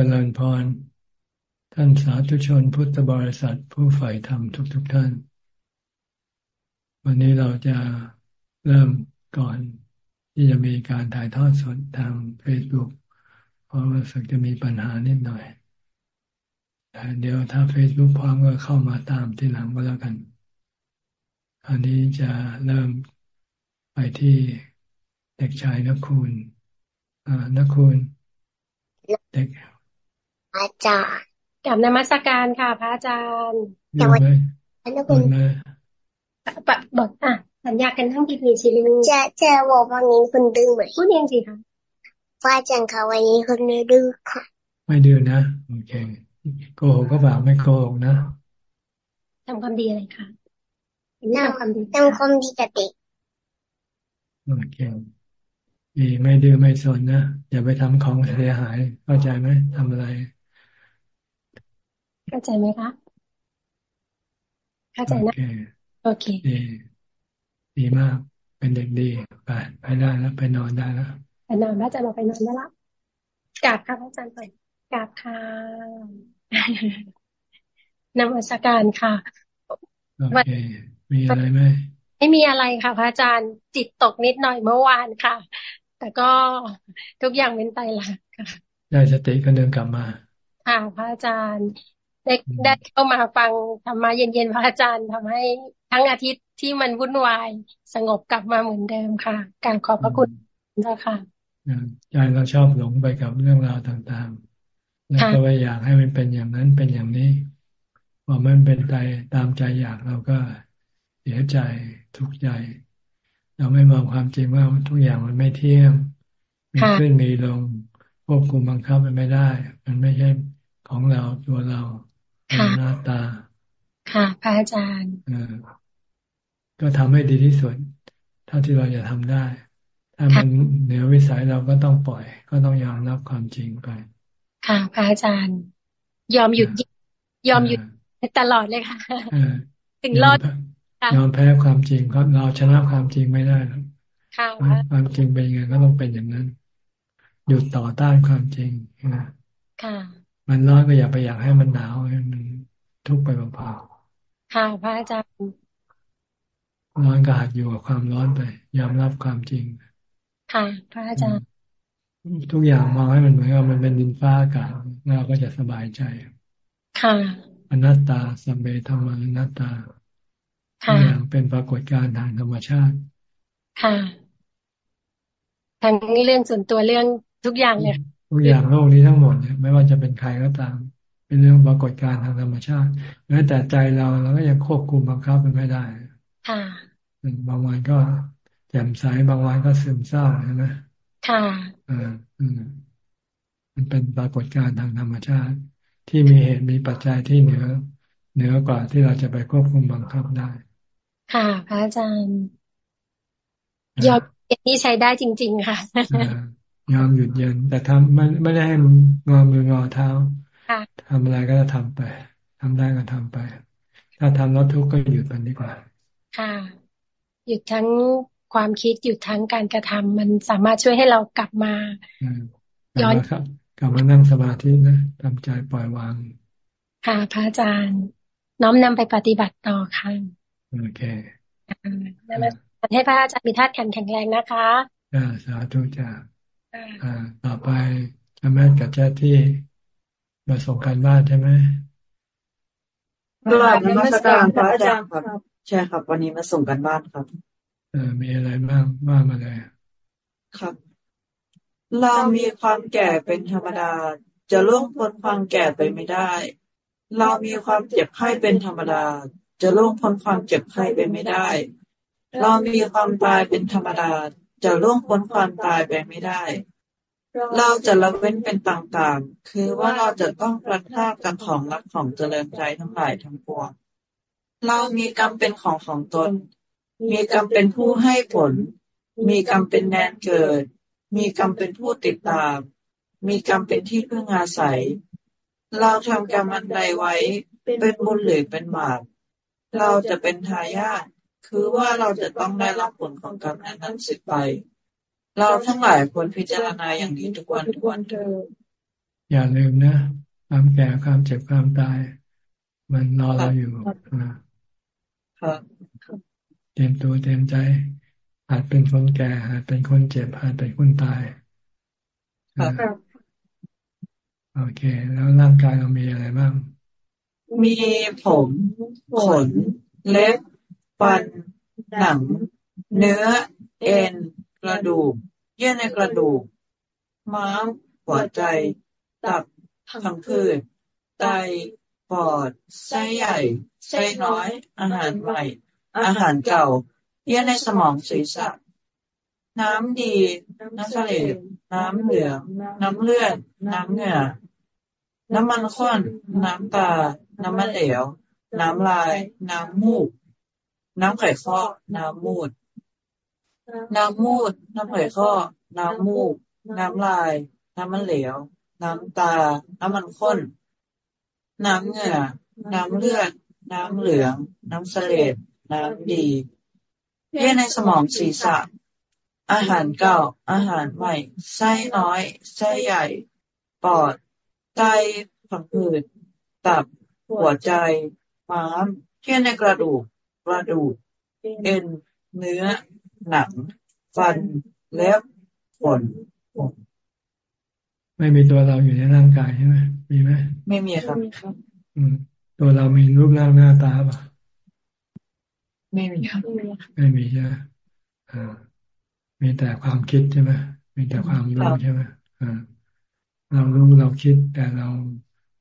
เจริญพร ท่านสาธุชนพุทธบริษัทผู้ใฝ่ธรรมทุกๆทท่าน วันนี้เราจะเริ่มก่อนที่จะมีการถ่ายทอดสดทางเฟซบุ๊กเพราะว่าสึกจะมีปัญหานิดหน่อยแต่เดี๋ยวถ้าเฟซบุ๊กพร้อมก็เข้ามาตามที่หลังก็แล้วกัน อันนี้จะเริ่มไปที่เด็กชายนักคุณ อ่านักคุณ เด็ก อาจารย์กับนมัสการค่ะพระอาจารย์อยู่ไหมอยู่ไหมปะบอกอะสัญญากันทั้งทีพีชิลูจะจะบอกวันนี้คุณดื้อไหมพูดเองสิคะพระอาจารย์ค่ะวันนี้คุณดื้อค่ะ ไม่ดื้อนะโอเคโกหกก็แบบไม่โกหกนะทำความดีอะไรคะทำความดีทำความดีกับเด็กโอเคดีไม่ดื้อไม่สนนะอย่าไปทำของเสียหายเข้าใจไหมทำอะไร เข้าใจไหมคะ เข้าใจนะ โอเคดีดีมาก เป็นเด็กดีไปไปได้แล้วไปนอนได้แล้วไปนอนพระอาจารย์บอกไปนอนได้แล้วกราบค่ะพระอาจารย์ไปกราบค่ะนมัสการค่ะโอเคมีอะไรไหมไม่มีอะไรค่ะ พระอาจารย์จิตตกนิดหน่อยเมื่อวานค่ะ แต่ก็ทุกอย่างเป็นไตหลักค่ะ ได้สติก็เดินกลับมาค่ะพระอาจารย์ ได้ได้เข้ามาฟังธรรมะเย็นๆพระอาจารย์ทำให้ทั้งอาทิตย์ที่มันวุ่นวายสงบกลับมาเหมือนเดิมค่ะการขอบพระคุณเจ้าค่ะใจเราชอบหลงไปกับเรื่องราวต่างๆ แล้วก็ไปอยากให้มันเป็นอย่างนั้นเป็นอย่างนี้พอมันเป็นใจตามใจอยากเราก็เสียใจทุกข์ใจ เราไม่มองความจริงว่าทุกอย่างมันไม่เที่ยงมีขึ้นมีลงควบคุมบังคับมันไม่ได้ มันไม่ใช่ของเราตัวเรา เป็นหน้าตา ค่ะ พระอาจารย์ก็ทำให้ดีที่สุดเท่าที่เราจะทำได้ ถ้ามันเหนือวิสัยเราก็ต้องปล่อย ก็ต้องยอมรับความจริงไป ค่ะ พระอาจารย์ ยอมหยุด ยอมหยุดตลอดเลยค่ะถึงรอดยอมแพ้ความจริงเพราะเราชนะความจริงไม่ได้หรอกความจริงเป็นยังไงก็ต้องเป็นอย่างนั้น หยุดต่อต้านความจริงนะค่ะ มันร้อนก็อย่าไปอยากให้มันหนาวให้มันทุกข์ไปเปล่าๆค่ะพระอาจารย์ร้อนก็หัดอยู่กับความร้อนไป ยอมรับความจริง ค่ะ พระอาจารย์ ทุกอย่างมองให้มันเหมือนกับมันเป็นดินฟ้าอากาศเราก็จะสบายใจ ค่ะอนัตตาสัมเบธรรมานัตตาอย่างเป็นปรากฏการณ์ทางธรรมชาติ ค่ะทั้งเรื่องส่วนตัวเรื่องทุกอย่างเลย ทุกอย่างโลกนี้ทั้งหมดเนี่ยไม่ว่าจะเป็นใครก็ตาม เป็นเรื่องปรากฏการณ์ทางธรรมชาติแม้แต่ใจเราเราก็ยังควบคุมบังคับมันไม่ได้ค่ะบางวันก็แจ่มใสบางวันก็ซึมเศร้าใช่ไหมค่ะอ่าอืมมันเป็นปรากฏการณ์ทางธรรมชาติ ที่มีเหตุมีปัจจัยที่เหนือ เหนือกว่าที่เราจะไปควบคุมบังคับได้ ค่ะ พระอาจารย์ยอมเย็นนี่ใช้ได้จริง ๆ ค่ะ ยอมหยุดเย็น แต่ทำไม่ไม่ได้ให้งอมืองอเท้าทำอะไรก็จะทำไปทำได้ก็ทำไป ถ้าทำแล้วทุกข์ก็หยุดมันดีกว่า ค่ะ หยุดทั้งความคิดหยุดทั้งการกระทำมันสามารถช่วยให้เรากลับมาย้อนครับกลับมานั่งสมาธินะทำใจปล่อยวาง ค่ะพระอาจารย์ น้อมนำไปปฏิบัติต่อค่ะโอเคนมัสให้พระอาจารย์มีธาตุแข็งแข็งแรงนะคะอ่าสาธุจ้าอ่า ต่อไปจะแม่กับเจ้าที่มาส่งการบ้านใช่ไหมกราบนมัสการพระอาจารย์ครับใช่ครับ วันนี้มาส่งกันบ้านครับเออมีอะไรบ้างว่ามาเลยครับ เรามีความแก่เป็นธรรมดา จะล่วงพ้นความแก่ไปไม่ได้ เรามีความเจ็บไข้เป็นธรรมดา จะล่วงพ้นความเจ็บไข้ไปไม่ได้ เรามีความตายเป็นธรรมดา จะล่วงพ้นความตายไปไม่ได้ เราจะละเว้นเป็นต่างๆ คือว่าเราจะต้องพลัดพรากกับของรักของเจริญใจทั้งหลายทั้งปวง เรามีกรรมเป็นของของตน มีกรรมเป็นผู้ให้ผล มีกรรมเป็นแดนเกิด มีกรรมเป็นผู้ติดตาม มีกรรมเป็นที่พึ่งอาศัย เราทำกรรมอันใดไว้ เป็นบุญหรือเป็นบาป เราจะเป็นทายาท คือว่าเราจะต้องได้รับผลของกรรมนั้นนั้นสิไป เราทั้งหลายควรพิจารณาอย่างนี้ทุกวันทุกวันเถิดอย่าลืมนะความแก่ความเจ็บความตาย มันรอเราอยู่ครับเตรียมตัวเตรียมใจ อาจเป็นคนแก่อาจเป็นคนเจ็บอาจเป็นคนตายครับโอเค แล้วร่างกายเรามีอะไรบ้าง มีผมขนเล็บฟันหนัง เนื้อ เอ็น กระดูก เยื่อในกระดูก ม้าม หัวใจ ตับพังผืดไต ปอด ไส้ใหญ่ ไส้น้อย อาหารใหม่ อาหารเก่า เยื่อในสมองศีรษะ น้ำดี น้ำเสลน้ำเหลือง น้ำเลือด น้ำเหงื่อ น้ำมันข้น น้ำตา น้ำมันเหลว น้ำลาย น้ำมูก น้ำไข่ข้อน้ำมูด น้ำมูด น้ำไข่ข้อ น้ำมูก น้ำลาย น้ำมันเหลว น้ำตา น้ำมันข้น น้ำเหงื่อ น้ำเลือด น้ำเหลือง น้ำเสลดน้ำดีเยื่อในสมองศีรษะ อาหารเก่า อาหารใหม่ ไส้น้อย ไส้ใหญ่ ปอด ไตผังผืด ตับ หัวใจ ม้ามเชื่อในกระดูก กระดูก เอ็น เนื้อ หนัง ฟันเล็บขนไม่มีตัวเราอยู่ในร่างกายใช่ไหมมีไหมไม่มีครับ อืม ตัวเรามีรูปร่างหน้าตาปะไม่มีครับไม่มีใช่ไหมอ่ามีแต่ความคิดใช่ไหมมีแต่ความรู้ใช่ไหมอ่าเรารู้เราคิดแต่เรา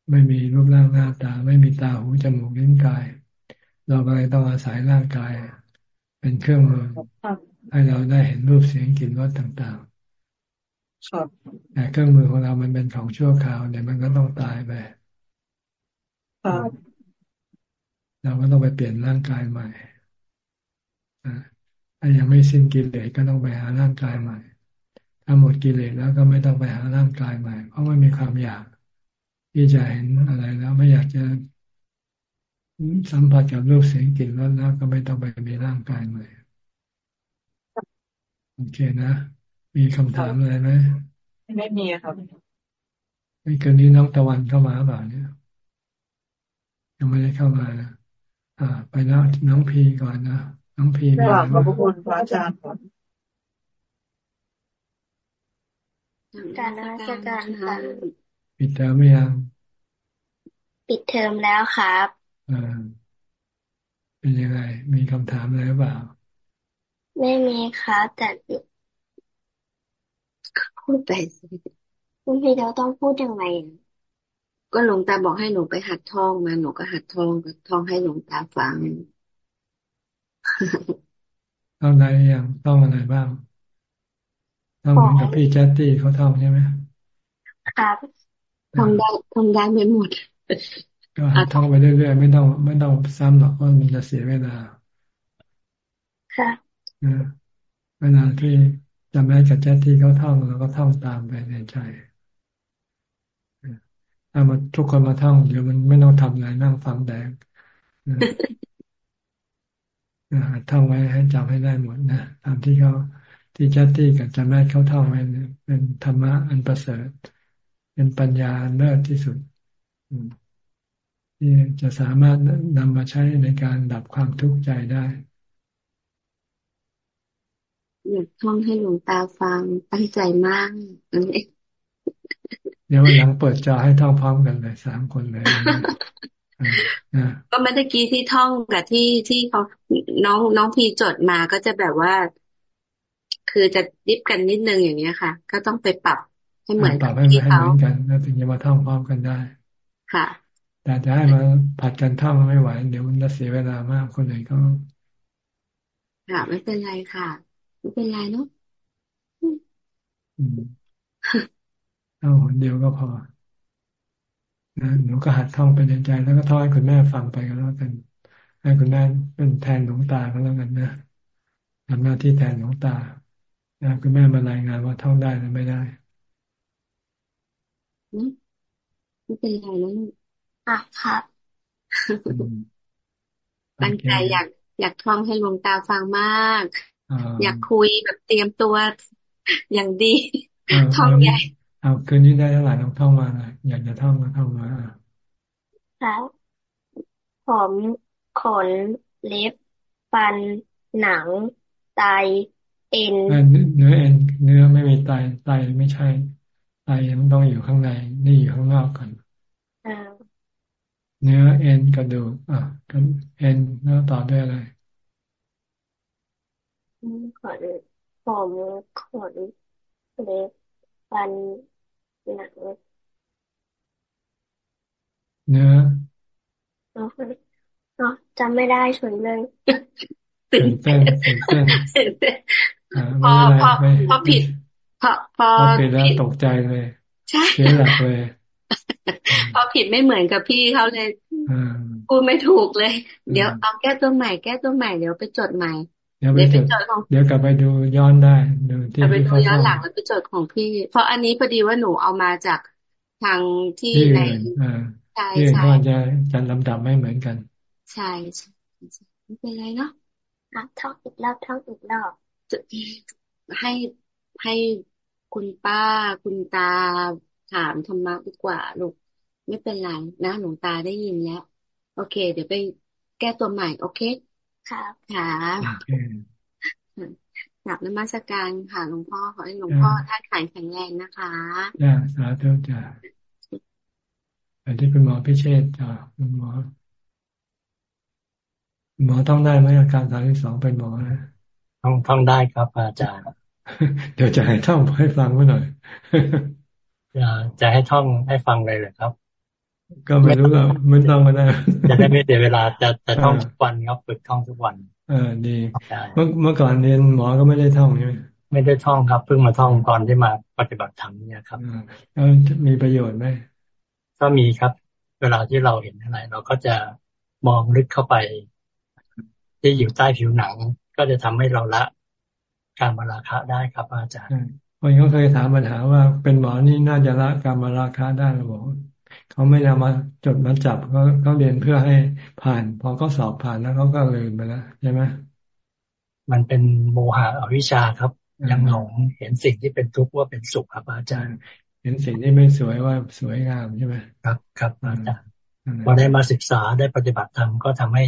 ไม่มีรูปร่างหน้าตา ไม่มีตาหูจมูกลิ้นกาย เราก็เลยต้องอาศัยร่างกาย เป็นเครื่องมือ ให้เราได้เห็นรูปเสียงกลิ่นรสต่างๆแต่เครื่องมือของเรามันเป็นของชั่วคราวเนี่ยมันก็ต้องตายไปเราก็ต้องไปเปลี่ยนร่างกายใหม่ถ้ายังไม่สิ้นกิเลสก็ต้องไปหาร่างกายใหม่ ถ้าหมดกิเลสแล้วก็ไม่ต้องไปหาร่างกายใหม่ เพราะไม่มีความอยาก ที่จะเห็นอะไรแล้วไม่อยากจะสัมผัสกับรูปเสียงกลิ่นรสแล้วก็ไม่ต้องไปมีร่างกายใหม่ โอเคนะ มีคำถามอะไรไหมไม่มีครับไม่เกินนี้น้องตะวันเข้ามาเปล่าเนี่ย ยังไม่ได้เข้ามานะอ่า ไปแล้วน้องพีก่อนนะน้องพีมีอะไรขอบคุณพระอาจารย์การราชการค่ะปิดเทอมไม่ยัง ปิดเทอมแล้วครับอ่าเป็นยังไง มีคำถามอะไรหรือเปล่า ไม่มีครับแต่พูดไปสิคุณพี่เราต้องพูดยังไงก็หลวงตาบอกให้หนูไปหัดท่องมาหนูก็หัดท่องก็ท่องให้หลวงตาฟังต้องได้ยังต้องอะไรบ้างทำเหมือนกับพี่แจตตี้เขาทำใช่ไหมครับทำได้ทำได้ไม่หมดก็ท่องไปเรื่อยๆไม่ต้องไม่ต้องซ้ำหรอกเพราะมันจะเสียเวลาค่ะ เวลาที่จำได้กับแจตตี้เขาท่องเราก็ท่องตามไปในใจถ้ามาทุกคนมาท่องเดี๋ยวมันไม่ต้องทำอะไรนั่งฟังแดงท่องไว้ให้จำให้ได้หมดนะตามที่เขาที่จัตตี้กับจำแม่เขาท่องไว้เป็นธรรมะอันประเสริฐ เป็นปัญญาเลิศที่สุดที่จะสามารถนำมาใช้ในการดับความทุกข์ใจได้ อยากท่องให้หลวงตาฟังตั้งใจมากเดี๋ยววันหลังเปิดจอให้ท่องพร้อมกันเลยสามคนเลยก็ไม่ได้กี้ที่ท่องกับที่ที่เขาน้องน้องพีจดมาก็จะแบบว่า คือจะดิบกันนิดนึงอย่างเนี้ยค่ะ ก็ต้องไปปรับให้เหมือนปรับให้ให้เหมือนกันแล้วถึงจะมาท่องพร้อมกันได้ ค่ะ แต่จะให้มาผัดกันท่องไม่ไหว เดี๋ยวมันจะเสียเวลามากคนไหนก็ค่ะไม่เป็นไรค่ะ ไม่เป็นไรเนาะเอาเดียวก็พอนะหนูก็หัดท่องไปในใจแล้วก็ท่องให้คุณแม่ฟังไปกันแล้วกันให้คุณแม่เป็นแทนหลวงตาก็แล้วกันนะทำหน้าที่แทนหลวงตานะคุณแม่มารายงานว่าท่องได้หรือไม่ได้ไม่เป็นไรแล้วอะครับตั้งใจอยากอยากท่องให้หลวงตาฟังมาก อยากคุยแบบเตรียมตัวอย่างดีท่องใหญ่เอเอาคืนนี้ได้เท่าไหร่ลองท่องมาเลยอยากจะท่องก็ท่องมาครับผมขนเล็บฟันหนังไตเอ็นเนื้อเอ็นเนื้อไม่มีไตไตไม่ใช่ไตยังต้องอยู่ข้างใน นี่อยู่ข้างนอกก่อนเนื้อเอ็นกระดูกอะกันเอ็นแล้วต่อด้วยอะไร ขนผมขนเล็บฟันหนังเนื้อเนาะจำไม่ได้เฉยเลยตื่นเต้นตื่นเต้นพอพอพอผิดพอพอผิดแล้วตกใจเลยใช่เสียหลักเลยพอผิดไม่เหมือนกับพี่เขาเลยกูไม่ถูกเลย เดี๋ยวเอาแก้ตัวใหม่แก้ตัวใหม่เดี๋ยวไปจดใหม่ เดี๋ยวไปจดเดี๋ยวกลับไปดูย้อนได้ดูที่ไปดูย้อนหลังแล้วไปจดของพี่ เพราะอันนี้พอดีว่าหนูเอามาจากทางที่ในใช่ใช่จะจัดลำดับไม่เหมือนกัน ใช่ใช่ไม่เป็นไรเนาะท่องอีกรอบท่องอีกรอบให้ให้คุณป้าคุณตาถามธรรมะดีกว่าลูกไม่เป็นไรนะหลวงตาได้ยินแล้ว โอเค เดี๋ยวไปแก้ตัวใหม่ โอเค ครับค่ะกลับนมัสการค่ะหลวงพ่อขอให้หลวงพ่อท่านขายแข็งแรงนะคะจ้าสาธุจ้าอันที่เป็นหมอพิเชษจ้าเป็นหมอหมอต้องได้ไหมอาการสามที่สองเป็นหมอนะต้องต้องได้ครับอาจารย์ เดี๋ยวจะให้ท่องให้ฟังไว้หน่อยจะให้ท่องให้ฟังเลยเลยครับ ก็ไม่รู้เราไม่ต้องก็ได้จะได้ไม่เสียเวลาจะจะท่องทุกวันครับฝึกท่องทุกวัน เออดีเมื่อเมื่อก่อนเรียนหมอก็ไม่ได้ท่องใช่ไหมไม่ได้ท่องครับ เพิ่งมาท่องตอนที่มาปฏิบัติธรรมเนี่ยครับแล้วมีประโยชน์ไหมก็มีครับ เวลาที่เราเห็นอะไร เราก็จะมองลึกเข้าไป ที่อยู่ใต้ผิวหนัง ก็จะทำให้เราละการมาราคะได้ครับอาจารย์คนเขาเคยถามปัญหาว่าเป็นหมอนี่น่าจะละการมาราคะได้หรือเปล่า เขาไม่นำมาจดมาจับเขาเขาเรียนเพื่อให้ผ่าน พอเขาสอบผ่านแล้วเขาก็ลืมไปแล้วใช่ไหมมันเป็นโมหะอวิชชาครับ ยังหลงเห็นสิ่งที่เป็นทุกข์ว่าเป็นสุขครับอาจารย์ เห็นสิ่งที่ไม่สวยว่าสวยงามใช่ไหมครับครับอาจารย์พอได้มาศึกษาได้ปฏิบัติธรรมก็ทำให้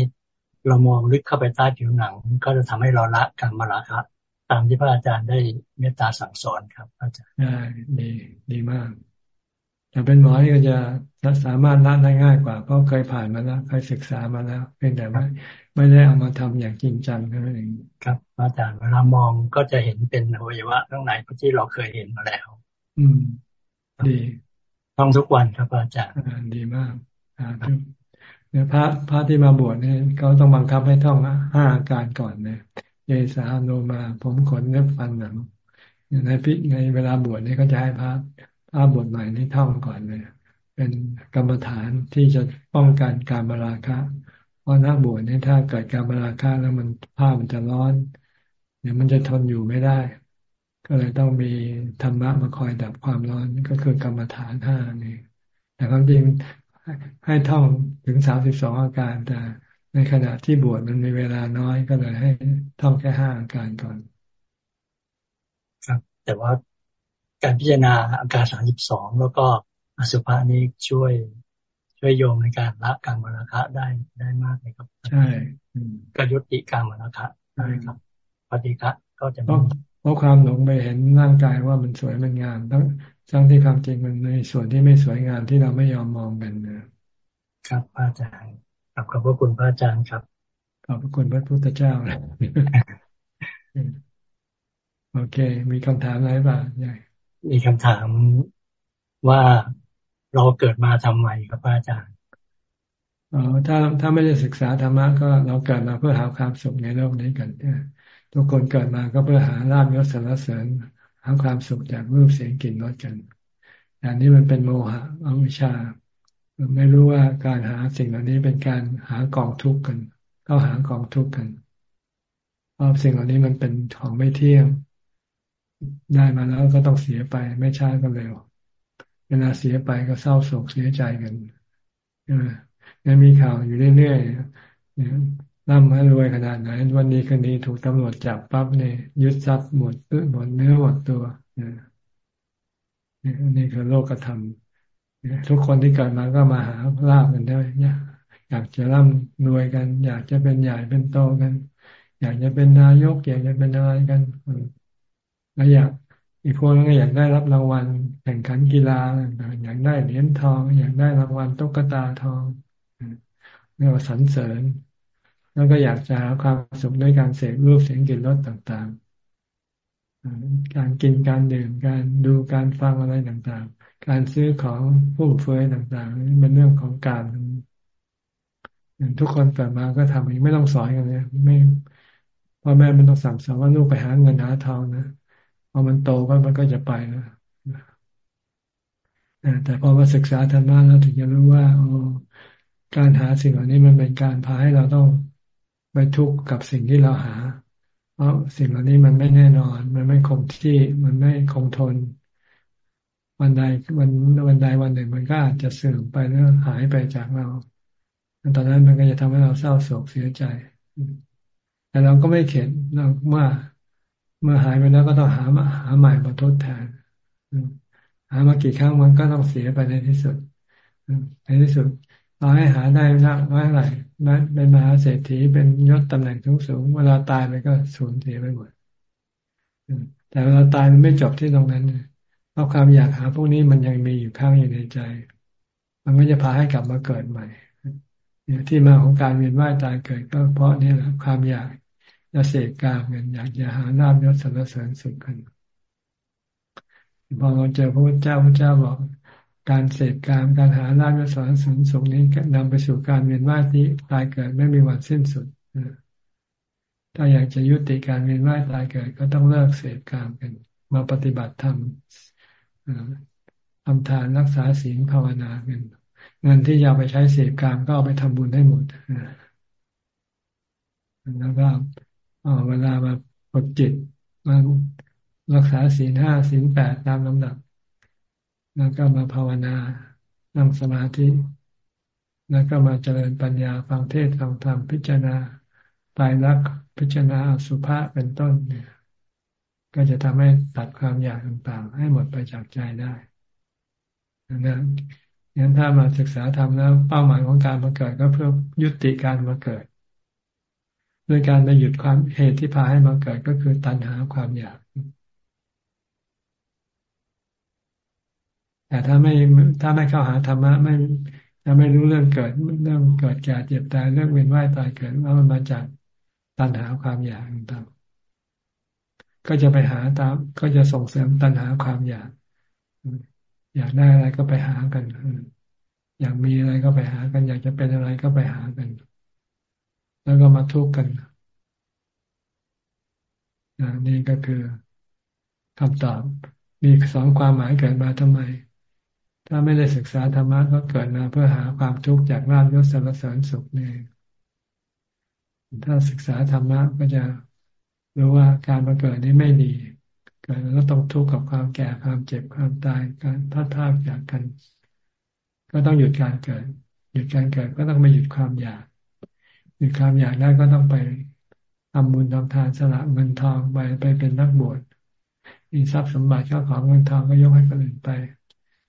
เรามองลึกเข้าไปใต้ผิวหนัง ก็จะทำให้เราละการมาราคะตามที่พระอาจารย์ได้เมตตาสั่งสอนครับอาจารย์ได้ดีดีมาก แต่เป็นหมอที่ก็จะสามารถละได้ง่ายกว่า เพราะเคยผ่านมาแล้วเคยศึกษามาแล้วเพียงแต่ว่าไม่ได้เอามาทำอย่างจริงจังแค่นั้นเองครับ อาจารย์เวลามองก็จะเห็นเป็นอวัยวะข้างในที่เราเคยเห็นมาแล้ว อืม ดีต้องทุกวันครับอาจารย์ดีมากเนี่ยพระพระที่มาบวชเนี่ยเขาต้องบังคับให้ท่องห้าอาการก่อนเนี่ยเยสาโนมา ผมขนเล็บฟันหนังในพิในเวลาบวชนี่ก็จะให้พระ ภาพบทใหม่นี้ท่องก่อนเลย เป็นกรรมฐานที่จะป้องกันการมาราคะ เพราะนักบวชนี่ถ้าเกิดการมาราคะแล้วมันผ้ามันจะร้อนเนี่ยมันจะทนอยู่ไม่ได้ ก็เลยต้องมีธรรมะมาคอยดับความร้อนก็คือกรรมฐานห้านี่แต่ความจริงให้ท่องถึงสามสิบสองอาการแต่ในขณะที่บวชมันมีเวลาน้อยก็เลยให้ท่องแค่ห้าอาการก่อน ครับ แต่ว่า การพิจารณาอาการสามสิบสองแล้วก็อสุภะนี้ช่วยช่วยโยงในการละการมรณะได้ได้มากเลยครับ ใช่ก็ยุติการมรณะได้ครับปฏิฆะก็จะเพราะเพราะความหลงไปเห็นร่างกายว่ามันสวยมันงามทั้งทั้งที่ความจริงมันในส่วนที่ไม่สวยงามที่เราไม่ยอมมองกันนะครับพระอาจารย์ขอบขอบพระคุณพระอาจารย์ครับขอบพระคุณพระพุทธเจ้าโอเค มีคำถามอะไรบ้างใหญ่ มีคำถามว่าเราเกิดมาทำไมครับอาจารย์อ๋อถ้าถ้าไม่ได้ศึกษาธรรมะก็เราเกิดมาเพื่อหาความสุขในโลกนี้กันทุกคนเกิดมาก็เพื่อหาลาบยศสรรเสริญหาความสุขจากรูปเสียงกลิ่นรสกันอย่างนี้มันเป็นโมหะอวิชชา ไม่รู้ว่าการหาสิ่งเหล่านี้เป็นการหากองทุกข์กันก็หากองทุกข์กันเพราะสิ่งเหล่านี้มันเป็นของไม่เที่ยง ได้มาแล้วก็ต้องเสียไป ไม่ช้าก็เร็ว เวลาเสียไปก็เศร้าโศกเสียใจกันใช่ไหมยังมีข่าวอยู่เรื่อยๆร่ำให้รวยขนาดไหน วันนี้คืนนี้ถูกตำรวจจับปั๊บเนี่ยยึดทรัพย์หมดหมดเนื้อหมดตัวนี่นี่คือโลกธรรมทุกคนที่เกิดมาก็มาหาลาบกันได้เนี่ยอยากจะร่ำรวยกัน อยากจะเป็นใหญ่เป็นโตกัน อยากจะเป็นนายกอยากจะเป็นอะไรกัน แล้วอยากอีกคนก็อยากได้รับรางวัลแข่งขันกีฬาอยากได้เหรียญทอง อยากได้รางวัลตุ๊กตาทองเรียกว่าสรรเสริญ แล้วก็อยากจะหาความสุขด้วยการเสพรูปเสียงกลิ่นรสต่างๆ การกินการดื่มการดูการฟังอะไรต่างๆ การซื้อของฟุ่มเฟือยต่างๆนี่เป็นเรื่องของการทุกคนเกิดมาก็ทำเองไม่ต้องสอนกันเลยไม่พ่อแม่ไม่ต้องสั่งสอนว่าลูกไปหาเงินหาทองนะ พอมันโตก็มันก็จะไปแล้วแต่พอมาศึกษาธรรมะแล้วถึงจะรู้ว่าอการหาสิ่งเหล่านี้มันเป็นการพาให้เราต้องไปทุกข์กับสิ่งที่เราหา เพราะสิ่งเหล่านี้มันไม่แน่นอน มันไม่คงที่มันไม่คงทน วันใดวันวันใดวันหนึ่ง มันก็อาจจะเสื่อมไปแล้วหายไปจากเราตอนนั้นมันก็จะทำให้เราเศร้าโศกเสียใจ แต่เราก็ไม่เข็ดเราเมื่อ เมื่อหายไปแล้วก็ต้องหาหาใหม่มาทดแทนหามากี่ครั้งมันก็ต้องเสียไปในที่สุดในที่สุดเราให้หาได้นักน้อยเท่าไหร่เป็นมหาเศรษฐีเป็นยศตำแหน่งสูงสูงเวลาตายไปก็สูญเสียไปหมดแต่เวลาตายมันไม่จบที่ตรงนั้นเพราะความอยากหาพวกนี้มันยังมีอยู่ข้างอยู่ในใจ มันก็จะพาให้กลับมาเกิดใหม่เนี่ยที่มาของการเวียนว่ายตายเกิดก็เพราะนี่แหละความอยาก จะเสกกามกันอยากจะหาลาบยศสรรเสริญสุขกันพอเราเจอพระพุทธเจ้าพระเจ้าบอก การเสพกามการหาลาภยศสรรเสริญสุขนี้นำไปสู่การเวียนว่ายที่ตายเกิดไม่มีวันสิ้นสุดถ้าอยากจะยุติการเวียนว่ายตายเกิด ก็ต้องเลิกเสพกามกัน มาปฏิบัติธรรมทำทานรักษาศีลภาวนากันเงินที่อยากไปใช้เสพกามก็เอาไปทำบุญให้หมดแล้วก็ เวลามาปดจิตมารักษาศีลห้าศีลแปดตามลำดับ แล้วก็มาภาวนานั่งสมาธิ แล้วก็มาเจริญปัญญาฟังเทศฟังธรรมพิจารณาตายรักพิจารณาสุภาเป็นต้นเนี่ย ก็จะทำให้ตัดความอยากต่างๆ ให้หมดไปจากใจได้นะงั้นถ้ามาศึกษาธรรมแล้วเป้าหมายของการมาเกิดก็เพื่อยุติการมาเกิด ด้วยการไปหยุดความเหตุที่พาให้มาเกิดก็คือตัณหาความอยาก แต่ถ้าไม่ถ้าไม่เข้าหาธรรมะไม่จะไม่รู้เรื่องเกิดเรื่องเกิดแก่เจ็บตายเรื่องเวียนว่ายตายเกิดว่ามันมาจากตัณหาความอยากต่างก็จะไปหาตาม ก็จะส่งเสริมตัณหาความอยาก อยากได้อะไรก็ไปหากัน อยากมีอะไรก็ไปหากัน อยากจะเป็นอะไรก็ไปหากัน แล้วก็มาทุกข์กันนี่ก็คือคำตอบมีสองความหมายเกิดมาทำไม ถ้าไม่ได้ศึกษาธรรมะก็เกิดมาเพื่อหาความทุกข์จากลาภยศสารเสริญสุขนี่ถ้าศึกษาธรรมะก็จะรู้ว่าการมาเกิดนี้ไม่ดีเกิดแล้วต้องทุกข์กับความแก่ความเจ็บความตายการพัดพากจากกัน ก็ต้องหยุดการเกิด หยุดการเกิดก็ต้องไปหยุดความอยาก หยุดความอยากได้ก็ต้องไปทำบุญทำทานสละเงินทองไปไปเป็นนักบวชมีทรัพย์สมบัติเข้าของเงินทองก็ยกให้คนอื่นไป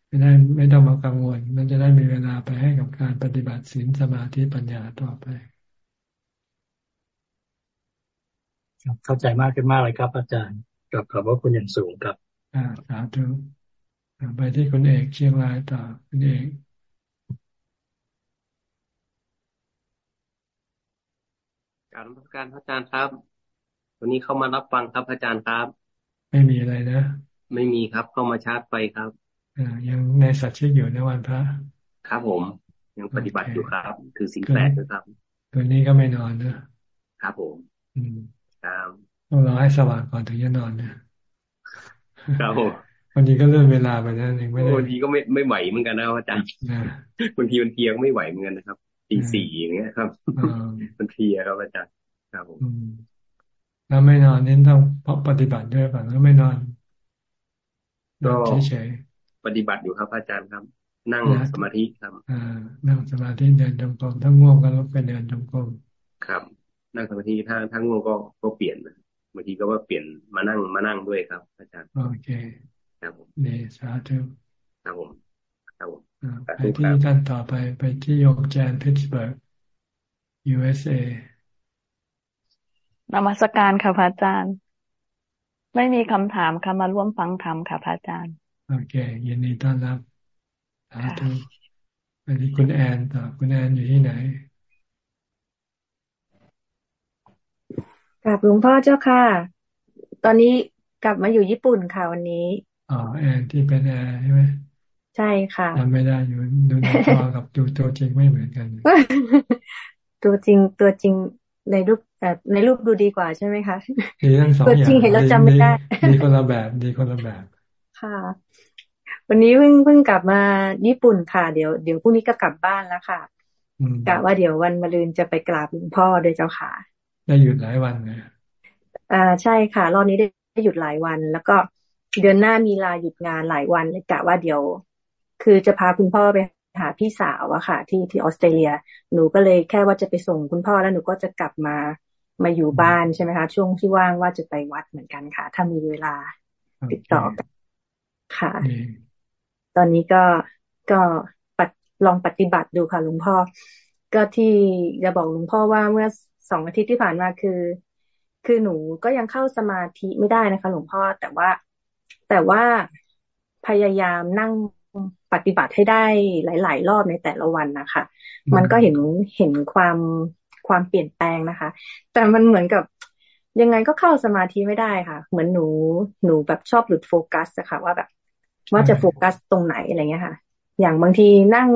ไม่ได้ไม่ต้องมากังวล มันจะได้มีเวลาไปให้กับการปฏิบัติศีลสมาธิปัญญาต่อไปเข้าใจมากขึ้นมากเลยครับ อาจารย์กับขอบว่าคุณอย่างสูงครับ อ่าสาธุไปที่คุณเอกเชียงรายต่อคุณเอก การรับการพระอาจารย์ครับ วันนี้เข้ามารับฟังครับอาจารย์ครับ ไม่มีอะไรนะ ไม่มีครับเข้ามาชาร์จไปครับอ่ายังในสัตว์ชีวิตอยู่ในวันพระ ครับผม ยังปฏิบัติอยู่ครับ คือสิ่งแปลกนะครับคืนนี้ก็ไม่นอนนะครับผม อืมครับต้องรอให้สว่างก่อนถึงจะนอนนะครับผมบางทีก็เลื่อนเวลาไปนะเองไม่ได้บางทีก็ไม่ไม่ไหวเหมือนกันนะอาจารย์บางทีมันเพียงไม่ไหวเหมือนกันนะครับ ตีสี่อย่างเงี้ยครับมันเพียครับอาจารย์ครับผมแล้วไม่นอนนี่ต้องปฏิบัติด้วยป่ะแล้วไม่นอนก็เฉยๆปฏิบัติอยู่ครับอาจารย์ครับ นั่งสมาธิครับอ่านั่งสมาธิเดินจงกรมถ้าง่วงก็ลุกไปเดินจงกรมครับ นั่งสมาธิถ้าถ้าง่วงก็ก็เปลี่ยนบางทีก็ว่าเปลี่ยนมานั่งมานั่งด้วยครับ อาจารย์โอเคครับผมดีสาธุครับผมครับผม ไปที่ท่านต่อไปไปที่โยมแจนพิตสเบิร์ก USA นมัสการค่ะพระอาจารย์ ไม่มีคำถามค่ะมาร่วมฟังธรรมค่ะพระอาจารย์ โอเคยินดีต้อนรับสาธุไปที่คุณแอนต่อคุณแอนอยู่ที่ไหนกับหลวงพ่อเจ้าค่ะ ตอนนี้กลับมาอยู่ญี่ปุ่นค่ะวันนี้ อ๋อแอนที่เป็นแอร์ใช่ไหม ใช่ค่ะจำไม่ได้อยู่ดูในจอกับดูตัวจริงไม่เหมือนกันตัวจริงตัวจริงในรูปแบบในรูปดูดีกว่าใช่ไหมคะดีทั้งสองอย่างตัวจริงเห็นแล้วจำไม่ได้ดีคนละแบบดีคนละแบบค่ะ วันนี้เพิ่งเพิ่งกลับมาญี่ปุ่นค่ะ เดี๋ยวเดี๋ยวพรุ่งนี้ก็กลับบ้านแล้วค่ะกะว่าเดี๋ยววันมะรืนจะไปกราบหลวงพ่อโดยเจ้าค่ะ ได้หยุดหลายวันเลยอ่าใช่ค่ะ รอบนี้ได้หยุดหลายวัน แล้วก็เดือนหน้ามีลาหยุดงานหลายวันเลยกะว่าเดี๋ยว คือจะพาคุณพ่อไปหาพี่สาวอะค่ะ ที่ที่ออสเตรเลีย หนูก็เลยแค่ว่าจะไปส่งคุณพ่อแล้วหนูก็จะกลับมามาอยู่บ้านใช่ไหมคะ ช่วงที่ว่างว่าจะไปวัดเหมือนกันค่ะ ถ้ามีเวลาติดต่อกันค่ะ ตอนนี้ก็ก็ลองปฏิบัติดูค่ะหลวงพ่อ ก็ที่จะบอกหลวงพ่อว่าเมื่อสองอาทิตย์ที่ผ่านมาคือ คือหนูก็ยังเข้าสมาธิไม่ได้นะคะ หลวงพ่อแต่ว่าแต่ว่าพยายามนั่ง ปฏิบัติให้ได้หลาย ๆ รอบในแต่ละวันนะคะ มันก็เห็นเห็นความความเปลี่ยนแปลงนะคะ แต่มันเหมือนกับยังไงก็เข้าสมาธิไม่ได้ค่ะ เหมือนหนูหนูแบบชอบหลุดโฟกัสอะค่ะ ว่าแบบ ว่าจะโฟกัสตรงไหนอะไรเงี้ยค่ะ อย่างบางทีนั่ง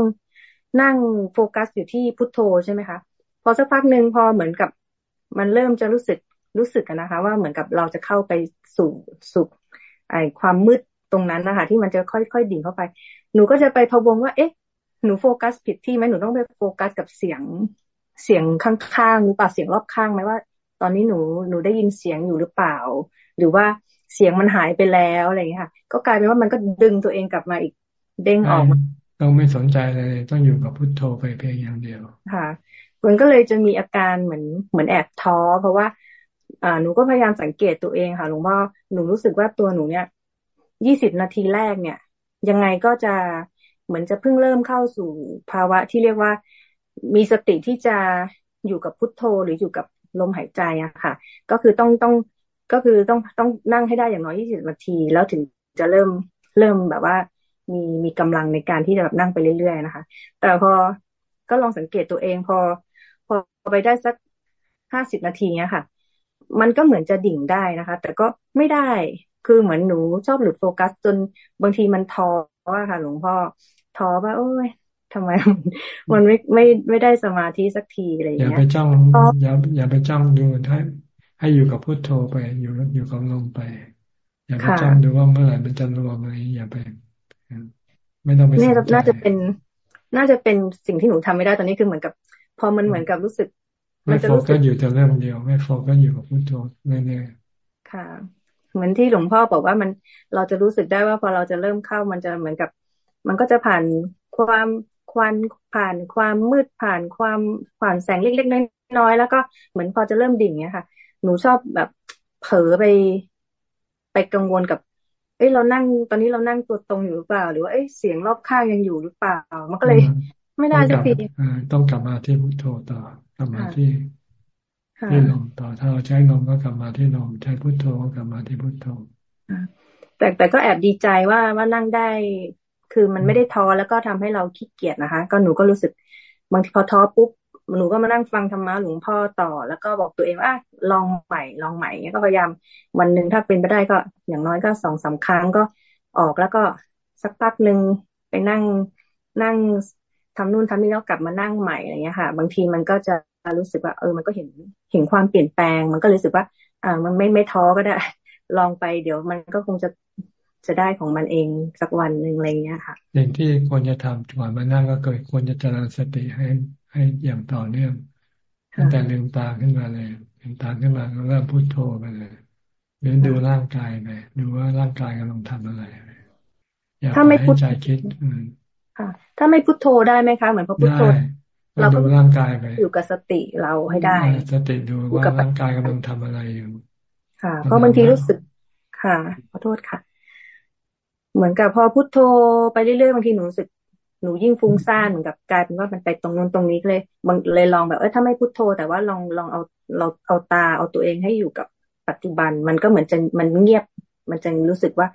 นั่งโฟกัสอยู่ที่พุทโธใช่ไหมคะพอสักพักหนึ่งพอเหมือนกับ มันเริ่มจะรู้สึกรู้สึกกันนะคะ ว่าเหมือนกับเราจะเข้าไปสู่สุขไอความมืด ตรงนั้นนะคะที่มันจะค่อยๆดิ่งเข้าไป หนูก็จะไปพะวงว่า เอ๊ะหนูโฟกัสผิดที่ไหมหนูต้องไปโฟกัสกับเสียงเสียงข้างๆหรือเปล่าเสียงรอบข้างไหมว่า ตอนนี้หนูหนูได้ยินเสียงอยู่หรือเปล่า หรือว่าเสียงมันหายไปแล้วอะไรอย่างนี้ค่ะ ก็กลายเป็นว่ามันก็ดึงตัวเองกลับมาอีกเด้งออกต้องไม่สนใจเลยต้องอยู่กับพุทโธไปเพียงอย่างเดียวค่ะมันก็เลยจะมีอาการเหมือนเหมือนแอบท้อ เพราะว่า อ่าหนูก็พยายามสังเกตตัวเองค่ะหลวงพ่อหนูรู้สึกว่าตัวหนูเนี่ย ยี่สิบนาทีแรกเนี่ย ยังไงก็จะเหมือนจะเพิ่งเริ่มเข้าสู่ภาวะที่เรียกว่ามีสติที่จะอยู่กับพุทโธหรืออยู่กับลมหายใจอะค่ะ ก็คือต้องต้องก็คือต้องต้องนั่งให้ได้อย่างน้อยยี่สิบนาที แล้วถึงจะเริ่มเริ่มแบบว่า มีมีกำลังในการที่จะแบบนั่งไปเรื่อยๆนะคะ แต่พอก็ลองสังเกตตัวเองพอ พอไปได้สักห้าสิบนาทีเนี้ยค่ะ มันก็เหมือนจะดิ่งได้นะคะ แต่ก็ไม่ได้ คือเหมือนหนูชอบหลุดโฟกัสจนบางทีมันท้อว่าค่ะ หลวงพ่อท้อว่า โอ้ยทำไมมันไม่ไม่ไม่ได้สมาธิสักทีอะไรอย่างเงี้ยอย่าไปจ้องอย่าอย่าไปจ้องดูให้ให้อยู่กับพุทโธไป อยู่อยู่กับลมไป อย่าไปจ้องดูว่าเมื่อไหร่มันจะรวมอะไรอย่าไปไม่ต้องไปนี่น่าจะเป็น น่าจะเป็นสิ่งที่หนูทำไม่ได้ตอนนี้คือเหมือนกับ พอมันเหมือนกับรู้สึกไม่โฟกัสอยู่แต่เรื่องเดียว ไม่โฟกัสอยู่กับพุทโธแน่ๆค่ะ เหมือนที่หลวงพ่อบอกว่ามันเราจะรู้สึกได้ว่าพอเราจะเริ่มเข้ามันจะเหมือนกับ มันก็จะผ่านความควันผ่านความมืดผ่านความผ่านแสงเล็กๆน้อยๆแล้วก็เหมือนพอจะเริ่มดิ่งเนี้ยค่ะ หนูชอบแบบเผลอไป ไปกังวลกับ เอ้ยเรานั่งตอนนี้เรานั่งตัวตรงอยู่หรือเปล่า หรือว่าเอ้ยเสียงรอบข้างยังอยู่หรือเปล่า มันก็เลย ไม่ได้สักทีต้องกลับมาที่พุทโธต่อกลับมาที่ ที่ลมต่อถ้าเราใช้ลมก็กลับมาที่ลมใช้พุทโธก็กลับมาที่พุทโธแต่แต่ก็แอบดีใจว่าว่านั่งได้ คือมันไม่ได้ท้อแล้วก็ทำให้เราขี้เกียจนะคะ ก็หนูก็รู้สึกบางทีพอท้อปุ๊บหนูก็มานั่งฟังธรรมะหลวงพ่อต่อ แล้วก็บอกตัวเองว่าลองใหม่ลองใหม่ก็พยายามวันหนึ่งถ้าเป็นไปได้ก็อย่างน้อยก็สองสาครั้งก็ออกแล้วก็สักพักหนึ่งไปนั่งนั่งทำนู่นทำนี่แล้วกลับมานั่งใหม่อะไรเงี้ยค่ะ บางทีมันก็จะ รู้สึกว่าเออ มันก็เห็นเห็นความเปลี่ยนแปลง มันก็รู้สึกว่า อ่า มันไม่ไม่ท้อก็ได้ ลองไปเดี๋ยวมันก็คงจะจะได้ของมันเองสักวันหนึ่งอะไรเงี้ยค่ะสิ่งที่ควรจะทำก่อนมานั่งก็เกิดควรจะเจริญสติให้ให้อย่างต่อเนื่องตั้งแต่ลืมตาขึ้นมาเลยลืมตาขึ้นมาก็เริ่มพูดโทไปเลยหรือดูร่างกายไปดูว่าร่างกายกำลังทำอะไรอย่าไม่พูดใจคิดค่ะถ้าไม่พุทโธได้ไหมคะ เหมือนพอพุทโธ เราดูร่างกายไป อยู่กับสติเราให้ได้ สติดูว่าร่างกายกำลังทำอะไรอยู่ ค่ะ เพราะบางทีรู้สึก ค่ะ ขอโทษค่ะ เหมือนกับพอพุทโธไปเรื่อยๆบางทีหนูรู้สึกหนูยิ่งฟุ้งซ่านเหมือนกับกลายเป็นว่ามันไปตรงนู้นตรงนี้เลยบางเลยลองแบบเออถ้าไม่พุทโธ แต่ว่าลองลองเอาเราเอาตาเอาตัวเองให้อยู่กับปัจจุบัน มันก็เหมือนจะมันเงียบ มันจะรู้สึกว่า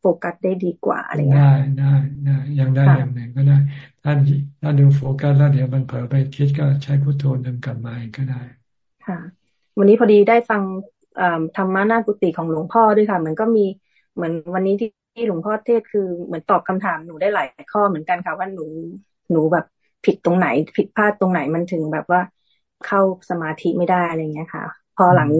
โฟกัสได้ดีกว่าอะไรเงี้ยได้ได้ได้ยังได้อย่างหนึ่งก็ได้ ถ้าถ้าดูโฟกัสแล้วเดี๋ยวมันเผลอไปคิดก็ใช้พุทโธดึงกลับมาก็ได้ ค่ะ วันนี้พอดีได้ฟังธรรมะหน้ากุฏิของหลวงพ่อด้วยค่ะ มันก็มีเหมือนวันนี้ที่ที่หลวงพ่อเทศคือเหมือนตอบคำถามหนูได้หลายข้อเหมือนกันค่ะว่าหนูหนูแบบผิดตรงไหน ผิดพลาดตรงไหนมันถึงแบบว่าเข้าสมาธิไม่ได้อะไรเงี้ยค่ะ พอหลัง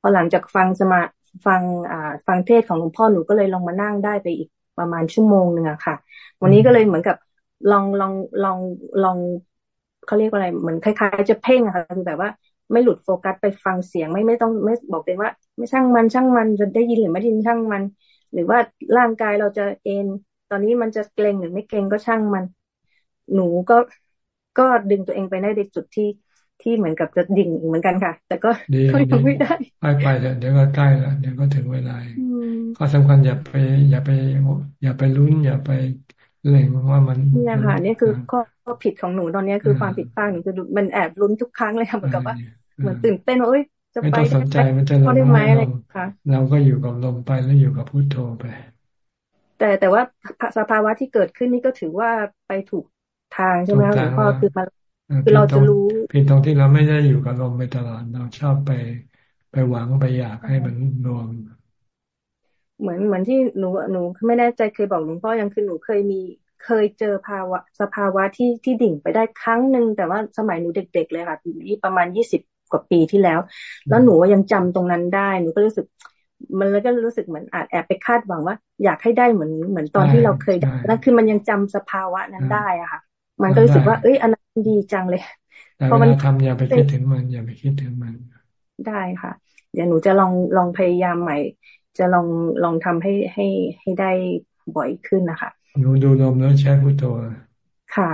พอหลังจากฟังสมา ฟังอ่าฟังเทศของหลวงพ่อหนูก็เลยลองมานั่งได้ไปอีกประมาณชั่วโมงหนึ่งอะค่ะ วันนี้ก็เลยเหมือนกับลองลองลองลองเขาเรียกว่าอะไรเหมือนคล้ายๆ จะเพ่งอะค่ะคือแบบว่าไม่หลุดโฟกัสไปฟังเสียงไม่ไม่ต้องไม่บอกเองว่า ไม่ช่างมันช่างมันจะได้ยินหรือไม่ได้ยินช่างมัน หรือว่าร่างกายเราจะเอ็นตอนนี้มันจะเกร็งหรือไม่เกร็งก็ช่างมัน หนูก็ก็ดึงตัวเองไปได้ในจุดที่ ที่เหมือนกับจะดิ่งเหมือนกันค่ะ แต่ก็ก็ยังไม่ได้ ไปไปเดี๋ยวก็ใกล้แล้วเดี๋ยวก็ถึงเวลาข้อสำคัญอย่าไป อย่าไป อย่าไปลุ้น อย่าไปเล่งว่ามันเนี่ยค่ะนี่คือข้อผิดของหนูตอนนี้คือความผิดพลาดหนูคือมันแอบลุ้นทุกครั้งเลยค่ะเหมือนกับว่าเหมือนตื่นเต้นว่าเอ้ยจะไปได้ไหมได้ไหมอะไรค่ะเราก็อยู่กับลมไปแล้วอยู่กับพุทโธไป แต่แต่ว่าสภาวะที่เกิดขึ้นนี่ก็ถือว่าไปถูกทางใช่ไหมหลวงพ่อคือมา คือเราจะรู้เพียงตรงที่เราไม่ได้อยู่กับลมไปตลอดเราชอบไป ไปหวังไปอยากให้มันรวมเหมือนเหมือนที่หนูหนูไม่แน่ใจเคยบอกหลวงพ่อยังคือหนูเคยมีเคยเจอภาวะสภาวะที่ที่ดิ่งไปได้ครั้งหนึ่งแต่ว่าสมัยหนูเด็ก ๆ เลยค่ะที่ประมาณยี่สิบกว่าปีที่แล้ว แล้วหนูยังจำตรงนั้นได้หนูก็รู้สึก มันแล้วก็รู้สึกเหมือนอาจแอบไปคาดหวังว่า อยากให้ได้เหมือนเหมือนตอนที่เราเคยได้นั่นคือมันยังจำสภาวะนั้นได้อะค่ะ มันก็รู้สึกว่าเอ้ยอันนั้น ดีจังเลยเพราะมันทำอย่าไปคิดถึงมัน อย่าไปคิดถึงมัน ได้ค่ะ เดี๋ยวหนูจะลองลองพยายามใหม่ จะลองลองทำให้ให้ให้ได้บ่อยขึ้นนะคะหนูดูลมแล้วใช้พุทโธค่ะ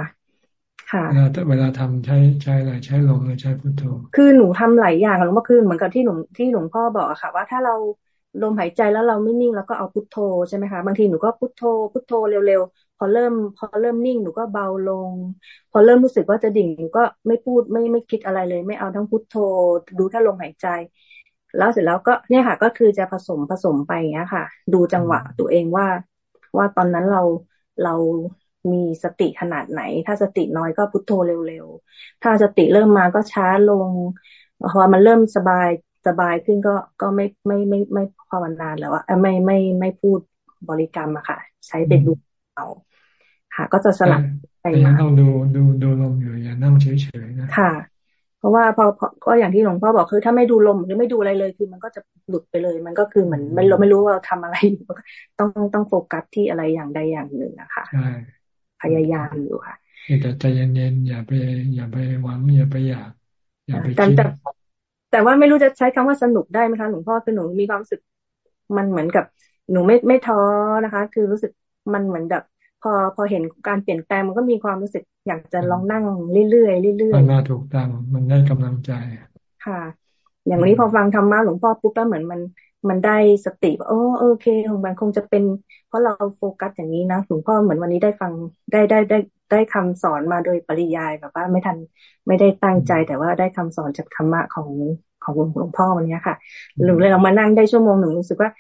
ค่ะเวลาเวลาทำใช้ใช้อะไรใช้ลมหรือใช้พุทโธคือหนูทำหลายอย่างหลวงพ่อคือเหมือนกับที่หลวงที่หลวงพ่อบอกอะค่ะ ว่าถ้าเราลมหายใจแล้วเราไม่นิ่งแล้วก็เอาพุทโธใช่ไหมคะบางทีหนูก็พุทโธพุทโธเร็วๆพ อเริ่ม พอเริ่มนิ่งหนูก็เบาลง พอเริ่มรู้สึกว่าจะดิ่งหนูก็ไม่พูดไม่ไม่คิดอะไรเลย ไม่เอาทั้งพุทโธดูแค่ลมหายใจ แล้วเสร็จแล้วก็เนี่ยค่ะ ก็คือจะผสมผสมไปอย่างนี้ค่ะ ดูจังหวะตัวเองว่า ว่าตอนนั้นเราเรามีสติขนาดไหน ถ้าสติน้อยก็พุทโธเร็วๆ ถ้าสติเริ่มมาก็ช้าลง พอมันเริ่มสบายสบายขึ้นก็ก็ไม่ไม่ไม่ไม่ภาวนาแล้วอะไม่ไม่ไม่พูดบริกรรมอะค่ะ ใช้เป็นดูเอา ค่ะ ก็จะสลับไปมาต้องดูดูดูลมอยู่อย่านั่งเฉยๆนะค่ะ เพราะว่าพอก็อย่างที่หลวงพ่อบอกคือ ถ้าไม่ดูลมหรือไม่ดูอะไรเลย คือมันก็จะหลุดไปเลย มันก็คือเหมือนไม่เราไม่รู้ว่าเราทำอะไรต้องต้องโฟกัสที่อะไรอย่างใดอย่างหนึ่งนะคะใช่พยายามอยู่ค่ะแต่ใจเย็นๆอย่าไปอย่าไปหวังอย่าไปอยากอย่าไปคิดแต่ว่าไม่รู้จะใช้คำว่าสนุกได้ไหมคะหลวงพ่อคือหนูมีความรู้สึก มันเหมือนกับ หนูไม่ไม่ท้อนะคะ คือรู้สึกมันเหมือนแบบ พอพอเห็นการเปลี่ยนแปลงมันก็มีความรู้สึกอยากจะลองนั่งเรื่อยๆเรื่อยๆมันมาถูกตังมันได้กำลังใจ ค่ะ อย่างนี้พอฟังธรรมะหลวงพ่อปุ๊บแล้วเหมือนมันมันได้สติว่าโอ้โอเคมันคงจะเป็น เพราะเราโฟกัสอย่างนี้นะหลวงพ่อเหมือนวันนี้ได้ฟังได้ได้ได้ได้คำสอนมาโดยปริยายแบบว่าไม่ทันไม่ได้ตั้งใจ แต่ว่าได้คำสอนจากธรรมะของของหลวงพ่อวันนี้ค่ะหนูเลยเรามานั่งได้ชั่วโมงหนึ่งรู้สึกว่า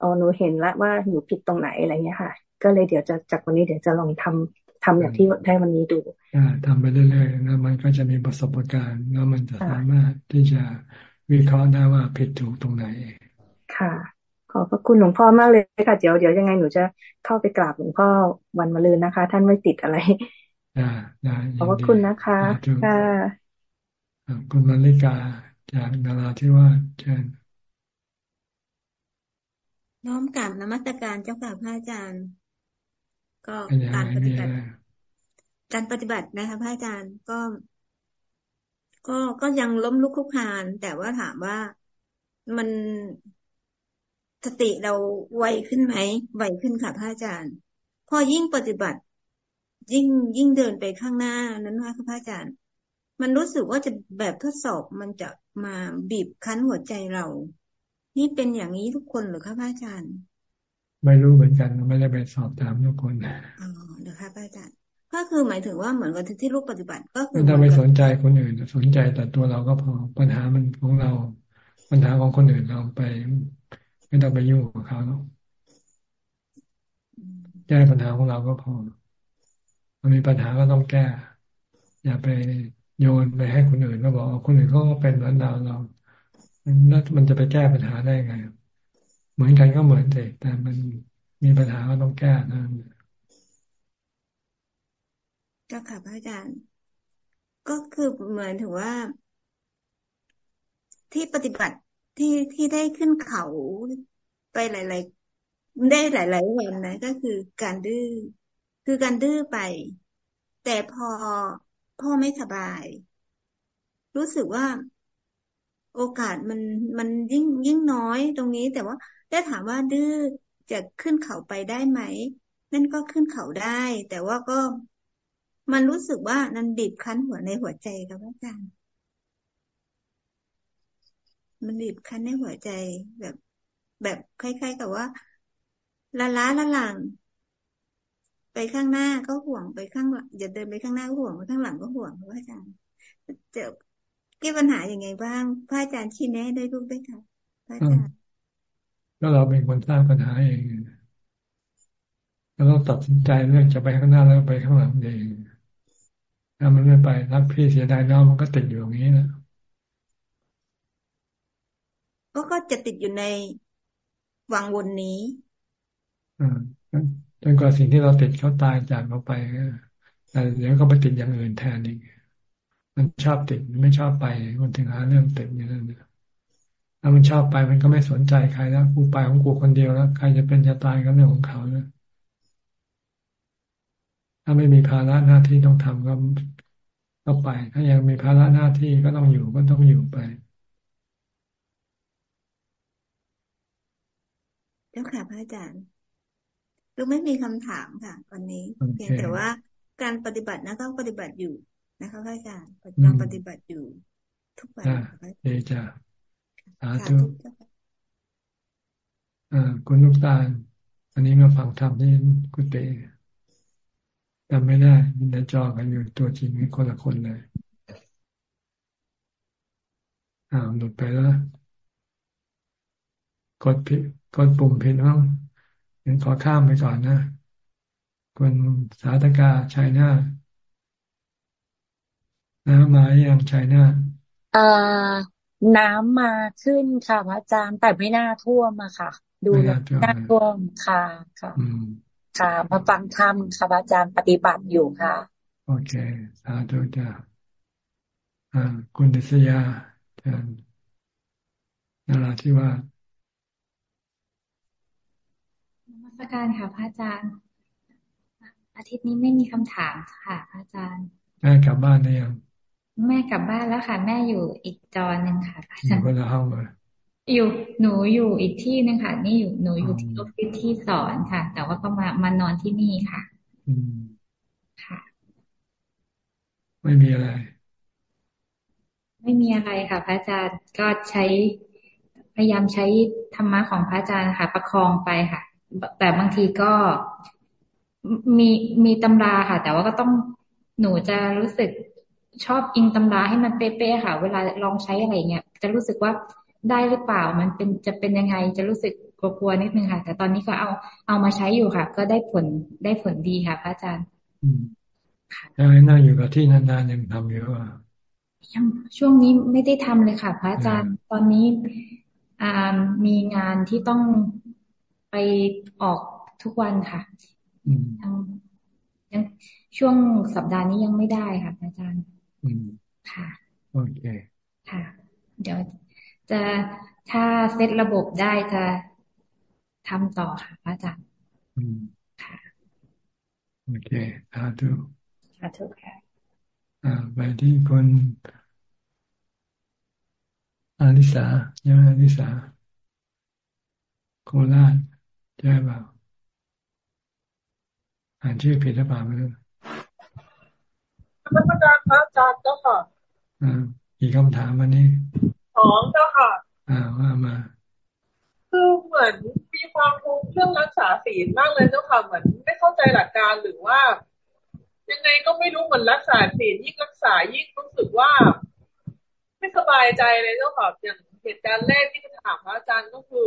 อ๋อหนูเห็นแล้วว่าหนูผิดตรงไหนอะไรเงี้ยค่ะ ก็เลยเดี๋ยวจะจากวันนี้เดี๋ยวจะลองทำทำอย่างที่ได้วันนี้ดูอ่าทำไปเรื่อยๆแล้วมันก็จะมีประสบการณ์แล้วมันจะสามารถที่จะวิเคราะห์ได้ว่าผิดถูกตรงไหน ค่ะ ขอบพระคุณหลวงพ่อมากเลยค่ะเดี๋ยวเดี๋ยวยังไงหนูจะเข้าไปกราบหลวงพ่อวันมะรืนนะคะ ท่านไม่ติดอะไรขอบพระคุณนะคะค่ะคุณมาริกาจากนาราที่ว่าเชิญน้อมกราบนมัสการเจ้าค่ะพระอาจารย์ ก็การปฏิบัติ การปฏิบัตินะคะพระอาจารย์ก็ ก็ก็ยังล้มลุกคุกคาน แต่ว่าถามว่ามันสติเราไวขึ้นไหมไวขึ้นค่ะพระอาจารย์ พอยิ่งปฏิบัติ ยิ่งยิ่งเดินไปข้างหน้านั้นว่าพระอาจารย์ มันรู้สึกว่าจะแบบทดสอบมันจะมาบีบคั้นหัวใจเรา นี่เป็นอย่างนี้ทุกคนหรือคะพระอาจารย์ ไม่รู้เหมือนกันไม่ได้ไปสอบถามทุกคนอ๋อเดี๋ยวค่ะอาจารย์ก็คือหมายถึงว่าเหมือนกับที่ลูกปฏิบัติ ก็คือไม่ต้องไปสนใจคนอื่น สนใจแต่ตัวเราก็พอปัญหามันของเรา ปัญหาของคนอื่นเราไป ไม่ต้องไปยุ่งกับเขาแก้ปัญหาของเราก็พอมันมีปัญหาก็ต้องแก้ อย่าไปโยนไปให้คนอื่นก็บอกคนอื่นเขาก็เป็นเหมือนเราเราแล้วมันจะไปแก้ปัญหาได้ไง เหมือนกันก็เหมือนเด็ก แต่มันมีปัญหาก็ต้องแก้นะเจ้าค่ะพระอาจารย์ก็คือเหมือนถือว่า ที่ปฏิบัติที่ที่ได้ขึ้นเขาไปหลาย ๆ ได้หลาย ๆ วันนะก็คือการดื้อคือการดื้อไป แต่พอพ่อไม่สบาย รู้สึกว่าโอกาสมันมันยิ่งยิ่งน้อยตรงนี้ แต่ว่า ได้ถามว่าดื้อจะขึ้นเขาไปได้ไหม นั่นก็ขึ้นเขาได้ แต่ว่าก็มันรู้สึกว่านันบีบคั้นหัวในหัวใจครับอาจารย์ มันบีบคั้นในหัวใจแบบ แบบคล้ายๆกับว่าละล้าละหลัง ไปข้างหน้าก็ห่วงไปข้างหลังอย่าเดินไปข้างหน้าก็ห่วงไปข้างหลังก็ห่วงครับอาจารย์จะแก้ปัญหาอย่างไงบ้างพระอาจารย์ชี้แนะได้รูปได้ค่ะพระอาจารย์ ก็เราเป็นคนสร้างปัญหาเองแล้วเราตัดสินใจเรื่องจะไปข้างหน้าแล้วไปข้างหลังเองถ้ามันไม่ไปรักพี่เสียดายน้องมันก็ติดอยู่อย่างนี้นะก็ก็จะติดอยู่ในวังวนนี้อ่าจนกว่าสิ่งที่เราติดเขาตายจากเราไปแต่เดี๋ยวก็ไปติดอย่างอื่นแทนอีกมันชอบติดไม่ชอบไปมันถึงหาเรื่องติดอย่างนั้น ถ้ามันชอบไปมันก็ไม่สนใจใครแล้วกูไปของกูคนเดียวแล้ว ใครจะเป็นจะตายก็เรื่องของเขานะถ้าไม่มีภาระหน้าที่ต้องทำก็ก็ไป ถ้ายังมีภาระหน้าที่ก็ต้องอยู่ก็ต้องอยู่ไปเจ้าค่ะพระอาจารย์ลูกไม่มีคำถามค่ะวันนี้ เพียงแต่ว่าการปฏิบัตินะก็ปฏิบัติอยู่นะคะพระอาจารย์กำลังปฏิบัติอยู่ ทุกวันดีจ้า สาธุอ่าคุณลูกตาลอันนี้มาฟังธรรมที่กุฏิจำไม่ได้มีในจอกันอยู่ตัวจริงคนละคนเลยอ้าวหลุดไปแล้วกดผิดกดปุ่มผิดห้องเห็นขอข้ามไปก่อนนะคุณสาธกาชัยนาน้ำมาอย่างชัยนาเอ่อ น้ำมาขึ้นค่ะพระอาจารย์แต่ไม่น่าท่วมอะค่ะ ดูแล้วน่าท่วมค่ะค่ะค่ะมาฟังธรรมค่ะอาจารย์ปฏิบัติอยู่ค่ะ โอเคสาธุจ้าอ่าคุณดิษยาเชิญนาราที่ว่ามาสการค่ะพระอาจารย์ อาทิตย์นี้ไม่มีคำถามค่ะพระอาจารย์แม่กลับบ้านได้ยัง แม่กลับบ้านแล้วค่ะ แม่อยู่อีกจอหนึ่งค่ะอาจารย์คนละห้องเลยอยู่หนูอยู่อีกที่นึงค่ะ นี่อยู่หนูอยู่ที่ออฟฟิศที่สอนค่ะ แต่ว่าก็มามานอนที่นี่ค่ะอืมค่ะ ไม่มีอะไร ไม่มีอะไรค่ะ พระอาจารย์ก็ใช้พยายามใช้ธรรมะของพระอาจารย์ค่ะ ประคองไปค่ะ แต่บางทีก็มีมีตำราค่ะ แต่ว่าก็ต้องหนูจะรู้สึก ชอบอิงตำราให้มันเป๊ะๆค่ะ เวลาลองใช้อะไรเงี้ยจะรู้สึกว่าได้หรือเปล่า มันเป็นจะเป็นยังไง จะรู้สึกกลัวๆนิดนึงค่ะ แต่ตอนนี้ก็เอาเอามาใช้อยู่ค่ะ ก็ได้ผลได้ผลดีค่ะ พระอาจารย์ยังนั่งอยู่กับที่นานๆยังทำอยู่อะยังช่วงนี้ไม่ได้ทำเลยค่ะ พระอาจารย์ ตอนนี้อ่ามีงานที่ต้องไปออกทุกวันค่ะยังยังช่วงสัปดาห์นี้ยังไม่ได้ค่ะ อาจารย์ ค่ะโอเคค่ะ เดี๋ยวจะถ้าเซตระบบได้จะทำต่อค่ะพระอาจารย์ค่ะโอเคสาธุสาธุค่ะอ่าไปที่คนอาลิสาใช่ไหมอาลิสาโคราชใช่เปล่าอ่านชื่อผิดหรือเปล่าไม่รู้ พระอาจารย์พระอาจารย์เจ้าค่ะอ่ากี่คำถามวันนี้สองเจ้าค่ะ อ่าว่ามาคือเหมือนมีความทุกข์เรื่องรักษาศีลมากเลยเจ้าค่ะเหมือนไม่เข้าใจหลักการหรือว่า ยังไงก็ไม่รู้เหมือนรักษาศีลยิ่งรักษายิ่งรู้สึกว่า ไม่สบายใจเลยเจ้าค่ะอย่างเหตุการณ์แรกที่จะถามพระอาจารย์ก็คือ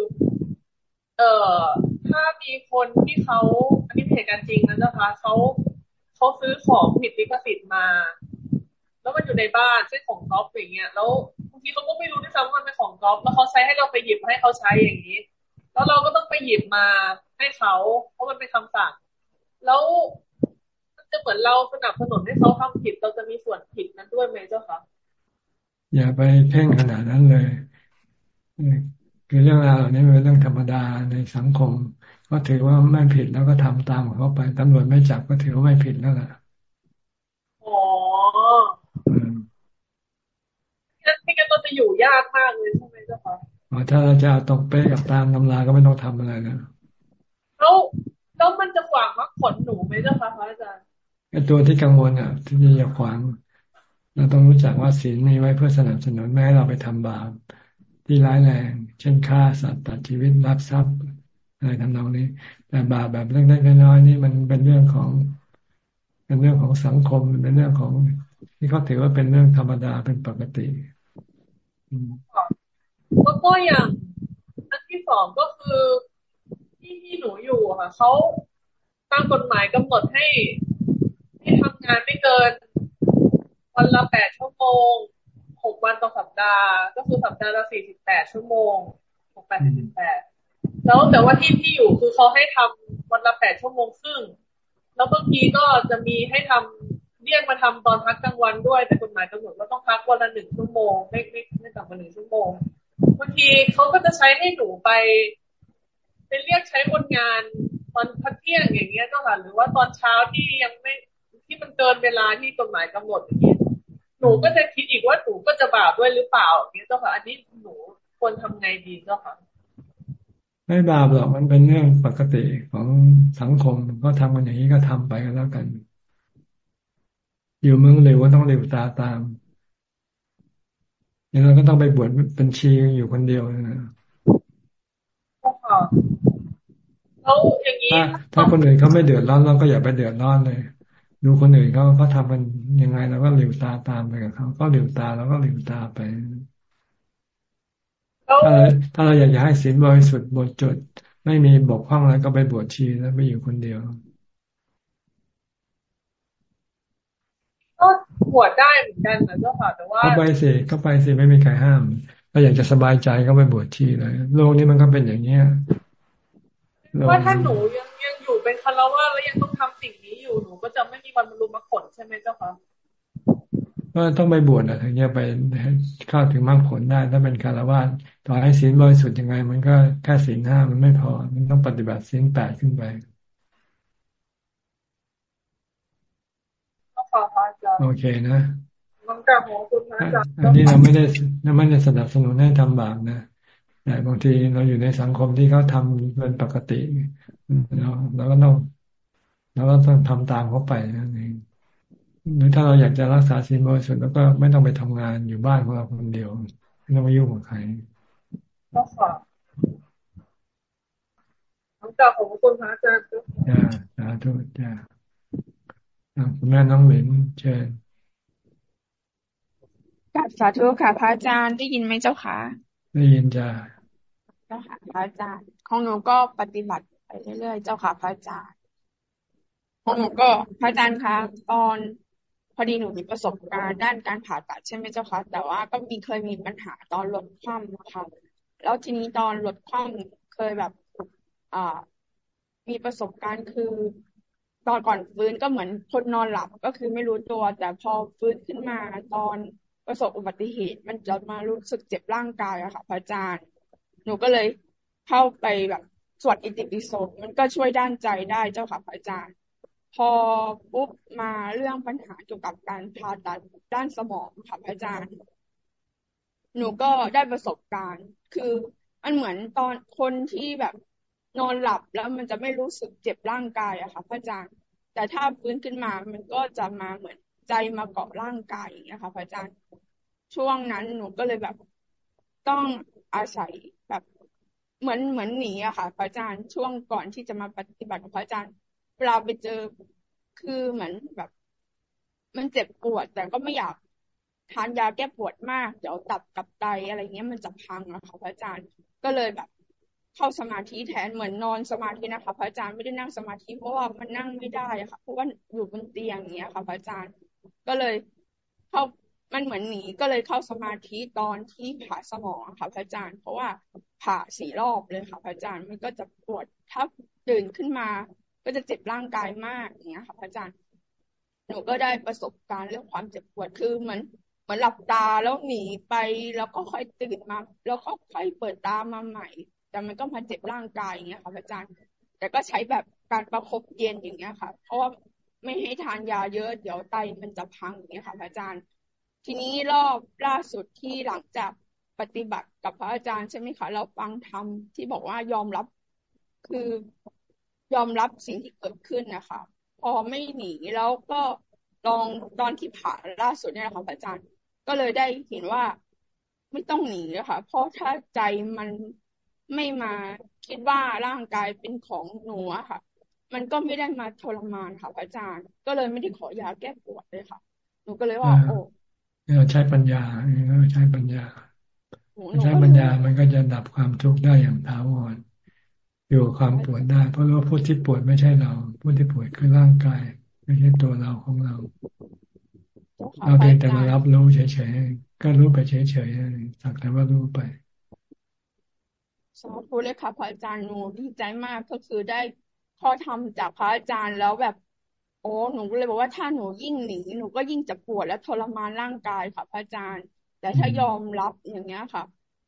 เอ่อถ้ามีคนที่เขาอันนี้เป็นเหตุการณ์จริงนะเจ้าค่ะเขา เขาซื้อของผิดลิขสิทธิ์มา แล้วมันอยู่ในบ้านเช่นของก๊อฟอย่างเงี้ย แล้วบางทีเขาก็ไม่รู้ด้วยซ้ำว่ามันเป็นของก๊อฟแล้วเขาใช้ให้เราไปหยิบให้เขาใช้อย่างนี้ แล้วเราก็ต้องไปหยิบมาให้เขาเพราะมันเป็นคำสั่ง แล้วมันจะเหมือนเราสนับสนุนให้เขาทำผิดเราจะมีส่วนผิดนั้นด้วยไหมเจ้าคะอย่าไปเพ่งขนาดนั้นเลยคือเรื่องราวเหล่านี้เป็นเรื่องธรรมดาในสังคม ก็ถือว่าไม่ผิดแล้วก็ทำตามเขาไปตำรวจไม่จับก็ถือว่าไม่ผิดแล้วล่ะอ๋องั้นไม่งั้นเราจะอยู่ยากมากเลยใช่ไหมเจ้าคะถ้าเราจะตกเป๊ะกับตามตำราก็ไม่ต้องทำอะไรนะแล้วแล้วมันจะขวางมรรคผลหนูไหมเจ้าคะพระอาจารย์ไอตัวที่กังวลอะ ที่จะขวางเราต้องรู้จักว่าศีลมีไว้เพื่อสนับสนุนไม่ให้เราไปทำบาปที่ร้ายแรง เช่นฆ่าสัตว์ตัดชีวิตรักทรัพย์ อะไรทำนองนี้ แต่บาปแบบเล็กๆน้อยๆนี่มันเป็นเรื่องของเป็นเรื่องของสังคมเป็นเรื่องของที่เขาถือว่าเป็นเรื่องธรรมดาเป็นปกติแล้วก็อย่างอันที่สองก็คือที่ที่หนูอยู่ค่ะเขาตั้งกฎหมายกำหนดให้ให้ทำงานไม่เกิน วันละแปดชั่วโมงหกวันต่อสัปดาห์ ก็คือสัปดาห์ละสี่สิบแปดชั่วโมงหกแปดสิบแปด แล้วแต่ว่าที่ที่อยู่คือเขาให้ทำวันละแปดชั่วโมงครึ่ง แล้วบางทีก็จะมีให้ทำเรียกมาทำตอนพักกลางวันด้วยแต่กฎหมายกำหนดว่าต้องพักวันละหนึ่งชั่วโมงไม่ไม่ไม่ต่ำกว่าหนึ่งชั่วโมงบางทีเขาก็จะใช้ให้หนูไปไปเรียกใช้คนงานตอนพักเที่ยงอย่างเงี้ยก็ค่ะหรือว่าตอนเช้าที่ยังไม่ที่มันเกินเวลาที่กฎหมายกำหนดอย่างเงี้ยหนูก็จะคิดอีกว่าหนูก็จะบาปด้วยหรือเปล่าอย่างเงี้ยเจ้าค่ะอันนี้หนูควรทำไงดีเจ้าค่ะ ไม่บาปหรอกมันเป็นเรื่องปกติของสังคมก็ทำกันอย่างนี้ก็ทำไปกันแล้วกัน อยู่เมืองเร็วก็ต้องเร็วตาตามอย่างเราก็ต้องไปบวชเป็นชีอยู่คนเดียวนะแล้วอย่างนี้ถ้าคนอื่นเขาไม่เดือดร้อนเราก็อย่าไปเดือดร้อนเลย ดูคนอื่นเขาเขาทำกันยังไงเราก็หลิวตาตามไปกับเขาก็หลิวตาแล้วก็หลิวตาไป ถ้าถ้าเราอยากจะให้ศีลบริสุทธิ์บทจด ไม่มีบกพร่องอะไรก็ไปบวชชีแล้วไปอยู่คนเดียวก็บวชได้เหมือนกันนะเจ้าค่ะแต่ว่าก็ไปสิก็ไปสิไม่มีใครห้ามถ้าอยากจะสบายใจก็ไปบวชชีเลยโลกนี้มันก็เป็นอย่างเนี้ยว่าถ้าหนูยังยังอยู่เป็นคารวะแล้วยังต้องทำสิ่งนี้อยู่หนูก็จะไม่มีวันบรรลุมรรคผลใช่ไหมเจ้าคะก็ต้องไปบวชอะถึงจะไปเข้าถึงมรรคผลได้ ถ้าเป็นคารวะ ต่อให้ศีลบริสุทธิ์ยังไง มันก็แค่ศีลห้ามันไม่พอ มันต้องปฏิบัติศีลแปดขึ้นไปโอเคนะอันนี้เราไม่ได้ไม่ได้สนับสนุนให้ทำบาปนะแต่บางทีเราอยู่ในสังคมที่เขาทำเป็นปกติเราเราก็ต้องเราก็ต้องทำตามเขาไปนั่นเองหรือถ้าเราอยากจะรักษาศีลบริสุทธิ์แล้วก็ไม่ต้องไปทำงานอยู่บ้านของเราคนเดียวไม่ต้องไปยุ่งกับใครก็ ขอน้องจากของคุณพระอาจารย์จ้าสาธุจ้าคุณแม่น้องเหลินเชิญกับสาธุค่ะ พระอาจารย์ได้ยินไหมเจ้าค่ะได้ยินจ้าเจ้าค่ะพระอาจารย์ของหนูก็ปฏิบัติไปเรื่อยๆเจ้าค่ะพระอาจารย์ของหนูก็พระอาจารย์คะตอนพอดีหนูมีประสบการณ์ด้านการผ่าตัดใช่ไหมเจ้าคะแต่ว่าก็มีเคยมีปัญหาตอนลดความนะคะ แล้วทีนี้ตอนลดความเคยแบบอ่ามีประสบการณ์คือตอนก่อนฟื้นก็เหมือนคนนอนหลับก็คือไม่รู้ตัว แต่พอฟื้นขึ้นมาตอนประสบอุบัติเหตุ มันจะมารู้สึกเจ็บร่างกายอะค่ะพระอาจารย์ หนูก็เลยเข้าไปแบบสวดอิติปิโสมันก็ช่วยด้านใจได้เจ้าค่ะพระอาจารย์ พอปุ๊บมาเรื่องปัญหาเกี่ยวกับการผ่าตัดด้านสมองค่ะอาจารย์ หนูก็ได้ประสบการณ์ คือมันเหมือนตอนคนที่แบบนอนหลับแล้วมันจะไม่รู้สึกเจ็บร่างกายอะค่ะพระอาจารย์ แต่ถ้าฟื้นขึ้นมามันก็จะมาเหมือนใจมาเกาะร่างกายอย่างเงี้ยค่ะพระอาจารย์ ช่วงนั้นหนูก็เลยแบบต้องอาศัยแบบเหมือนเหมือนหนีอะค่ะพระอาจารย์ช่วงก่อนที่จะมาปฏิบัติกับพระอาจารย์เวลาไปเจอคือเหมือนแบบ มันเจ็บปวด แต่ก็ไม่อยาก ทานยาแก้ปวดมาก เดี๋ยวตับกับไตอะไรเงี้ยมันจะพังอะค่ะพระอาจารย์ ก็เลยแบบ เข้าสมาธิแทนเหมือนนอนสมาธินะคะพระอาจารย์ไม่ได้นั่งสมาธิเพราะว่ามันนั่งไม่ได้อะค่ะเพราะว่าอยู่บนเตียงอย่างเงี้ยค่ะพระอาจารย์ ก็เลยเข้ามันเหมือนหนีก็เลยเข้าสมาธิตอนที่ผ่าสมองค่ะพระอาจารย์ เพราะว่าผ่าสี่รอบเลยค่ะพระอาจารย์มันก็จะปวดถ้าตื่นขึ้นมา ก็จะเจ็บร่างกายมากอย่างเงี้ยค่ะพระอาจารย์หนูก็ได้ประสบการณ์เรื่องความเจ็บปวดคือเหมือน เหมือนหลับตาแล้วหนีไปแล้วก็ค่อยตื่นมา แล้วก็ค่อยเปิดตามาใหม่ แต่มันก็มาเจ็บร่างกายอย่างเงี้ยค่ะพระอาจารย์ แต่ก็ใช้แบบการประคบเย็นอย่างเงี้ยค่ะ เพราะว่าไม่ให้ทานยาเยอะเดี๋ยวไตมันจะพังอย่างเงี้ยค่ะพระอาจารย์ ทีนี้รอบล่าสุดที่หลังจากปฏิบัติกับพระอาจารย์ใช่ไหมคะเราฟังธรรมที่บอกว่ายอมรับคือยอมรับสิ่งที่เกิดขึ้นนะคะ พอไม่หนีแล้วก็ลองตอนที่ผ่าล่าสุดเนี่ยนะคะอาจารย์ ก็เลยได้เห็นว่าไม่ต้องหนีนะคะเพราะถ้าใจมันไม่มาคิดว่าร่างกายเป็นของหนูอะค่ะ มันก็ไม่ได้มาทรมานค่ะอาจารย์ ก็เลยไม่ได้ขอยาแก้ปวดเลยค่ะ หนูก็เลยว่า โอ้เราใช้ปัญญาเราใช้ปัญญาใช้ปัญญามันก็จะดับความทุกข์ได้อย่างถาวรอยู่ความปวดได้ เพราะว่าผู้ที่ปวดไม่ใช่เรา ผู้ที่ปวดคือร่างกาย ไม่ใช่ตัวเราของเรา เราเพียงแต่มารับรู้เฉยๆก็รู้ไปเฉยๆสักแต่ว่ารู้ไปสาธุเลยค่ะพระอาจารย์หนูดีใจมากก็คือได้ข้อธรรมจากพระอาจารย์แล้วแบบ โอ้หนูเลยบอกว่าถ้าหนูยิ่งหนีหนูก็ยิ่งจะปวดและทรมานร่างกายค่ะพระอาจารย์ แต่ถ้ายอมรับอย่างเงี้ยค่ะ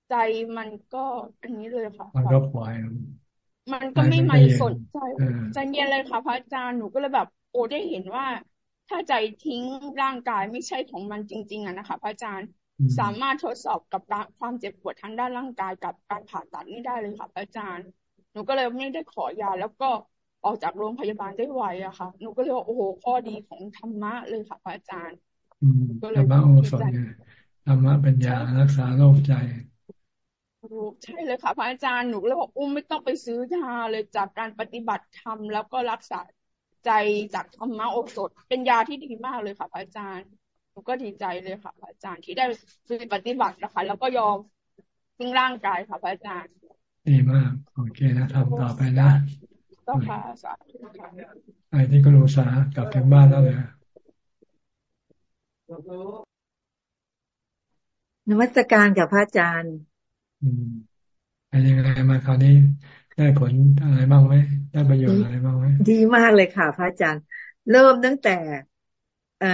ใจมันก็อันนี้เลยค่ะมันก็ปล่อยมันก็ไม่ไม่สนใจใจเย็นเลยค่ะพระอาจารย์หนูก็เลยแบบ โอ้ได้เห็นว่า ถ้าใจทิ้งร่างกายไม่ใช่ของมันจริง ๆอะนะคะพระอาจารย์สามารถทดสอบกับความเจ็บปวดทางด้านร่างกายกับการผ่าตัดนี่ได้เลยค่ะพระอาจารย์ หนูก็เลยไม่ได้ขอยาแล้วก็ออกจากโรงพยาบาลได้ไวอะค่ะ หนูก็เลยว่าโอ้โหข้อดีของธรรมะเลยค่ะพระอาจารย์ก็เลยธรรมะโอสถเนี่ยธรรมะเป็นยารักษาโรคใจใช่เลยค่ะพระอาจารย์หนูเลยบอกอุ้มไม่ต้องไปซื้อยาเลยจากการปฏิบัติธรรมแล้วก็รักษา ใจจากธรรมะโอสถเป็นยาที่ดีมากเลยค่ะพระอาจารย์หนูก็ดีใจเลยค่ะพระอาจารย์ที่ได้ปฏิบัตินะคะ แล้วก็ยอมทิ้งร่างกายค่ะพระอาจารย์ดีมากโอเคนะทำต่อไปนะต้อค่ะสาธุไอ้ที่ก็รู้สากลับถึงบ้านแล้วเลยนมัสการกับพระอาจารย์อืมเป็นยังไงมาคราวนี้ ได้ผลอะไรบ้างไหมได้ประโยชน์อะไรบ้างไหมดีมากเลยค่ะ พระอาจารย์ เริ่มตั้งแต่เอ่อ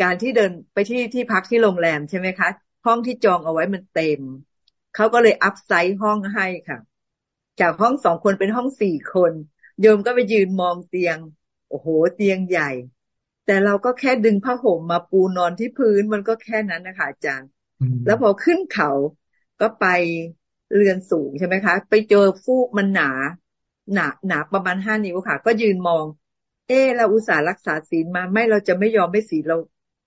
การที่เดินไปที่ที่พักที่โรงแรมใช่ไหมคะห้องที่จองเอาไว้มันเต็มเขาก็เลยอัพไซด์ห้องให้ค่ะ จากห้องสองคนเป็นห้องสี่คน โยมก็ไปยืนมองเตียง โอ้โห เตียงใหญ่ แต่เราก็แค่ดึงผ้าห่มมาปูนอนที่พื้นมันก็แค่นั้นนะคะอาจารย์ แล้วพอขึ้นเขาก็ไป เรือนสูงใช่ไหมคะ ไปเจอฟูกมันหนาหนาหนาประมาณห้านิ้วค่ะ ก็ยืนมอง เออเราอุตส่าห์รักษาศีลมาไม่เราจะไม่ยอมไม่ศีลเรา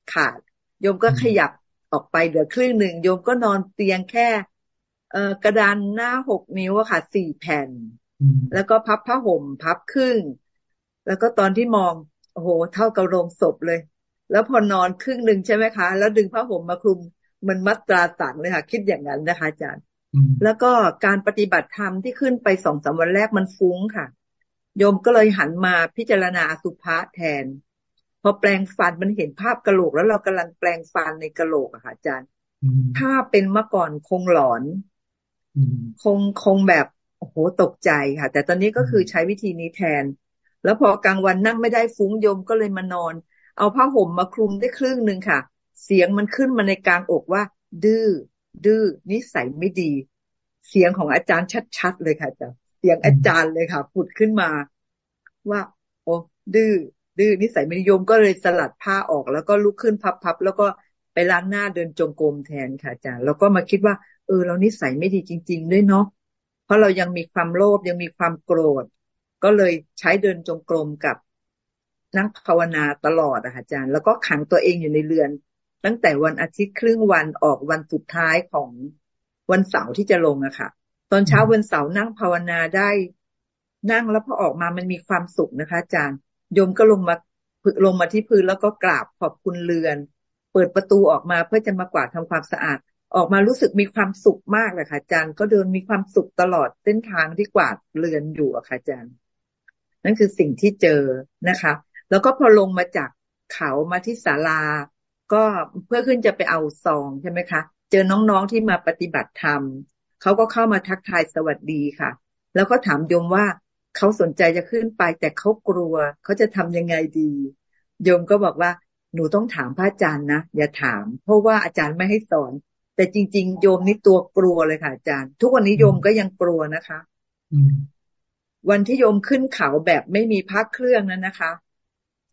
ขาด โยมก็ขยับออกไปเหลือครึ่งหนึ่งโยมก็นอนเตียงแค่ เอ่อกระดานหน้าหกนิ้วอะค่ะสี่แผ่น แล้วก็พับผ้าห่มพับครึ่ง แล้วก็ตอนที่มองโอ้โห เท่ากับโรงศพเลย แล้วพอนอนครึ่งหนึ่งใช่ไหมคะ แล้วดึงผ้าห่มมาคลุมมันมัดตราสังเลยค่ะ คิดอย่างนั้นนะคะอาจารย์ แล้วก็การปฏิบัติธรรมที่ขึ้นไปสองสามวันแรกมันฟุ้งค่ะโยมก็เลยหันมาพิจารณาอสุภะแทน พอแปลงฟันมันเห็นภาพกระโหลก แล้วเรากำลังแปลงฟันในกระโหลกอะค่ะอาจารย์ ถ้าเป็นเมื่อก่อนคงหลอนคงคงแบบโอ้โหตกใจค่ะ แต่ตอนนี้ก็คือใช้วิธีนี้แทน แล้วพอกลางวันนั่งไม่ได้ฟุ้งยมก็เลยมานอน เอาผ้าห่มมาคลุมได้ครึ่งหนึ่งค่ะ เสียงมันขึ้นมาในกลางอกว่า ดื้อ ดื้อนิสัยไม่ดี เสียงของอาจารย์ชัดๆเลยค่ะอาจ้ะเสียงอาจารย์เลยค่ะผุดขึ้นมา ว่า โอ้ดื้อดื้อนิสัยไม่ดียมก็เลยสลัดผ้าออก แล้วก็ลุกขึ้นพับๆแล้วก็ไปล้างหน้าเดินจงกรมแทนค่ะอาจารย์แล้วก็มาคิดว่า เออ เรานิสัยไม่ดีจริง ๆ ด้วยเนาะเพราะเรายังมีความโลภยังมีความโกรธ ก็เลยใช้เดินจงกรมกับนั่งภาวนาตลอดอาจารย์ แล้วก็ขังตัวเองอยู่ในเรือน ตั้งแต่วันอาทิตย์ครึ่งวันออกวันสุดท้ายของวันเสาร์ที่จะลงอะค่ะ ตอนเช้าวันเสาร์นั่งภาวนาได้ นั่งแล้วพอออกมามันมีความสุขนะคะ อาจารย์โยมก็ลงมาลงมาที่พื้นแล้วก็กราบขอบคุณเรือน เปิดประตูออกมาเพื่อจะมากวาดทำความสะอาด ออกมารู้สึกมีความสุขมากเลยค่ะอาจารย์ก็เดินมีความสุขตลอดเส้นทางที่กวาดเรือนอยู่อะค่ะอาจารย์ นั่นคือสิ่งที่เจอนะคะ แล้วก็พอลงมาจากเขามาที่ศาลา ก็เพื่อขึ้นจะไปเอาซองใช่ไหมคะ เจอน้องๆที่มาปฏิบัติธรรมเขาก็เข้ามาทักทายสวัสดีค่ะ แล้วก็ถามโยมว่าเขาสนใจจะขึ้นไป แต่เขากลัวเขาจะทำยังไงดี โยมก็บอกว่าหนูต้องถามพระอาจารย์นะอย่าถาม เพราะว่าอาจารย์ไม่ให้สอน แต่จริง ๆ โยมนี่ตัวกลัวเลยค่ะอาจารย์ ทุกวันนี้โยมก็ยังกลัวนะคะวันที่โยมขึ้นเขาแบบไม่มีพักเครื่องนั้นนะคะ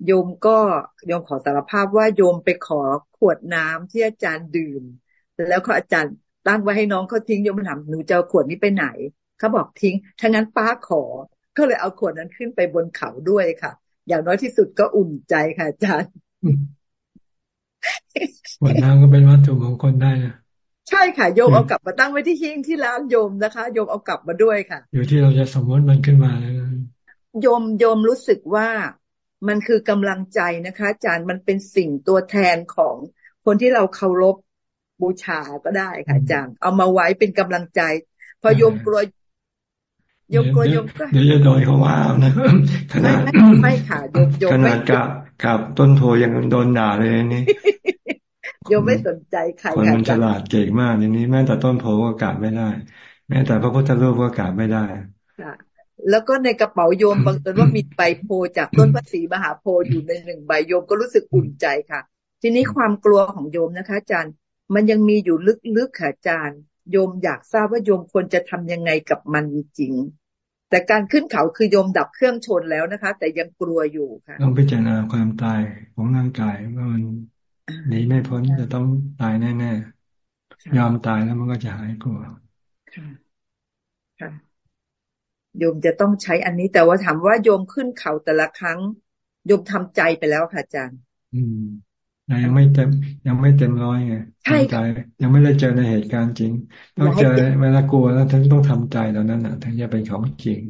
โยมก็โยมขอสารภาพว่าโยมไปขอขวดน้ำที่อาจารย์ดื่ม แล้วก็อาจารย์ตั้งไว้ให้น้องเขาทิ้งโยมถามหนูจะเอาขวดนี้ไปไหนเขาบอกทิ้งถ้างั้นป้าขอ ก็เลยเอาขวดนั้นขึ้นไปบนเขาด้วยค่ะ อย่างน้อยที่สุดก็อุ่นใจค่ะอาจารย์ขวดน้ำก็เป็นวัตถุมงคลได้นะใช่ค่ะโยมเอากลับมาตั้งไว้ที่หิ้งที่ร้านโยมนะคะโยมเอากลับมาด้วยค่ะ อยู่ที่เราจะสมมติมันขึ้นมาโยมโยมรู้สึกว่า มันคือกำลังใจนะคะอาจารย์มันเป็นสิ่งตัวแทนของคนที่เราเคารพบูชาก็ได้ค่ะอาจารย์ เอามาไว้เป็นกำลังใจ พอโยมกลัวโยมกลัวโยมก็เดี๋ยวจะโดนเขาว่านะขนาดไม่ค่ะโยมโยมขนาดกับกับต้นโพยังโดนด่าเลยนี่โยมไม่สนใจใครคนมันฉลาดเก่งมากในนี้แม้แต่ต้นโพก็กราบไม่ได้ แม้แต่พระพุทธรูปก็กราบไม่ได้ค่ะ แล้วก็ในกระเป๋าโยมบังเอิญว่ามีใบโพจากต้นพระศรีมหาโพอยู่ในหนึ่งใบโยมก็รู้สึกอุ่นใจค่ะ ทีนี้ความกลัวของโยมนะคะอาจารย์ มันยังมีอยู่ลึกๆค่ะอาจารย์ โยมอยากทราบว่าโยมควรจะทำยังไงกับมันจริง แต่การขึ้นเขาคือโยมดับเครื่องชนแล้วนะคะ แต่ยังกลัวอยู่ค่ะต้องพิจารณาความตายของร่างกายว่ามันหนีไม่พ้นจะต้องตายแน่ๆยอมตายแล้วมันก็จะหายกลัวค่ะค่ะ โยมจะต้องใช้อันนี้ แต่ว่าถามว่าโยมขึ้นเขาแต่ละครั้ง โยมทำใจไปแล้วค่ะอาจารย์ อืมยังไม่เต็มยังไม่เต็มร้อยไงใช่ใจยังไม่ได้เจอในเหตุการณ์จริง ต้องเจอเวลากลัวแล้วถึงต้องทำใจแล้วนั้นน่ะถึงจะเป็นของจริง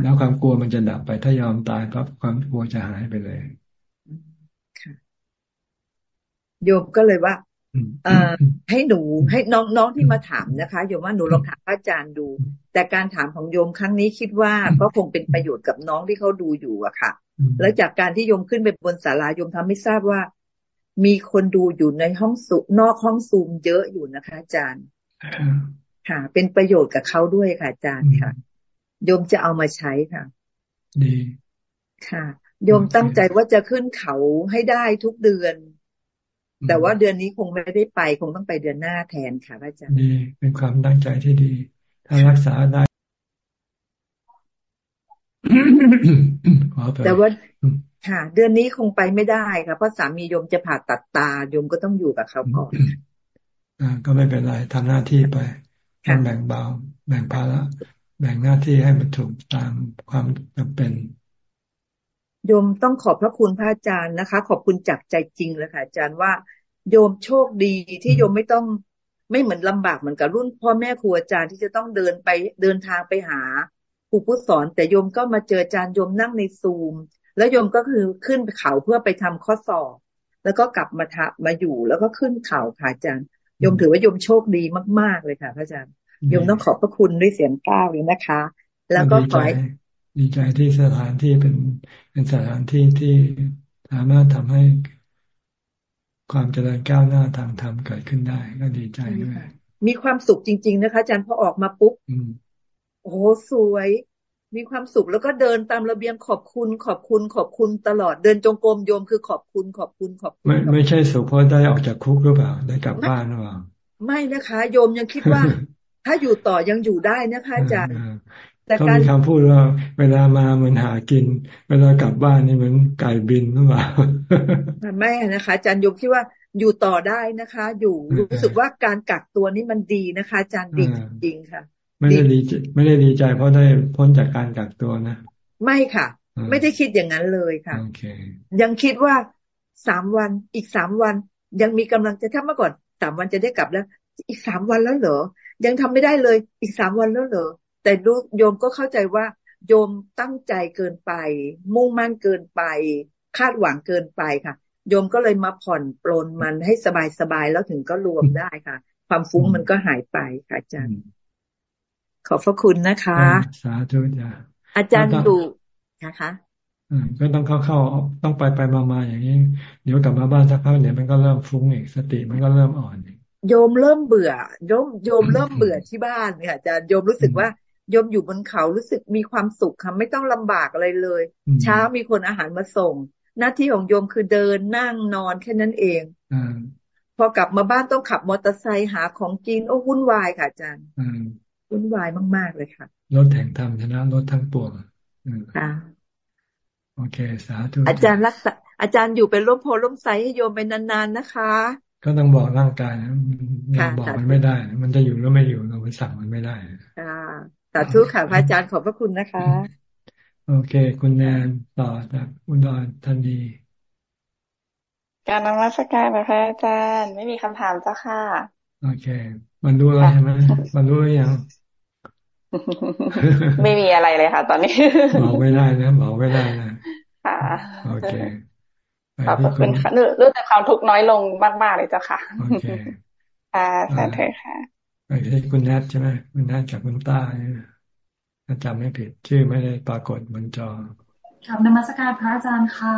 แล้วความกลัวมันจะดับไปถ้ายอมตายปั๊บความกลัวจะหายไปเลยโยมก็เลยว่า อให้หนูให้น้องน้องที่มาถามนะคะโยมว่าหนูลองถามพระอาจารย์ดู แต่การถามของโยมครั้งนี้คิดว่าก็คงเป็นประโยชน์กับน้องที่เขาดูอยู่อะค่ะ แล้วจากการที่โยมขึ้นไปบนศาลาโยมทำให้ทราบว่า มีคนดูอยู่ในห้องสุนอกห้องซูมเยอะอยู่นะคะ อาจารย์ค่ะ เป็นประโยชน์กับเขาด้วยค่ะ อาจารย์ค่ะโยมจะเอามาใช้ค่ะดีค่ะโยมตั้งใจว่าจะขึ้นเขาให้ได้ทุกเดือน แต่ว่าเดือนนี้คงไม่ได้ไป คงต้องไปเดือนหน้าแทนค่ะอาจารย์ดีเป็นความตั้งใจที่ดี ถ้ารักษาได้แต่ว่าค่ะ เดือนนี้คงไปไม่ได้ค่ะเพราะสามีโยมจะผ่าตัดตาโยมก็ต้องอยู่กับเขาก่อนอ่าก็ไม่เป็นไรทำหน้าที่ไปแบ่งเบา แบ่งภาระแบ่งหน้าที่ให้มันถูกตามความจำเป็น โยมต้องขอบพระคุณพระอาจารย์นะคะ ขอบคุณจากใจจริงเลยค่ะอาจารย์ว่า โยมโชคดีที่โยมไม่ต้องไม่เหมือนลำบากเหมือนกับรุ่นพ่อแม่ครูอาจารย์ที่จะต้องเดินไปเดินทางไปหาครูผู้สอน แต่โยมก็มาเจออาจารย์โยมนั่งในซูม แล้วโยมก็คือขึ้นเขาเพื่อไปทำข้อสอบ แล้วก็กลับมาทะมาอยู่แล้วก็ขึ้นเขาค่ะอาจารย์โยมถือว่าโยมโชคดีมาก ๆเลยค่ะพระอาจารย์โยมต้องขอบพระคุณด้วยเสียงก้าวเลยนะคะ แล้วก็ขอ ดีใจที่สถานที่เป็นเป็นสถานที่ที่สามารถทำให้ความเจริญก้าวหน้าทางธรรมเกิดขึ้นได้ ก็ดีใจด้วย มีความสุขจริง ๆ นะคะอาจารย์พอออกมาปุ๊บโอ้สวย มีความสุขแล้วก็เดินตามระเบียงขอบคุณขอบคุณขอบคุณตลอดเดินจงกรมโยมคือขอบคุณขอบคุณขอบคุณ ไม่ไม่ใช่สุขเพราะได้ออกจากคุกหรือเปล่า ได้กลับบ้านหรือเปล่า ไม่นะคะ โยมยังคิดว่า ถ้าอยู่ต่อยังอยู่ได้นะคะอาจารย์ แต่การคำพูดว่า เวลามาเหมือนหากิน เวลากลับบ้านนี่เหมือนไก่บินหรือเปล่าแม่นะคะอาจารย์ยมคิดว่าอยู่ต่อได้นะคะ อยู่รู้สึกว่าการกักตัวนี้มันดีนะคะอาจารย์ดีจริงค่ะ ไม่ได้ดีไม่ได้ดีใจ เพราะได้พ้นจากการกักตัวนะ ไม่ค่ะ ไม่ได้คิดอย่างนั้นเลยค่ะ ยังคิดว่าสามวันอีกสามวัน ยังมีกำลังจะถ้าเมื่อก่อนสามวันจะได้กลับแล้ว อีกสามวันแล้วเหรอยังทำไม่ได้เลย อีกสามวันแล้วเหรอ แต่ลูกโยมก็เข้าใจว่า โยมตั้งใจเกินไป มุ่งมั่นเกินไป คาดหวังเกินไปค่ะ โยมก็เลยมาผ่อนปลนมันให้สบายๆแล้วถึงก็รวมได้ค่ะ ความฟุ้งมันก็หายไปค่ะอาจารย์ ขอบพระคุณนะคะ สาธุจ้าอาจารย์ดูนะคะก็ต้องเข้าเข้าต้องไปไปมามาอย่างนี้ เดี๋ยวกลับมาบ้านสักพักเดี๋ยวมันก็เริ่มฟุ้งอีกสติมันก็เริ่มอ่อนโยมเริ่มเบื่อโยมโยมเริ่มเบื่อที่บ้านค่ะอาจารย์โยมรู้สึกว่าโยมอยู่บนเขารู้สึกมีความสุขค่ะไม่ต้องลำบากอะไรเลย เช้ามีคนอาหารมาส่ง หน้าที่ของโยมคือเดินนั่งนอนแค่นั้นเองอพอกลับมาบ้านต้องขับมอเตอร์ไซค์หาของกินโอ้วุ่นวายค่ะอาจารย์วุ่นวายมากๆเลยค่ะรถแห่งธรรมชนะรถทั้งปวงค่ะโอเค สาธุอาจารย์รักษาอาจารย์อยู่เป็นร่มโพล่มไซให้โยมไปนานๆนะคะ ก็ต้องบอกร่างกายนะเราบอกมันไม่ได้ มันจะอยู่หรือไม่อยู่เราไปสั่งมันไม่ได้ค่ะสาธุค่ะพระอาจารย์ขอบพระคุณนะคะ โอเค คุณแนนต่อจากอุดรทันดีการนมัสการพระอาจารย์ไม่มีคำถามเจ้าค่ะ โอเค มันรู้แล้วใช่ไหมมันรู้หรือยังไม่มีอะไรเลยค่ะ ตอนนี้บอกไม่ได้นะบอกไม่ได้นะค่ะโอเคขอบคุณค่ะรู้แต่ความทุกข์น้อยลงมากๆเลยเจ้าค่ะโอเคค่ะสาธุค่ะ ไปที่คุณนัทใช่ไหมคุณนัทกับคุณต้าถ้าจำไม่ผิด ชื่อไม่ได้ปรากฏบนจอครับนมัสการพระอาจารย์ค่ะ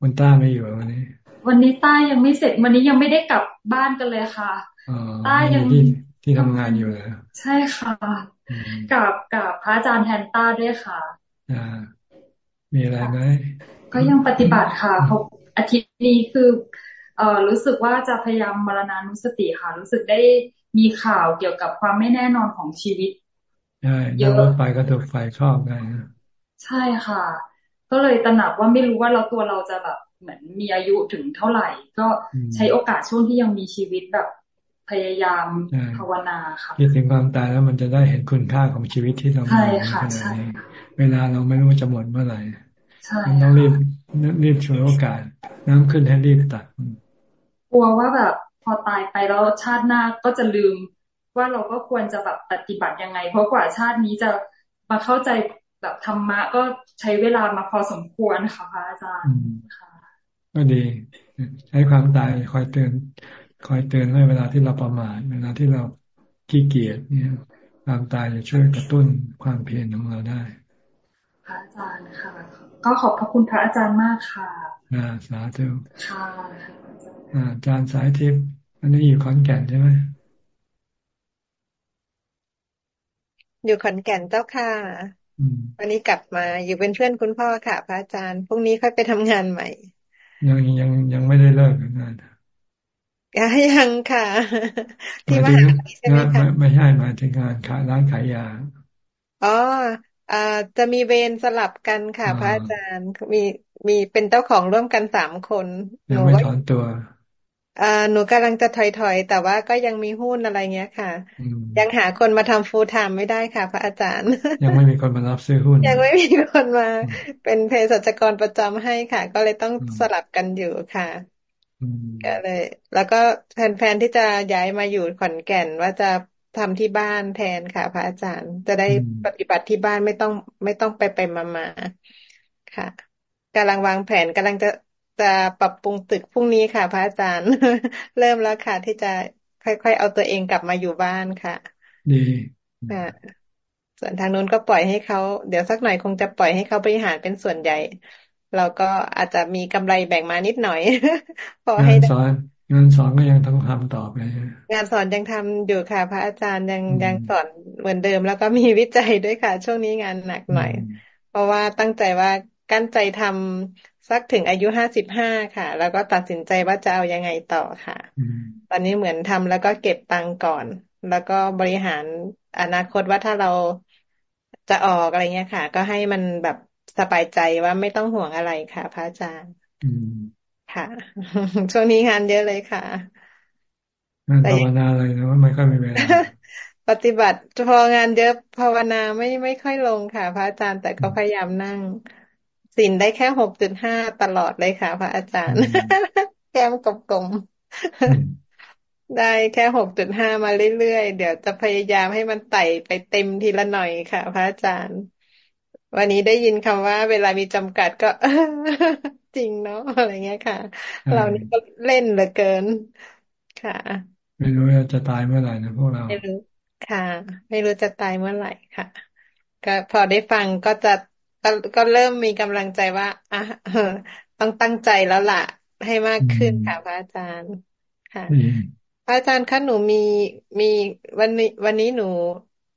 คุณต้าไม่อยู่วันนี้ วันนี้ต้ายังไม่เสร็จ วันนี้ยังไม่ได้กลับบ้านกันเลยค่ะต้ายังที่ทำงานอยู่เลยใช่ค่ะกับกับพระอาจารย์แทนต้าด้วยค่ะอ่ามีอะไรไหมก็ยังปฏิบัติค่ะเพราะอาทิตย์นี้คือ เอ่อรู้สึกว่าจะพยายามมรณานุสติค่ะ รู้สึกได้มีข่าวเกี่ยวกับความไม่แน่นอนของชีวิตใช่เยอะไปก็ถูกไฟครอบไงใช่ค่ะ ก็เลยตระหนักว่าไม่รู้ว่าเราตัวเราจะแบบเหมือนมีอายุถึงเท่าไหร่ ก็ใช้โอกาสช่วงที่ยังมีชีวิตแบบพยายามภาวนาค่ะคิดถึงความตายแล้วมันจะได้เห็นคุณค่าของชีวิตที่เราใช่ค่ะใช่เวลาเราไม่รู้จะหมดเมื่อไหร่ต้องรีบรีบช่วยโอกาส น้ำขึ้นให้รีบตัด กลัวว่าแบบพอตายไปแล้วชาติหน้าก็จะลืม ว่าเราก็ควรจะแบบปฏิบัติยังไง เพราะกว่าชาตินี้จะมาเข้าใจแบบธรรมะก็ใช้เวลามาพอสมควรค่ะพระอาจารย์ค่ะก็ดี ใช้ความตายคอยเตือนคอยเตือนให้เวลาที่เราประมาทเวลาที่เราขี้เกียจเนี่ยความตายจะช่วยกระตุ้นความเพียรของเราได้ พระอาจารย์ค่ะ ก็ขอบพระคุณพระอาจารย์มากค่ะอ่าสาธุค่ะ อาจารย์สายทิพย์อันนี้อยู่ขอนแก่นใช่ไหมอยู่ขอนแก่นเจ้าค่ะวันนี้กลับมาอยู่เป็นเพื่อนคุณพ่อค่ะ พระอาจารย์พรุ่งนี้ค่อยไปทำงานใหม่ ยังยังยังไม่ได้เลิกงานยังค่ะ ที่ว่าใช่ไหมคะไม่ใช่หมายถึงงานขายร้านขายยาอ๋ออ่าจะมีเวรสลับกันค่ะ พระอาจารย์มีมีเป็นเจ้าของร่วมกันสามคนยังไม่ถอนตัวอ่า หนูกำลังจะถอยๆ แต่ว่าก็ยังมีหุ้นอะไรเงี้ยค่ะ ยังหาคนมาทำฟูลไทม์ไม่ได้ค่ะ พระอาจารย์ ยังไม่มีคนมารับซื้อหุ้น ยังไม่มีคนมาเป็นเภสัชกรประจำให้ค่ะ ก็เลยต้องสลับกันอยู่ค่ะก็เลย แล้วก็แฟนๆที่จะย้ายมาอยู่ขอนแก่นว่าจะทำที่บ้านแทนค่ะ พระอาจารย์ จะได้ปฏิบัติที่บ้านไม่ต้องไม่ต้องไปไปมามาค่ะกำลังวางแผนกำลังจะ จะปรับปรุงตึกพรุ่งนี้ค่ะ พระอาจารย์ เริ่มแล้วค่ะ ที่จะค่อยๆเอาตัวเองกลับมาอยู่บ้านค่ะ ดีค่ะส่วนทางนู้นก็ปล่อยให้เขาเดี๋ยวสักหน่อยคงจะปล่อยให้เขาบริหารเป็นส่วนใหญ่ เราก็อาจจะมีกำไรแบ่งมานิดหน่อย พอให้สอนงานสอนก็ยังต้องทำต่อไปงานสอนยังทำอยู่ค่ะ พระอาจารย์ยังยังสอนเหมือนเดิม แล้วก็มีวิจัยด้วยค่ะ ช่วงนี้งานหนักหน่อย เพราะว่าตั้งใจว่ากั้นใจทำ สักถึงอายุห้าสิบห้าค่ะ แล้วก็ตัดสินใจว่าจะเอายังไงต่อค่ะ ตอนนี้เหมือนทำแล้วก็เก็บตังก่อน แล้วก็บริหารอนาคตว่าถ้าเราจะออกอะไรเงี้ยค่ะ ก็ให้มันแบบสบายใจว่าไม่ต้องห่วงอะไรค่ะ พระอาจารย์ค่ะ ช่วงนี้งานเยอะเลยค่ะงานภาวนาเลยนะว่าไม่ค่อยมีเวลาปฏิบัติพองานเยอะภาวนาไม่ไม่ค่อยลงค่ะ พระอาจารย์แต่ก็พยายามนั่ง สินได้แค่หกจุดห้าตลอดเลยค่ะ พระอาจารย์ แก้มกลมได้แค่หกจุดห้ามาเรื่อยๆ เดี๋ยวจะพยายามให้มันไต่ไปเต็มทีละหน่อยค่ะ พระอาจารย์ วันนี้ได้ยินคำว่า เวลามีจำกัดก็จริงเนาะอะไรเงี้ยค่ะ เรานี่ก็เล่นเหลือเกิน ค่ะ ไม่รู้จะตายเมื่อไหร่นะพวกเราไม่รู้ค่ะ ไม่รู้จะตายเมื่อไหร่ค่ะ ก็พอได้ฟังก็จะ ก็ก็เริ่มมีกำลังใจว่าอะต้องตั้งใจแล้วล่ะ ให้มากขึ้นค่ะพระอาจารย์ค่ะพระอาจารย์คะหนูมีมีวันนี้วันนี้หนู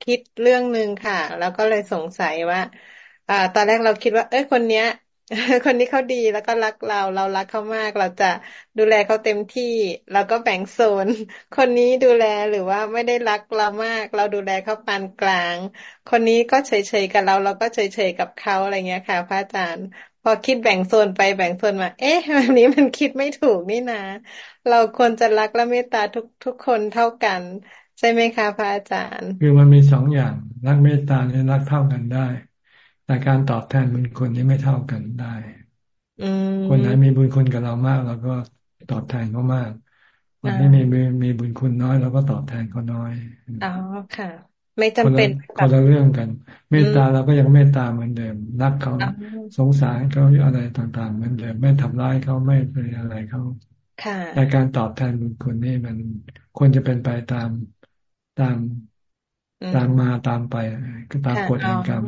คิดเรื่องหนึ่งค่ะ แล้วก็เลยสงสัยว่าอ่าตอนแรกเราคิดว่า เอ้ยคนเนี้ย คนนี้เขาดีแล้วก็รักเรา เรารักเขามาก เราจะดูแลเขาเต็มที่แล้วก็แบ่งโซน คนนี้ดูแลหรือว่าไม่ได้รักเรามาก เราดูแลเขาปานกลาง คนนี้ก็เฉยๆกับเรา เราก็เฉยๆกับเขาอะไรเงี้ยค่ะ พระอาจารย์ พอคิดแบ่งโซนไปแบ่งโซนมา เอ๊ะแบบนี้มันคิดไม่ถูกนี่นะ เราควรจะรักและเมตตาทุกทุกคนเท่ากัน ใช่ไหมคะพระอาจารย์ คือมันมีสองอย่างรักเมตตาเนี่ยรักเท่ากันได้ แต่การตอบแทนบุญคุณนี่ไม่เท่ากันได้คนไหนมีบุญคุณกับเรามากเราก็ตอบแทนเขามากคนที่มีมีบุญคุณน้อยเราก็ตอบแทนเขาน้อยอ๋อค่ะ ไม่จำเป็นคนละเรื่องกัน เมตตาเราก็ยังเมตตาเหมือนเดิมรักเขาสงสารเขาอะไรต่างๆเหมือนเดิม ไม่ทำร้ายเขาไม่เป็นอะไรเขาแต่การตอบแทนบุญคุณนี่มันควรจะเป็นไปตามตาม ตามมาตามไปก็ตามกฎแห่งกรรม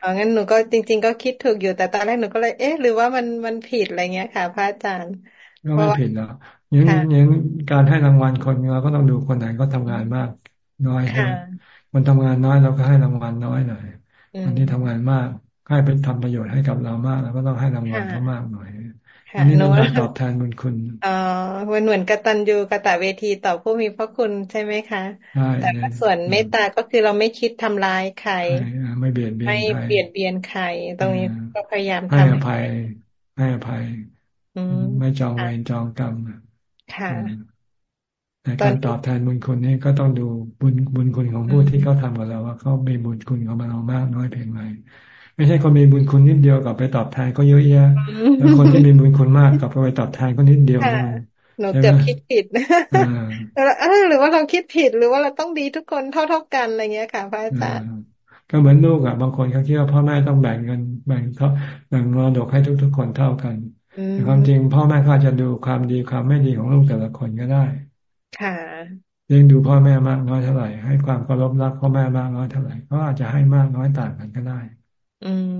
อ๋องั้นหนูก็จริง ๆ ก็คิดถูกอยู่แต่ตอนแรกหนูก็เลยเอ๊ะ หรือว่ามันมันผิดอะไรเงี้ยค่ะ พระอาจารย์ก็ไม่ผิดหรอกยังยังการให้รางวัลคนเราก็ต้องดูคนไหนก็ทำงานมากน้อยใช่คนทำงานน้อยเราก็ให้รางวัลน้อยหน่อยอันนี้ทำงานมากให้เป็นทำประโยชน์ให้กับเรามากเราก็ต้องให้รางวัลเขามากหน่อย อันนี้เป็นการตอบแทนบุญคุณอ๋อมันเหมือนกตัญญูกตเวทีต่อผู้มีพระคุณใช่ไหมคะใช่แต่ส่วนเมตตาก็คือเราไม่คิดทำร้ายใคร ไม่เบียดเบียนไม่เบียดเบียนใคร ตรงนี้ก็พยายามทำให้อภัยให้อภัยไม่จองเวรจองกรรมค่ะในการตอบแทนบุญคุณนี่ก็ต้องดูบุญบุญคุณของผู้ที่เขาทำกับเราว่าเขามีบุญคุณของเรามากน้อยเพียงไร ไม่ใช่คนมีบุญคุณนิดเดียวกับไปตอบแทนก็เยอะแยะแล้วคนที่มีบุญคุณมากกับไปตอบแทนก็นิดเดียวหนูเกือบคิดผิดหรือว่าเราคิดผิดหรือว่าเราต้องดีทุกคนเท่าเท่ากันอะไรเงี้ยค่ะพระอาจารย์ก็เหมือนลูกอะบางคนเขาคิดว่าพ่อแม่ต้องแบ่งเงินแบ่งเขาแบ่งมรดกให้ทุก ๆ คนเท่ากันแต่ความจริงพ่อแม่ก็จะดูความดีความไม่ดีของลูกแต่ละคนก็ได้ ค่ะเลี้ยงดูพ่อแม่มากน้อยเท่าไหร่ให้ความเคารพรักพ่อแม่มากน้อยเท่าไหร่ก็อาจจะให้มากน้อยต่างกันก็ได้ อืม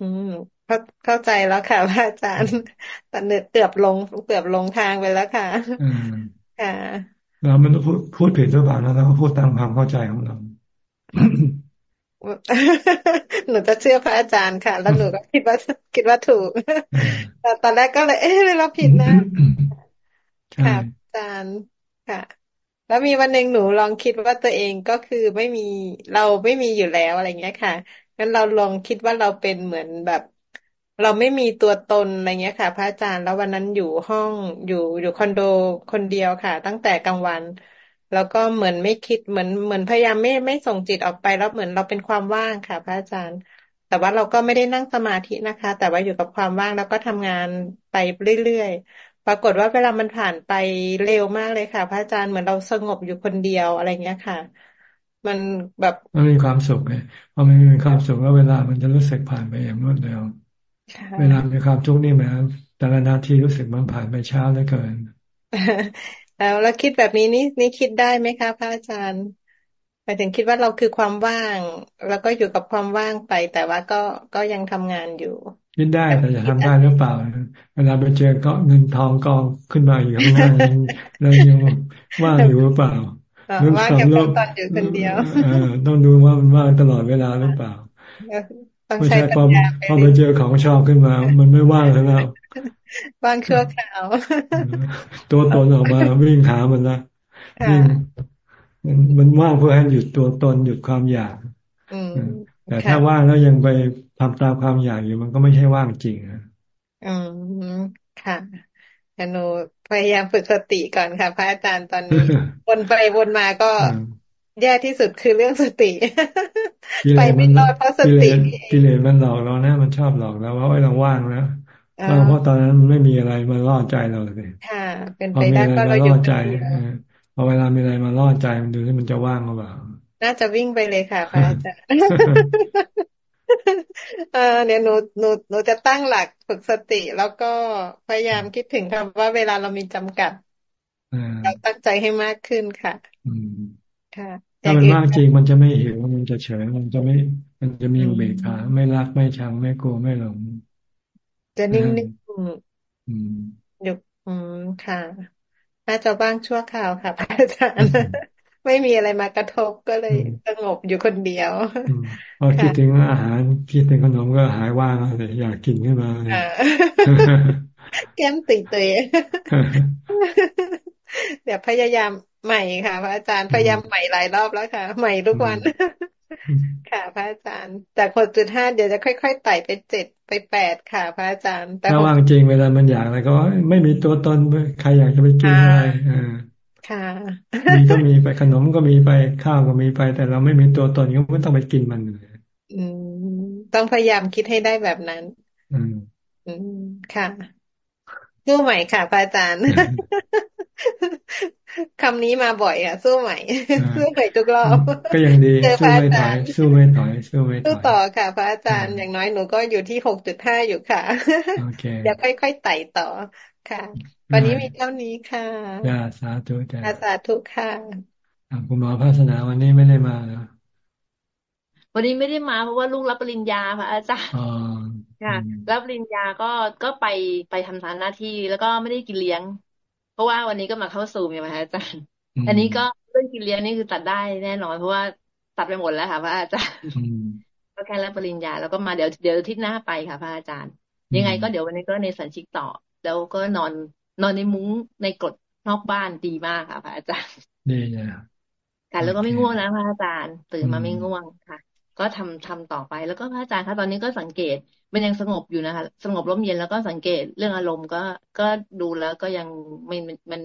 อืมเข้าเข้าใจแล้วค่ะพระอาจารย์ตอนนี้เกือบลงเกือบลงทางไปแล้วค่ะค่ะ เราไม่ต้องพูดพูดผิดหรือเปล่านะเราก็พูดตามความเข้าใจของเราหนูจะเชื่อพระอาจารย์ค่ะ แล้วหนูก็คิดว่าคิดว่าถูกแต่ตอนแรกก็เลยเอ๊ะเราผิดนะค่ะอาจารย์ค่ะ แล้วมีวันหนึ่งหนูลองคิดว่าตัวเองก็คือไม่มีเราไม่มีอยู่แล้วอะไรเงี้ยค่ะ งั้นเราลองคิดว่าเราเป็นเหมือนแบบ เราไม่มีตัวตนอะไรเงี้ยค่ะ พระอาจารย์แล้ววันนั้นอยู่ห้องอยู่อยู่คอนโดคนเดียวค่ะ ตั้งแต่กลางวัน แล้วก็เหมือนไม่คิดเหมือนเหมือนพยายามไม่ไม่ส่งจิตออกไปแล้วเหมือนเราเป็นความว่างค่ะ พระอาจารย์ แต่ว่าเราก็ไม่ได้นั่งสมาธินะคะ แต่ว่าอยู่กับความว่างแล้วก็ทำงานไปเรื่อยๆปรากฏว่าเวลามันผ่านไปเร็วมากเลยค่ะ พระอาจารย์เหมือนเราสงบอยู่คนเดียวอะไรเงี้ยค่ะ มันแบบมันมีความสุขไงพอมันมีความสุขแล้วเวลามันจะรู้สึกผ่านไปอย่างรวดเร็วเวลามีความทุกข์นี่แหมแต่ละนาทีรู้สึกมันผ่านไปช้าเหลือเกินแล้วแล้วคิดแบบนี้นี่นี่คิดได้ไหมคะพระอาจารย์หมายถึงคิดว่าเราคือความว่าง แล้วก็อยู่กับความว่างไป แต่ว่าก็ก็ยังทำงานอยู่คิดได้แต่จะทำได้หรือเปล่า เวลาไปเจอก็เงินทองกองขึ้นมาอยู่ข้างหน้ายังยังว่างอยู่หรือเปล่า ว่างแค่ตอนอยู่คนเดียวต้องดูว่ามันว่างตลอดเวลาหรือเปล่าไม่ใช่พอพอไปเจอของชอบขึ้นมา มันไม่ว่างแล้วว่างชั่วคราวตัวตนออกมาวิ่งหามันละวิ่งมันว่างเพื่อให้หยุดตัวตนหยุดความอยากแต่ถ้าว่างแล้วยังไปทำตามความอยากอยู่มันก็ไม่ใช่ว่างจริงอะอืมค่ะหนู พยายามฝึกสติก่อนค่ะ พระอาจารย์ตอนนี้วนไปวนมาก็แย่ที่สุดคือเรื่องสติ ไปไม่รอดเพราะสติกิเลสมันหลอกเรานะมันชอบหลอกเราว่าเราว่างแล้วว่างเพราะตอนนั้นมันไม่มีอะไรมาล่อใจเราเลยค่ะเป็นไปได้ก็เราอยู่ใจพอเวลามีอะไรมาล่อใจมันดูที่มันจะว่างหรือเปล่าน่าจะวิ่งไปเลยค่ะพระอาจารย์ เออเนี่ยหนูหนูหนูจะตั้งหลักฝึกสติ แล้วก็พยายามคิดถึงคำว่าเวลาเรามีจำกัดเราตั้งใจให้มากขึ้นค่ะค่ะถ้ามันมากจริงมันจะไม่หิวมันจะเฉยมันจะไม่ มันจะมีอุเบกขาไม่รักไม่ชังไม่กลัวไม่หลงจะนิ่งๆอยู่อืมค่ะน่าจะบ้างชั่วคราวค่ะอาจารย์ ไม่มีอะไรมากระทบก็เลยสงบอยู่คนเดียวพอคิดถึงอาหารคิดถึงขนมก็หายว่างเลยอยากกินขึ้นมาแก้มติเตยเดี๋ยวพยายามใหม่ค่ะ พระอาจารย์พยายามใหม่หลายรอบแล้วค่ะ ใหม่ทุกวัน ค่ะ พระอาจารย์จากหกจุดห้าเดี๋ยวจะค่อยๆไต่ไปเจ็ดไปแปดค่ะ พระอาจารย์แต่ว่างจริงเวลามันอยากอะไรก็ไม่มีตัวตนใครอยากจะไปกินอะไร ค่ะมีก็มีไปขนมก็มีไปข้าวก็มีไป แต่เราไม่มีตัวตนก็ไม่ต้องไปกินมันอืมต้องพยายามคิดให้ได้แบบนั้นอืมอืมค่ะสู้ใหม่ค่ะพระอาจารย์คำนี้มาบ่อยอะ สู้ใหม่ สู้ใหม่ทุกรอบก็ยังดีสู้ไม่ถอยสู้ไม่ถอยสู้ไม่ถอยสู้ต่อค่ะ พระอาจารย์อย่างน้อยหนูก็อยู่ที่หกจุดห้าอยู่ค่ะเดี๋ยวค่อยๆไต่ต่อ ค่ะ วันนี้มีเท่านี้ค่ะยาสาธุจ้าสาธุค่ะคุณหมอภาสนาวันนี้ไม่ได้มาเหรอวันนี้ไม่ได้มาเพราะว่าลูกรับปริญญาค่ะอาจารย์ค่ะรับปริญญาก็ก็ไปไปทำทานหน้าที่แล้วก็ไม่ได้กินเลี้ยง เพราะว่าวันนี้ก็มาเข้าสู่ไงอาจารย์ อันนี้ก็เรื่องกินเลี้ยงนี่คือตัดได้แน่นอนเพราะว่าตัดไปหมดแล้วค่ะพระอาจารย์ก็แค่รับปริญญาแล้วก็มาเดี๋ยวเดี๋ยวทิศหน้าไปค่ะพระอาจารย์ ยังไงก็เดี๋ยววันนี้ก็ในสันชิกต่อ แล้วก็นอนนอนในมุ้งในกดนอกบ้านดีมากค่ะพระอาจารย์ดีนะค่ะแล้วก็ไม่ง่วงนะพระอาจารย์ ตื่นมาไม่ง่วงค่ะ ก็ทำทำต่อไปแล้วก็พระอาจารย์คะตอนนี้ก็สังเกตมันยังสงบอยู่นะคะ สงบร่มเย็นแล้วก็สังเกตเรื่องอารมณ์ก็ก็ดูแล้วก็ยังไม่มัน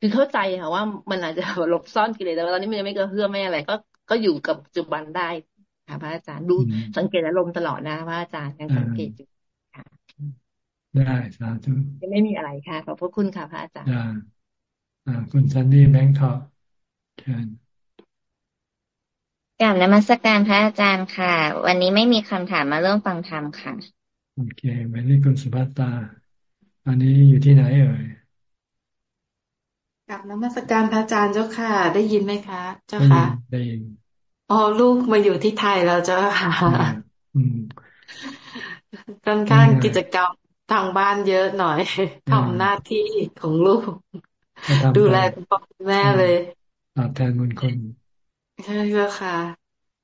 คือเข้าใจค่ะว่ามันอาจจะหลบซ่อนกิเลสแต่ตอนนี้มันยังไม่กระเพื่อไม่อะไร ก็ก็อยู่กับปัจจุบันได้ค่ะพระอาจารย์ดูสังเกตอารมณ์ตลอดนะพระอาจารย์ยังสังเกตอยู่ค่ะ ได้สาธุยังไม่มีอะไรค่ะ ขอบพระคุณค่ะพระอาจารย์อ่าคุณซันนี่แบงค์ทอเชิญกลับนมัสการพระอาจารย์ค่ะ วันนี้ไม่มีคำถามมาเรื่องฟังธรรมค่ะ โอเควันนี้คุณสุภัตตา อันนี้อยู่ที่ไหนเอ่ยกลับนมัสการพระอาจารย์เจ้าค่ะ ได้ยินไหมคะ เจ้าค่ะ ได้ยินอ๋อลูกมาอยู่ที่ไทยแล้วเจ้าค่ะค่อนข้างกิจกรรม ทางบ้านเยอะหน่อยทำหน้าที่ของลูก ดูแลคุณพ่อคุณแม่เลยตอบแทนบุญคุณใช่เจ้าค่ะ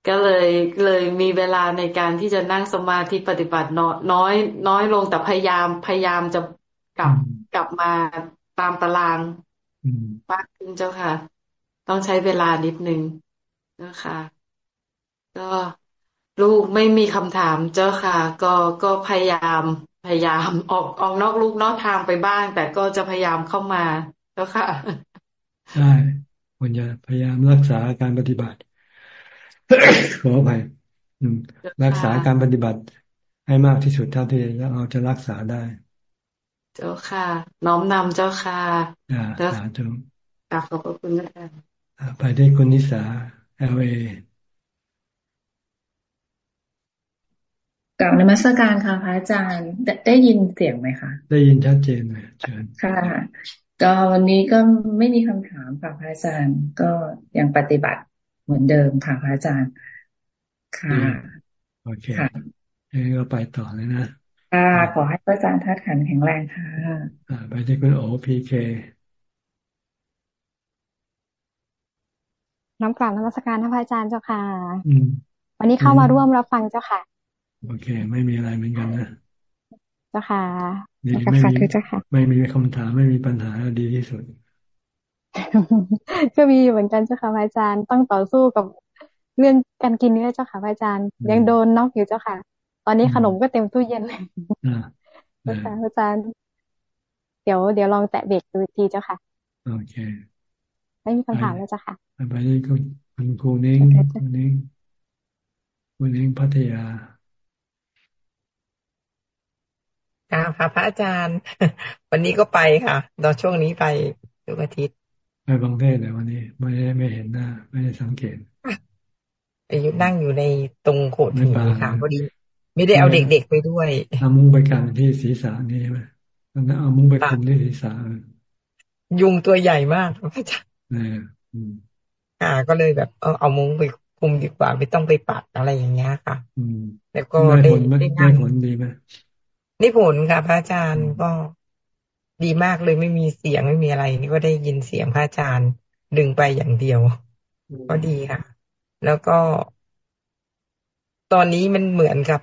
ก็เลยเลยมีเวลาในการที่จะนั่งสมาธิปฏิบัติน้อย น้อยน้อยลงแต่พยายามพยายามจะกลับกลับมาตามตารางมากขึ้นเจ้าค่ะ ต้องใช้เวลานิดนึงนะคะก็ลูกไม่มีคำถามเจ้าค่ะ ก็ก็พยายาม พยายามออกออกนอกลูกนอกทางไปบ้าง แต่ก็จะพยายามเข้ามาเจ้าค่ะ ใช่ควรจะพยายามรักษาการปฏิบัติขออภัยรักษาการปฏิบัติให้มากที่สุดเท่าที่เราจะรักษาได้ เจ้าค่ะ น้อมนำเจ้าค่ะอ่าสาธุกราบขอบพระคุณนะคะไปได้คุณนิสาเอลเอ กับนมัสการค่ะพระอาจารย์ได้ยินเสียงไหมคะได้ยินชัดเจนเลยเชิญค่ะก็วันนี้ก็ไม่มีคำถามค่ะพระอาจารย์ ก็ยังปฏิบัติเหมือนเดิมค่ะพระอาจารย์ ค่ะโอเคค่ะก็ไปต่อเลยนะค่ะขอให้พระอาจารย์ทัดขันแข็งแรงค่ะอ่าไปที่คุณโอพีเคน้ำกลับนมัสการท่านพระอาจารย์เจ้าค่ะวันนี้เข้ามาร่วมรับฟังเจ้าค่ะ โอเค ไม่มีอะไรเหมือนกันนะเจ้าค่ะไม่มีไม่มีคำถามไม่มีปัญหาดีที่สุด ก็มีอยู่เหมือนกันเจ้าค่ะอาจารย์ต้องต่อสู้กับเรื่องการกินนี่เจ้าค่ะอาจารย์ ยังโดนน็อกอยู่เจ้าค่ะ ตอนนี้ขนมก็เต็มตู้เย็นเลยเจ้าค่ะอาจารย์ เดี๋ยวเดี๋ยวลองแตะเบรกดูทีเจ้าค่ะ โอเค ไม่มีคำถามแล้วเจ้าค่ะไปที่คุณคุณครูนิ่งคุณนิ่งคุณนิ่งพัทยา กราค่ะพระอาจารย์ วันนี้ก็ไปค่ะตอนช่วงนี้ไปทุกอาทิตย์ไปบางเทศเลยวันนี้ ไม่ได้ไม่เห็นหน้า ไม่ได้สังเกตอายุนั่งอยู่ในตรงโขดหินค่ะพอดี ไม่ได้เอาเด็กๆไปด้วยเอามุ้งไปกันที่ศีรษะนี่ใช่ไหมเอามุ้งไปคุมที่ศีรษะยุงตัวใหญ่มากพระอาจารย์อ่า ก็เลยแบบเอาเอามุ้งไปคุมดีกว่า ไม่ต้องไปปัดอะไรอย่างเงี้ยค่ะ แล้วก็ได้ได้ผลดีไหม ได้ผลค่ะพระอาจารย์ก็ดีมากเลยไม่มีเสียงไม่มีอะไร นี่ก็ได้ยินเสียงพระอาจารย์ดึงไปอย่างเดียว ก็ดีค่ะ แล้วก็ ตอนนี้มันเหมือนกับ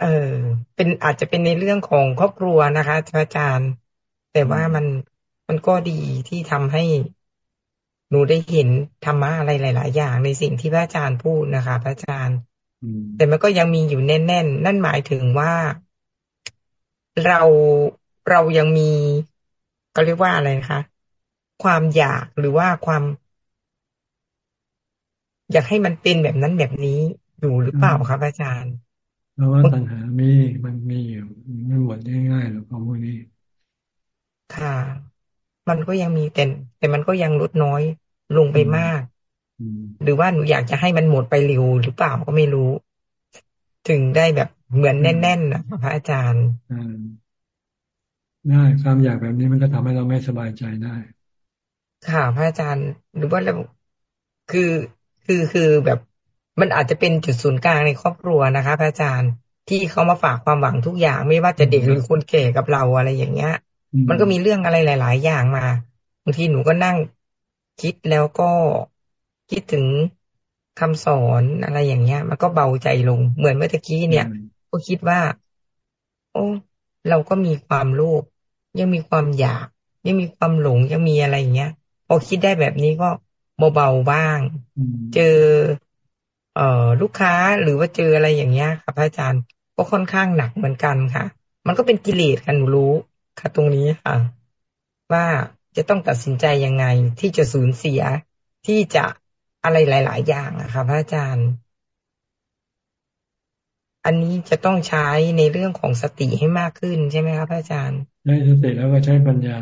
เออเป็นอาจจะเป็นในเรื่องของครอบครัวนะคะพระอาจารย์ แต่ว่ามันมันก็ดีที่ทำให้หนูได้เห็นธรรมะอะไรหลาย ๆ อย่างในสิ่งที่พระอาจารย์พูดนะคะ พระอาจารย์ แต่มันก็ยังมีอยู่แน่น ๆ นั่นหมายถึงว่า เราเรายังมีก็เรียกว่าอะไรคะ ความอยากหรือว่าความ อยากให้มันเป็นแบบนั้นแบบนี้อยู่หรือเปล่าครับอาจารย์เพราะว่าปัญหามีมันมีอยู่ไม่หมดง่ายๆหรอกของพวกนี้ ค่ะ มันก็ยังมีแต่แต่มันก็ยังลดน้อยลงไปมาก หรือว่าหนูอยากจะให้มันหมดไปเร็วหรือเปล่าก็ไม่รู้ ถึงได้แบบ เหมือนแน่นๆนะพระอาจารย์ได้ความอยากแบบนี้มันก็ทำให้เราไม่สบายใจได้ ค่ะ พระอาจารย์หรือว่าเราคือคือคือแบบมันอาจจะเป็นจุดศูนย์กลางในครอบครัวนะคะ พระอาจารย์ที่เขามาฝากความหวังทุกอย่าง ไม่ว่าจะเด็กหรือคนแก่กับเราอะไรอย่างเงี้ย มันก็มีเรื่องอะไรหลาย ๆ อย่างมาบางทีหนูก็นั่งคิดแล้วก็คิดถึงคำสอนอะไรอย่างเงี้ย มันก็เบาใจลงเหมือนเมื่อกี้เนี่ย ก็คิดว่า โอ้เราก็มีความโลภยังมีความอยาก ยังมีความหลงยังมีอะไรอย่างเงี้ยพอคิดได้แบบนี้ก็เบาๆบ้าง เจอ เอ่อลูกค้าหรือว่าเจออะไรอย่างเงี้ยค่ะพระอาจารย์ก็ค่อนข้างหนักเหมือนกันค่ะ มันก็เป็นกิเลสกันหนูรู้ค่ะ ตรงนี้ค่ะ ว่าจะต้องตัดสินใจยังไงที่จะสูญเสียที่จะอะไรหลาย ๆ อย่างอะค่ะพระอาจารย์ อันนี้จะต้องใช้ในเรื่องของสติให้มากขึ้นใช่ไหมครับอาจารย์ใช้สติแล้วก็ใช้ปัญญา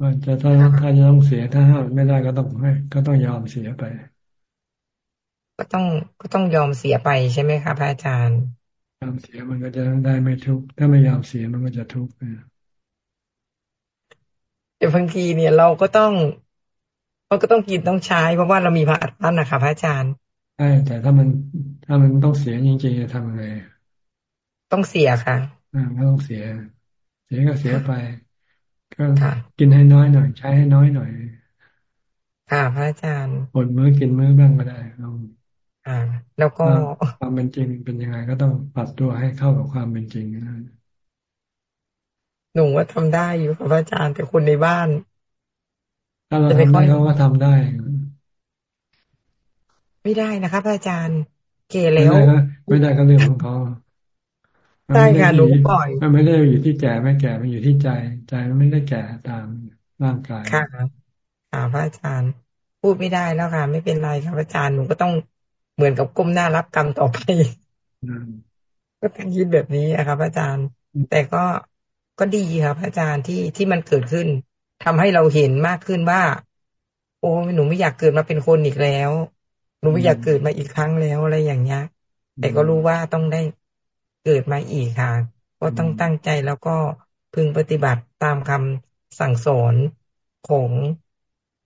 ว่าจะถ้าถ้าจะต้องเสียถ้าห้ามไม่ได้ก็ต้องให้ก็ต้องยอมเสียไป ก็ต้องก็ต้องยอมเสียไปใช่ไหมครับอาจารย์ ยอมเสียมันก็จะได้ไม่ทุกข์ถ้าไม่ยอมเสียมันก็จะทุกข์แต่บางทีเนี่ยเราก็ต้องเราก็ต้องกินต้องใช้เพราะว่าเรามีพระอัตถ์นะครับพระอาจารย์ ใช่แต่ถ้ามันถ้ามันต้องเสียจริงๆจะทำยังไงต้องเสียค่ะอ่าไม่ต้องเสีย เสียก็เสียไป ก็กินให้น้อยหน่อย ใช้ให้น้อยหน่อยค่ะพระอาจารย์อดมื้อกินมื้อบ้างก็ได้ลองอ่า แล้วก็ความเป็นจริงเป็นยังไง ก็ต้องปรับตัวให้เข้ากับความเป็นจริงนะหนูว่าทำได้อยู่ค่ะพระอาจารย์แต่คนในบ้านถ้าเราทำได้เขาก็ทำได้ ไม่ได้นะคะพระอาจารย์ เกแล้วไม่ได้ก็เรื่องของเขาใช่ค่ะหนูปล่อย มันไม่ได้อยู่ที่แก่ไม่แก่ มันอยู่ที่ใจ ใจมันไม่ได้แก่ตามร่างกายค่ะค่ะพระอาจารย์ พูดไม่ได้แล้วค่ะ ไม่เป็นไรค่ะพระอาจารย์หนูก็ต้องเหมือนกับก้มหน้ารับกรรมต่อไปก็ต้องคิดแบบนี้นะครับพระอาจารย์ แต่ก็ก็ดีครับพระอาจารย์ที่ที่มันเกิดขึ้นทำให้เราเห็นมากขึ้นว่า โอ้หนูไม่อยากเกิดมาเป็นคนอีกแล้ว หนูไม่อยากเกิดมาอีกครั้งแล้วอะไรอย่างเงี้ยแต่ก็รู้ว่าต้องได้เกิดมาอีกค่ะก็ต้องตั้งใจแล้วก็พึงปฏิบัติตามคำสั่งสอนของ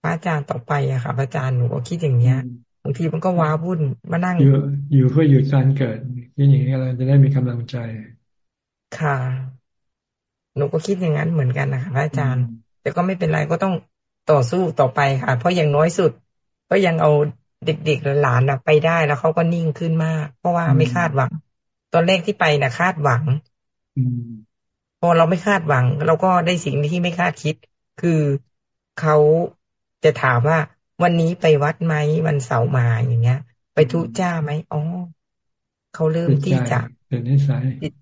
พระอาจารย์ต่อไปอะค่ะพระอาจารย์หนูก็คิดอย่างเงี้ยบางทีมันก็ว้าวุ่นมานั่งอยู่อยู่เพื่อหยุดการเกิดคิดอย่างนี้เราจะได้มีกำลังใจ ค่ะ หนูก็คิดอย่างนั้นเหมือนกันนะคะพระอาจารย์ แต่ก็ไม่เป็นไรก็ต้องต่อสู้ต่อไปค่ะ เพราะอย่างน้อยสุด ก็ยังเอา เด็กๆหลานๆไปได้แล้วเขาก็นิ่งขึ้นมาก เพราะว่าไม่คาดหวัง ตอนแรกที่ไปนะคาดหวังพอเราไม่คาดหวัง เราก็ได้สิ่งที่ไม่คาดคิด คือเขาจะถามว่าวันนี้ไปวัดไหมวันเสาร์มาอย่างเงี้ย ไปทุจ้าไหมอ๋อเขาเริ่มที่จะติดนิสัยติด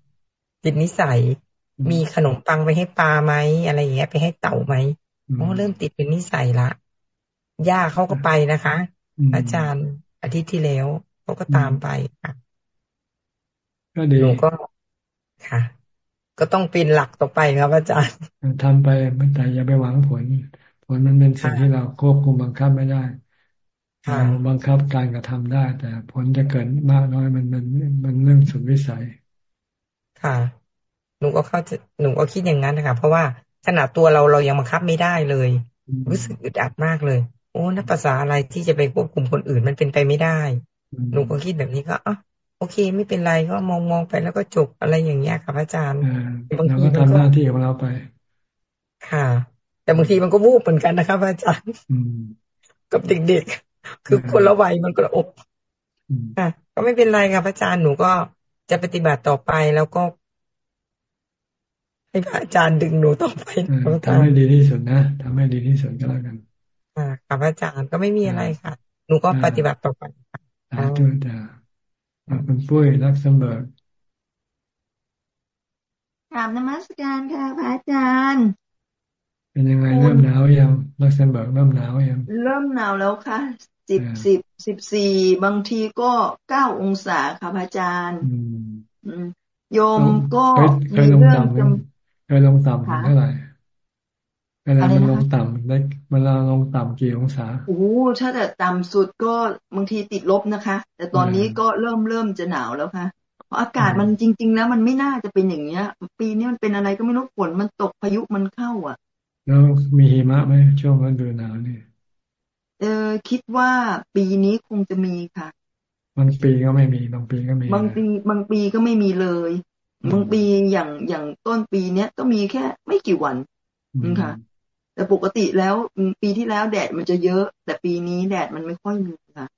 ติดนิสัย มีขนมปังไปให้ปลาไหมอะไรอย่างเงี้ย ไปให้เต่าไหมอ๋อเริ่มติดเป็นนิสัยละย่าเขาก็ไปนะคะ อาจารย์อาทิตย์ที่แล้วเขาก็ตามไปค่ะก็ดีหนูก็ค่ะ ก็ต้องเป็นหลักต่อไปครับ อาจารย์ทำไปแต่อย่าไปหวังผล ผลมันเป็นสิ่งที่เราควบคุมบังคับไม่ได้เราบังคับการกระทำได้ แต่ผลจะเกิดมากน้อยมันมันมันเรื่องสุดวิสัย ค่ะ หนูก็เข้าหนูก็คิดอย่างนั้นนะคะเพราะว่าขนาดตัวเราเรายังบังคับไม่ได้เลย รู้สึกอึดอัดมากเลย โอ้นักภาษาอะไรที่จะไปควบคุมคนอื่นมันเป็นไปไม่ได้ หนูก็คิดแบบนี้ก็อ๋อโอเค ไม่เป็นไรก็มองมองไปแล้วก็จบอะไรอย่างเงี้ยค่ะพระอาจารย์บางทีมันก็ทำหน้าที่ของเราไป ค่ะ แต่บางทีมันก็วูบเหมือนกันนะครับอาจารย์กับเด็กๆ คือคนละวัยมันก็อบค่ะก็ไม่เป็นไรครับอาจารย์หนูก็จะปฏิบัติต่อไปแล้วก็ ให้พระอาจารย์ดึงหนูต่อไปทำให้ดีที่สุดนะทำให้ดีที่สุดก็แล้วกัน ค่ะครับอาจารย์ก็ไม่มีอะไรค่ะ หนูก็ปฏิบัติต่อไปค่ะสาธุจ้าคุณปุ้ยรักสมบิร์กราบนมัสการค่ะพระอาจารย์ เป็นยังไงเริ่มหนาวยังรักสมบิร์เริ่มหนาวยัง เริ่มหนาวแล้วค่ะสิบสิบสิบสี่บางทีก็เก้าองศาค่ะพระอาจารย์โยมก็มีเรื่องจำเคยลงต่ำเท่าไหร่ เวลามันลงต่ำได้เวลาลงต่ำกี่องศาโอ้ถ้าแต่ต่ำสุดก็บางทีติดลบนะคะ แต่ตอนนี้ก็เริ่มเริ่มจะหนาวแล้วค่ะ เพราะอากาศมันจริง ๆ แล้วมันไม่น่าจะเป็นอย่างเนี้ย ปีนี้มันเป็นอะไรก็ไม่รู้ฝนมันตกพายุมันเข้า อะ แล้วมีหิมะไหมช่วงฤดูหนาวนี่เออคิดว่าปีนี้คงจะมีค่ะบางปีก็ไม่มีบางปีก็มีบางปีบางปีก็ไม่มีเลยบางปีอย่างอย่างต้นปีเนี้ยก็มีแค่ไม่กี่วันค่ะ แต่ปกติแล้วปีที่แล้วแดดมันจะเยอะ แต่ปีนี้แดดมันไม่ค่อยมีค่ะ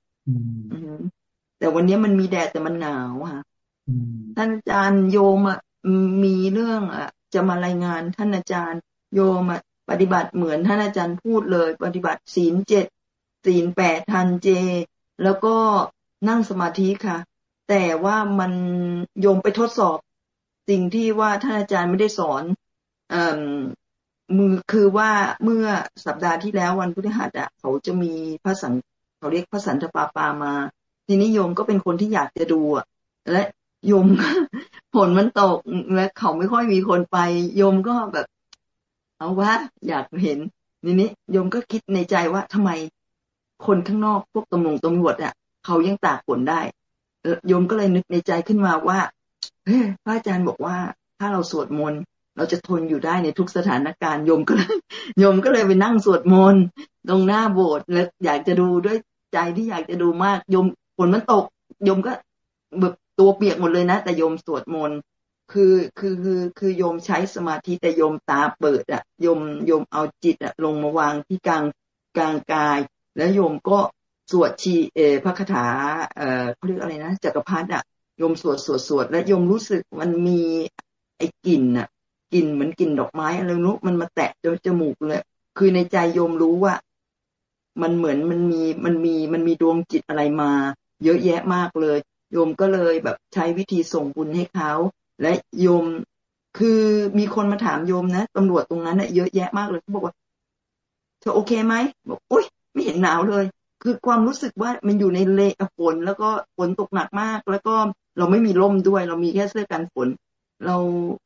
แต่วันนี้มันมีแดดแต่มันหนาวค่ะท่านอาจารย์โยมอะมีเรื่องอะ จะมารายงานท่านอาจารย์ โยมอะปฏิบัติเหมือนท่านอาจารย์พูดเลย ปฏิบัติศีลเจ็ดศีลแปดทันเจ แล้วก็นั่งสมาธิค่ะ แต่ว่ามันโยมไปทดสอบ สิ่งที่ว่าท่านอาจารย์ไม่ได้สอนอ มือคือว่าเมื่อสัปดาห์ที่แล้ววันพฤหัสอะเขาจะมีพระสังเขาเรียกพระสันตปาปามา ทีนี้โยมก็เป็นคนที่อยากจะดูอะและโยมผลมันตกและเขาไม่ค่อยมีคนไป โยมก็แบบ เอาว่าอยากเห็นนี่นี้โยมก็คิดในใจว่าทำไมคนข้างนอกพวกตำรวจตำรวจอะเขายังตากฝนได้โยมก็เลยนึกในใจขึ้นมาว่าพระอาจารย์บอกว่าถ้าเราสวดมนต์ เราจะทนอยู่ได้ในทุกสถานการณ์โยมก็เลยโยมก็เลยไปนั่งสวดมนต์ตรงหน้าโบสถ์แล้วอยากจะดูด้วยใจที่อยากจะดูมากโยมฝนมันตกโยมก็แบบตัวเปียกหมดเลยนะ แต่โยมสวดมนต์คือคือคือคือโยมใช้สมาธิแต่โยมตาเปิดอะโยมโยมเอาจิตอะลงมาวางที่กลางกลางกาย แล้วโยมก็สวดชีเอพระคาถาเออเขาเรียกอะไรนะจักรพรรดิอะโยมสวดสวดสวด และโยมรู้สึกมันมีไอ้กลิ่นอะ กลิ่นเหมือนกลิ่นดอกไม้อะไรนู้มันมาแตะจนจมูกเลยคือในใจโยมรู้ว่า มันเหมือนมันมีมันมีมันมีดวงจิตอะไรมา เยอะแยะมากเลย โยมก็เลยแบบใช้วิธีส่งบุญให้เขา และโยมคือมีคนมาถามโยมนะตำรวจตรงนั้นเน่ยเยอะแยะมากเลยเขาบอกว่าเธอโอเคไหมบอกอุ้ยไม่เห็นหนาวเลย คือความรู้สึกว่ามันอยู่ในเลฝนแล้วก็ฝนตกหนักมาก แล้วก็เราไม่มีร่มด้วย เรามีแค่เสื้อกันฝน เรา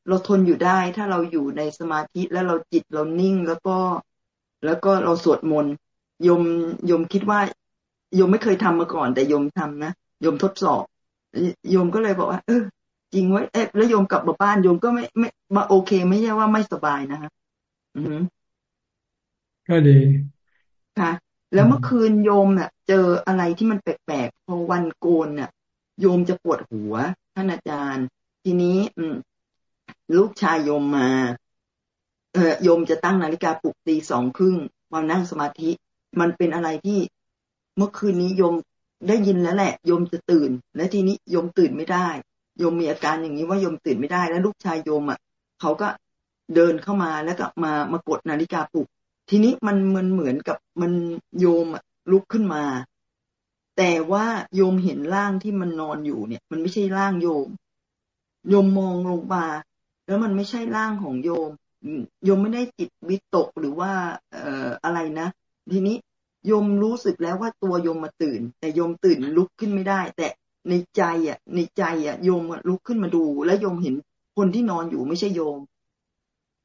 เราทนอยู่ได้ ถ้าเราอยู่ในสมาธิแล้วเราจิตเรานิ่ง แล้วก็แล้วก็เราสวดมนต์ยมยมคิดว่ายมไม่เคยทำมาก่อน แต่ยมทำนะยมทดสอบยมก็เลยบอกว่า เออ จริงไว้เอ๊ะแล้วยมกลับมาบ้านยมก็ไม่ไม่มาโอเค ไม่ใช่ว่าไม่สบายนะคะอือก็ดีค่ะ แล้วเมื่อคืนโยมเนี่ยเจออะไรที่มันแปลกๆพอวันโกนเนี่ยโยมจะปวดหัวท่านอาจารย์ ทีนี้ลูกชายโยมมา เออโยมจะตั้งนาฬิกาปลุกตีสองครึ่งมานั่งสมาธิ มันเป็นอะไรที่เมื่อคืนนี้โยมได้ยินแล้วแหละโยมจะตื่น และทีนี้โยมตื่นไม่ได้โยมมีอาการอย่างนี้ว่าโยมตื่นไม่ได้ แล้วลูกชายโยมอะเขาก็เดินเข้ามาแล้วก็มามากดนาฬิกาปลุก ทีนี้มันมันเหมือนกับมันโยมลุกขึ้นมา แต่ว่าโยมเห็นร่างที่มันนอนอยู่เนี่ย มันไม่ใช่ร่างโยม โยมมองลงมาแล้วมันไม่ใช่ร่างของโยม โยมไม่ได้จิตวิตกหรือว่าเอ่ออะไรนะ ทีนี้โยมรู้สึกแล้วว่าตัวโยมมาตื่น แต่โยมตื่นลุกขึ้นไม่ได้ แต่ในใจอะ ในใจอะโยมลุกขึ้นมาดู แล้วโยมเห็นคนที่นอนอยู่ไม่ใช่โยม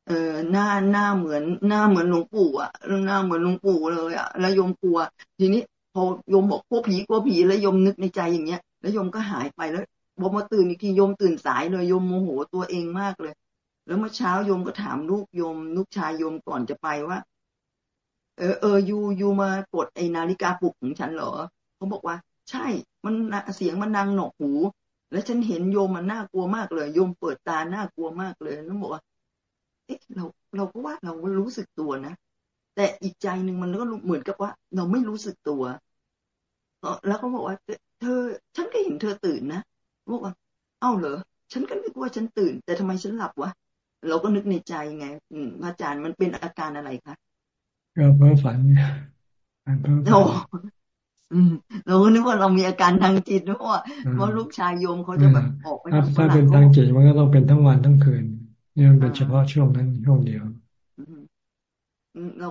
เออหน้าหน้าเหมือนหน้าเหมือนหลวงปู่อะหน้าเหมือนหลวงปู่เลยอะแล้วโยมกลัว ทีนี้พอโยมบอกกลัวผีกลัวผีแล้วโยมนึกในใจอย่างเงี้ย แล้วโยมก็หายไปแล้ว พอมาตื่นอีกทีโยมตื่นสายเลยโยมโมโหตัวเองมากเลย แล้วเมื่อเช้าโยมก็ถามลูกโยมลูกชายโยมก่อนจะไปว่า เออเออยูยูมากดไอนาฬิกาปลุกของฉันเหรอเขาบอกว่า ใช่ มันเสียงมันดังหนอกหู แล้วฉันเห็นโยมมันน่ากลัวมากเลย โยมเปิดตาน่ากลัวมากเลยแล้วบอกว่าเอ๊ะเราเราก็ว่าเรารู้สึกตัวนะแต่อีกใจหนึ่งมันก็เหมือนกับว่า เราไม่รู้สึกตัวแล้วเขาบอกว่า เธอ ฉันก็เห็นเธอตื่นนะ บอกว่า เอ้าเหรอ ฉันก็นึกว่าฉันตื่น แต่ทำไมฉันหลับวะ เราก็นึกในใจไง อืมอาจารย์มันเป็นอาการอะไรคะก็เพ้อฝันเนี่ยเพ้อฝันเราก็นึกว่าเรามีอาการทางจิตเพราะว่าเพราะลูกชายโยมเขาจะแบบออกไปถ้าเป็นทางจิตมันก็ต้องเป็นทั้งวันทั้งคืนนี่มันเป็นเฉพาะช่วงนั้นช่วงเดียว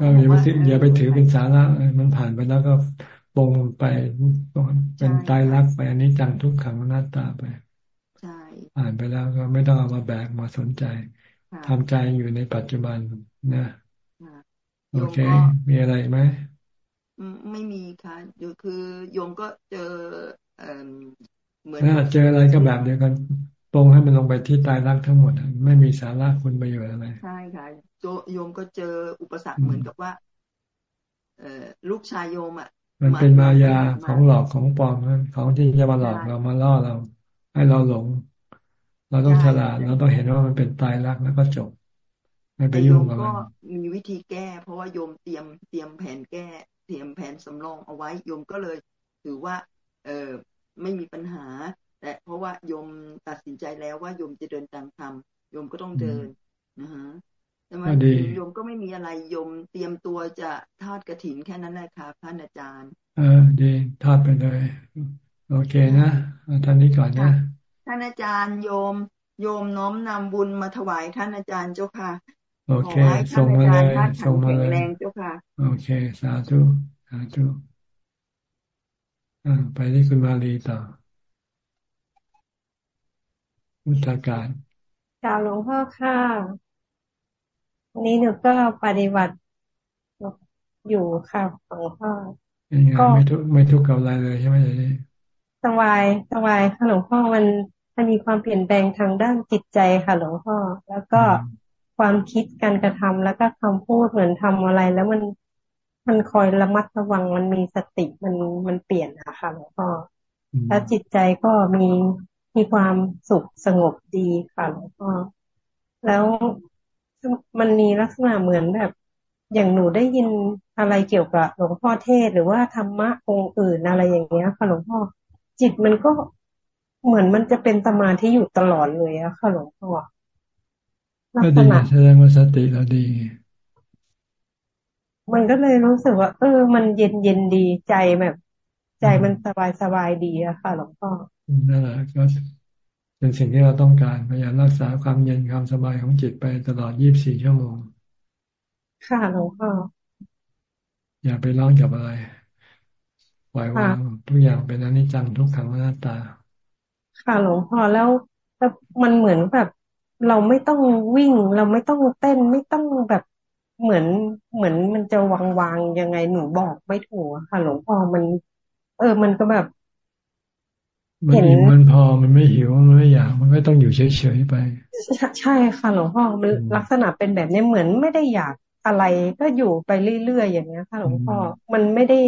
ก็อย่าไปอย่าไปถือเป็นสาระมันผ่านไปแล้วก็ ปงไปเป็นตายรักไปอันนี้จังทุกขังหน้าตาไปผ่านไปแล้วก็ไม่ต้องเอามาแบกมาสนใจทำใจอยู่ในปัจจุบันนะโอเค มีอะไรไหมไม่มีค่ะคือโยมก็เจอเหมือนเจออะไรก็แบบเดียวกันตรงให้มันลงไปที่ตายรักทั้งหมด ไม่มีสาระคุณประโยชน์อะไรใช่ค่ะโยมก็เจออุปสรรคเหมือนกับว่า เอลูกชายโยมอะ มันเป็นมายาของหลอกของปลอมของที่จะมาหลอกเรามาล่อเรา ให้เราหลง เราต้องฉลาดเราต้องเห็นว่ามันเป็นตายรักแล้วก็จบไม่ไปยุ่งกับมันก็มีวิธีแก้ เพราะว่าโยมเตรียมเตรียมแผนแก้ เตรียมแผนสำรองเอาไว้โยมก็เลยถือว่า เออไม่มีปัญหา แต่เพราะว่าโยมตัดสินใจแล้วว่าโยมจะเดินตามธรรมโยมก็ต้องเดินนะฮะ แต่มาโยมก็ไม่มีอะไรโยมเตรียมตัวจะทอดกระถินแค่นั้นแหละค่ะท่านอาจารย์ เออดีทอดไปเลย โอเคนะท่านนี้ก่อนนะท่านอาจารย์โยม โยมน้อมนำบุญมาถวายท่านอาจารย์เจ้าค่ะโอเคส่งมาเลยส่งมาเลยโอเค สาธุสาธุอ่าไปที่คุณมาลีต่อมุตการกล่าวหลวงพ่อค่ะวั นนี้หนูก็ปฏิบัติอยู่ค่ะหลวงพ่อก็ไม่ทุกไม่ทุกกับอะไรเลยใช่ไหมเลยสบายสบายค่ะหลวงพ่อมันมันมีความเปลี่ยนแปลงทางด้านจิตใจค่ะหลวงพ่อ แล้วก็ความคิดการกระทำแล้วก็คำพูดเหมือนทำอะไร แล้วมันมันคอยระมัดระวังมันมีสติมันมันเปลี่ยนอะค่ะหลวงพ่อแล้วจิตใจก็มีมีความสุขสงบดีค่ะหลวงพ่อแล้ว มันมีลักษณะเหมือนแบบ อย่างหนูได้ยินอะไรเกี่ยวกับหลวงพ่อเทศหรือว่าธรรมะองค์อื่นอะไรอย่างเงี้ยค่ะหลวงพ่อ จิตมันก็เหมือนมันจะเป็นสมาธิอยู่ตลอดเลยอะค่ะหลวงพ่อก็ดีแสดงว่าสติเราดี มันก็เลยรู้สึกว่า เออ มันเย็นเย็นดีใจแบบ ใจมันสบายสบายดีอะค่ะหลวงพ่อนั่นแหละก็ เป็นสิ่งที่เราต้องการพยายามรักษาความเย็นความสบายของจิตไปตลอดยี่บสี่ชั่วโมง ค่ะหลวงพ่อ อย่าไปร้อนกับอะไร ปล่อยวางทุกอย่างเป็นอนิจจังทุกขังหน้าตา ค่ะหลวงพ่อแล้วแล้วมันเหมือนแบบ เราไม่ต้องวิ่ง เราไม่ต้องเต้นไม่ต้องแบบเหมือนเหมือนมันจะวางวางยังไงหนูบอกไม่ถูกค่ะหลวงพ่อมัน เออ มันก็แบบ มันอิ่มมันพอมันไม่หิวมันไม่อยากมันไม่ต้องอยู่เฉยๆไป ใช่ค่ะหลวงพ่อมันลักษณะเป็นแบบนี้เหมือนไม่ได้อยากอะไรก็อยู่ไปเรื่อยๆอย่างเงี้ยค่ะหลวงพ่อมันไม่ได้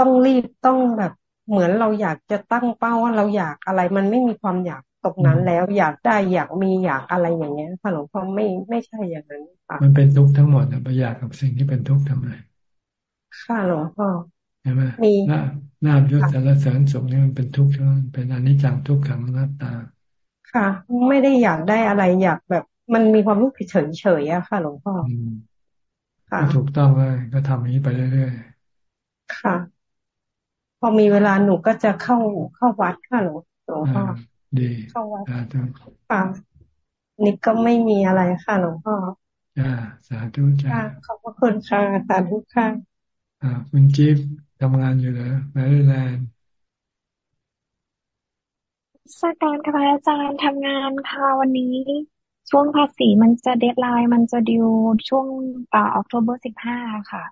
ต้องรีบต้องแบบเหมือนเราอยากจะตั้งเป้าว่าเราอยากอะไร มันไม่มีความอยากตรงนั้นแล้วอยากได้อยากมีอยากอะไรอย่างเงี้ยค่ะหลวงพ่อไม่ไม่ใช่อย่างนั้นค่ะมันเป็นทุกข์ทั้งหมดนะไปอยากกับสิ่งที่เป็นทุกข์ทำไมค่ะหลวงพ่อ ใช่ไหมมีหน้าหน้ายศสารเสริญสุขนี่มันเป็นทุกข์เป็นอนิจจังทุกขังหน้าตา ค่ะ ไม่ได้อยากได้อะไรอยากแบบมันมีความรู้สึกเฉยเฉยอะค่ะ หลวงพ่อค่ะถูกต้องเลยก็ทำอย่างนี้ไปเรื่อยๆค่ะ พอมีเวลาหนูก็จะเข้าเข้าวัดค่ะหลวงพ่อดีเข้าวัดค่ะนี่ก็ไม่มีอะไรค่ะหลวงพ่อจ้าสาธุจ้าขอบพระคุณค่ะสาธุค่ะอ่าคุณจิ๊บ ทำงานอยู่เหรอแมริแลนด์นมัสการค่ะอาจารย์ทำงานค่ะวันนี้ ช่วงภาษีมันจะ deadline มันจะ due ช่วงอ่า October สิบห้าค่ะ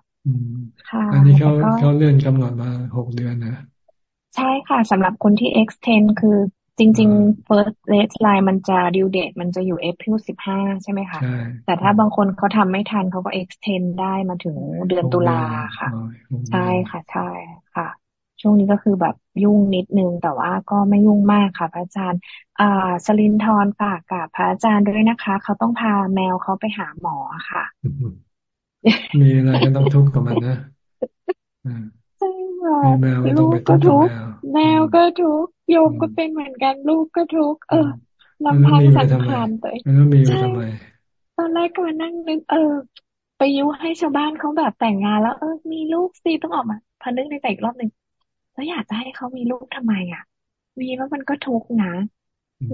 ค่ะ อันนี้เขาเขาเลื่อนกำหนดมาหกเดือนนะ ใช่ค่ะสำหรับคนที่ extend คือ จริงๆ first deadline มันจะ due date มันจะอยู่ April สิบห้าใช่ไหมคะแต่ถ้าบางคนเขาทำไม่ทันเขาก็ extend ได้มาถึงเดือนตุลาค่ะ ใช่ค่ะใช่ค่ะ ช่วงนี้ก็คือแบบยุ่งนิดนึง แต่ว่าก็ไม่ยุ่งมากค่ะ พระอาจารย์อ่าสลินทรฝากกับพระอาจารย์ด้วยนะคะ เขาต้องพาแมวเขาไปหาหมอค่ะ มีอะไรก็ต้องทุกข์กับมันนะใช่ค่ะลูกก็ทุกข์แมวก็ทุกข์ โยมก็เป็นเหมือนกันลูกก็ทุกข์เออลำพังสังขารตัวเองใช่ตอนแรกก็มานั่งนึกเออ ไปยุให้ชาวบ้านเขาแบบแต่งงานแล้ว เออ มีลูกสิต้องออกมาพนึกในใจอีกรอบหนึ่งแล้วอยากจะให้เขามีลูกทำไมอะ มีแล้วมันก็ทุกข์นะ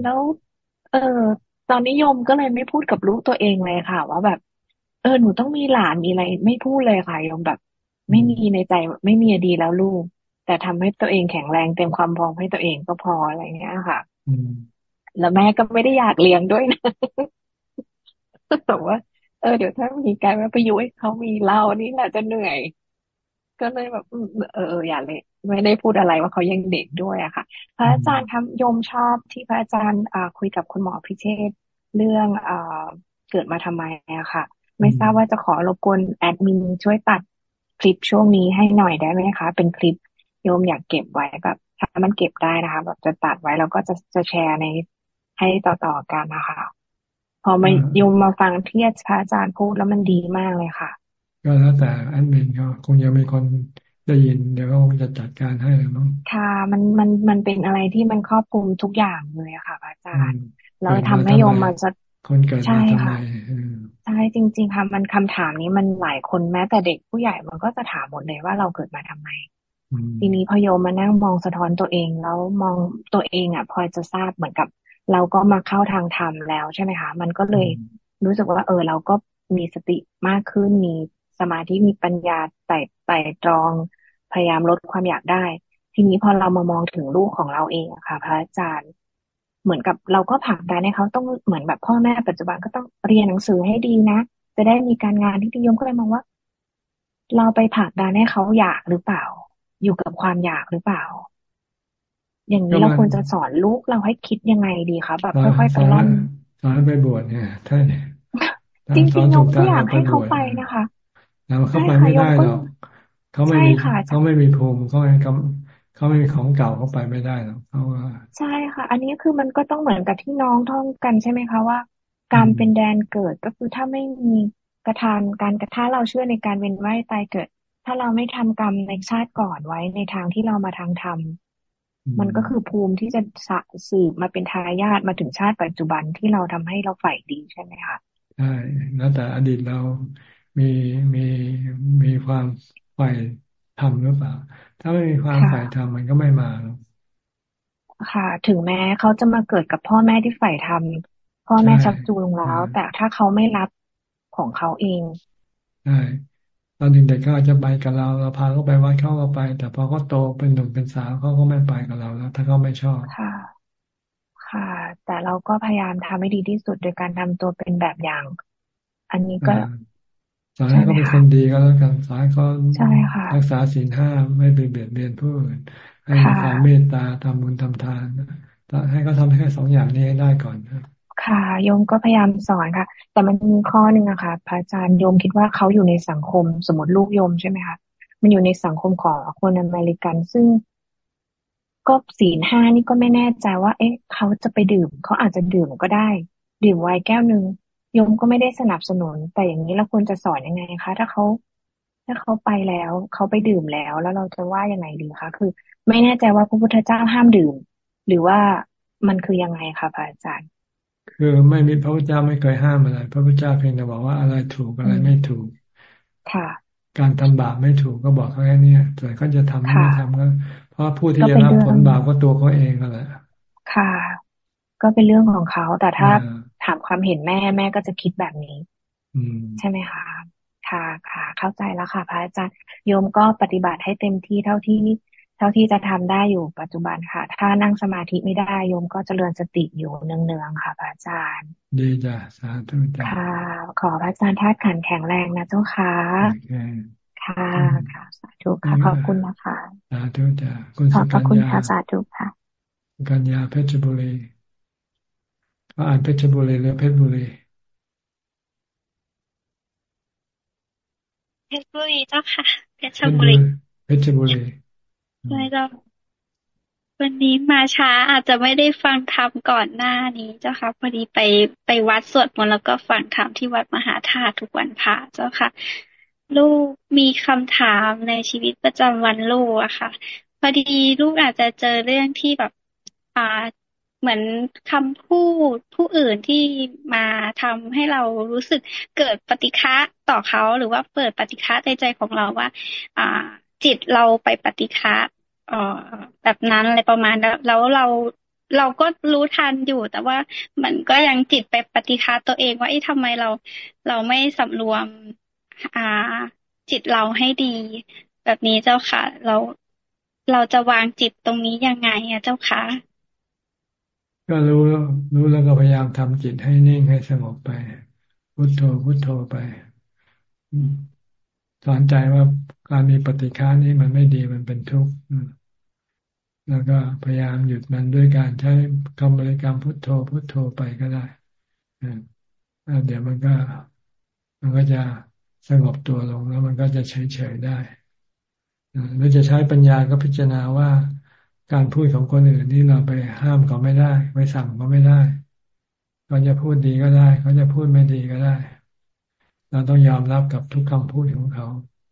แล้ว เออตอนนี้โยมก็เลยไม่พูดกับลูกตัวเองเลยค่ะ ว่าแบบ เออหนูต้องมีหลานมีอะไร ไม่พูดเลยค่ะโยมแบบ ไม่มีในใจไม่มีดีแล้วลูก แต่ทำให้ตัวเองแข็งแรงเต็มความพร้อมให้ตัวเองก็พออะไรเงี้ยค่ะแล้วแม่ก็ไม่ได้อยากเลี้ยงด้วยนะแต่ว่า เออเดี๋ยวถ้ามีการมาไปยุให้เขามีเล่านี่แหละจะเหนื่อย ก็เลยแบบเอออย่าเลยไม่ได้พูดอะไรว่าเขายังเด็กด้วยอะค่ะ พระอาจารย์ครับโยมชอบที่พระอาจารย์อ่าคุยกับคุณหมอพิเชษเรื่องอ่าเกิดมาทำไมอะค่ะ ไม่ทราบว่าจะขอรบกวนแอดมินช่วยตัดคลิปช่วงนี้ให้หน่อยได้ไหมคะ เป็นคลิป โยมอยากเก็บไว้แบบถ้ามันเก็บได้นะคะแบบจะตัดไว้แล้วก็จะจะแชร์ในให้ต่อๆกันนะคะพอมาโยมมาฟังที่พระอาจารย์พูดแล้วมันดีมากเลยค่ะ ก็แล้วแต่อันเองก็คงยังมีคนได้ยินเดี๋ยวก็คงจะจัดการให้เลยมั้งค่ะ มันมันมันเป็นอะไรที่มันครอบคลุมทุกอย่างเลยค่ะพระอาจารย์เราทำให้โยมมาจะคนเกิดใช่ค่ะใช่จริง ๆค่ะมันคำถามนี้มันหลายคนแม้แต่เด็กผู้ใหญ่มันก็จะถามหมดเลยว่าเราเกิดมาทำไม ทีนี้พอโยมมานั่งมองสะท้อนตัวเอง แล้วมองตัวเองอะ พอจะทราบเหมือนกับ เราก็มาเข้าทางธรรมแล้วใช่ไหมคะ มันก็เลยรู้สึกว่า เออ เราก็มีสติมากขึ้นมีสมาธิมีปัญญาไต่ไต่ตรอง พยายามลดความอยากได้ ทีนี้พอเรามามองถึงลูกของเราเองอะค่ะ พระอาจารย์ เหมือนกับเราก็ผลักดันให้เขาต้องเหมือนแบบพ่อแม่ปัจจุบันก็ต้องเรียนหนังสือให้ดีนะจะได้มีการงานที่นิยมก็เลยมองว่า เราไปผลักดันให้เขาอยากหรือเปล่า อยู่กับความอยากหรือเปล่า อย่างนี้เราควรจะสอนลูกเราให้คิดยังไงดีคะแบบค่อยๆไปล่อนสอนไปบวชเนี่ยถ้าจริงๆเราก็อยากให้เขาไปนะคะแล้วเขาไปไม่ได้หรอกเขาไม่มีเขาไม่มีภูมิเขาไม่เขาไม่มีของเก่าเขาไปไม่ได้หรอกเขาว่าใช่ค่ะ อันนี้คือมันก็ต้องเหมือนกับที่น้องท่องกันใช่ไหมคะว่า การเป็นแดนเกิดก็คือถ้าไม่มีกระทานการกระถ้าเราเชื่อในการเวียนว่ายตายเกิด ถ้าเราไม่ทำกรรมในชาติก่อนไว้ในทางที่เรามาทางธรรมมันก็คือภูมิที่จะสะสืบมาเป็นทายาทมาถึงชาติปัจจุบันที่เราทำให้เราใฝ่ดีใช่ไหมคะใช่แล้วแต่อดีตเรามีมีมีความใฝ่ทำหรือเปล่า ถ้าไม่มีความใฝ่ทำมันก็ไม่มาหรอกค่ะ ถึงแม้เขาจะมาเกิดกับพ่อแม่ที่ใฝ่ทำพ่อแม่ชักจูงแล้ว แต่ถ้าเขาไม่รับของเขาเองใช่ ตอนเด็กๆเขาอาจจะไปกับเราเราพาเขาไปวัดเขาก็ไป แต่พอเขาโตเป็นหนุ่มเป็นสาวเขาก็ไม่ไปกับเราแล้ว ถ้าเขาไม่ชอบค่ะ ค่ะ แต่เราก็พยายามทำให้ดีที่สุดโดยการทำตัวเป็นแบบอย่าง อันนี้ก็สอนให้เขาเป็นคนดีก็แล้วกันสอนให้เขารักษาศีลห้าไม่ไปเบียดเบียนผู้อื่นให้มีความเมตตาทำบุญทำทานให้เขาทำแค่สองอย่างนี้ให้ได้ก่อน ค่ะโยมก็พยายามสอนค่ะ แต่มันมีข้อหนึ่งอะค่ะพระอาจารย์โยมคิดว่าเขาอยู่ในสังคมสมมติลูกโยมใช่ไหมคะมันอยู่ในสังคมของคนอเมริกัน ซึ่งก็ศีลห้านี่ก็ไม่แน่ใจว่า เอ๊ะ เขาจะไปดื่ม เขาอาจจะดื่มก็ได้ ดื่มไวน์แก้วหนึ่งโยมก็ไม่ได้สนับสนุน แต่อย่างนี้เราควรจะสอนยังไงคะ ถ้าเขาถ้าเขาไปแล้วเขาไปดื่มแล้ว แล้วเราจะว่ายังไงดีคะคือ ไม่แน่ใจว่าพระพุทธเจ้าห้ามดื่ม หรือว่ามันคือยังไงคะพระอาจารย์ คือไม่มีพระพุทธเจ้าไม่เคยห้ามอะไร พระพุทธเจ้าเพียงแต่บอกว่าอะไรถูกอะไรไม่ถูก ค่ะ การทำบาปไม่ถูกก็บอกเขาแค่นี้ส่วนเขาจะทำไม่ทำก็เพราะผู้ที่จะรับผลบาปก็ตัวเขาเองก็แหละค่ะ ก็เป็นเรื่องของเขา แต่ถ้าถามความเห็นแม่แม่ก็จะคิดแบบนี้ใช่ไหมคะค่ะค่ะ เข้าใจแล้วค่ะ พระอาจารย์โยมก็ปฏิบัติให้เต็มที่เท่าที่ เท่าที่จะทำได้อยู่ปัจจุบันค่ะ ถ้านั่งสมาธิไม่ได้โยมก็จเจริญสติอยู่เนืองๆค่ะพระอาจารย์ ดีจ้ะสาธุจ้ะค่ะขอพระอาจารย์ธาตุขันแข็งแรงนะเจ้าค่ะค่ะค่ะสาธุค่ะขอบคุณนะคะสาธุจ้ะคุณขอบพระคุณค่ะสาธุค่ะกัญญาเพชรบุรีก็อ่านเพชรบุรีหรือเพชรบุรีเพชรบุรีเจ้าค่ะเพชรบุรีเพชรบุรี ใช่เจ้าวันนี้มาช้าอาจจะไม่ได้ฟังธรรมก่อนหน้านี้เจ้าค่ะพอดีไปไปวัดสวดมนต์แล้วก็ฟังธรรมที่วัดมหาธาตุทุกวันพระเจ้าค่ะ ลูกมีคำถามในชีวิตประจำวันลูกอะค่ะ พอดีลูกอาจจะเจอเรื่องที่แบบอ่าเหมือนคำพูดผู้อื่นที่มาทำให้เรารู้สึกเกิดปฏิฆะต่อเขาหรือว่าเปิดปฏิฆะในใจของเราว่า อ่าจิตเราไปปฏิฆะ เอ่อแบบนั้นอะไรประมาณแล้วแล้วเราเราก็รู้ทันอยู่ แต่ว่ามันก็ยังจิตไปปฏิฆะตัวเองว่าไอ้ทำไมเราเราไม่สำรวมอ่าจิตเราให้ดี แบบนี้เจ้าค่ะ เราเราจะวางจิตตรงนี้ยังไงอะเจ้าค่ะ ก็รู้รู้แล้วก็พยายามทำจิตให้นิ่งให้สงบไป พุทโธพุทโธไป สอนใจว่าการมีปฏิฆานี้มันไม่ดีมันเป็นทุกข์แล้วก็พยายามหยุดมันด้วยการใช้คำบริกรรมพุทโธพุทโธไปก็ได้เดี๋ยวมันก็ มันก็จะสงบตัวลงแล้วมันก็จะเฉยเฉยได้หรือจะใช้ปัญญาก็พิจารณาว่าการพูดของคนอื่นนี่เราไปห้ามเขาไม่ได้ ไปสั่งเขาไม่ได้เขาจะพูดดีก็ได้ เขาจะพูดไม่ดีก็ได้ เราต้องยอมรับกับทุกคำพูดของเขา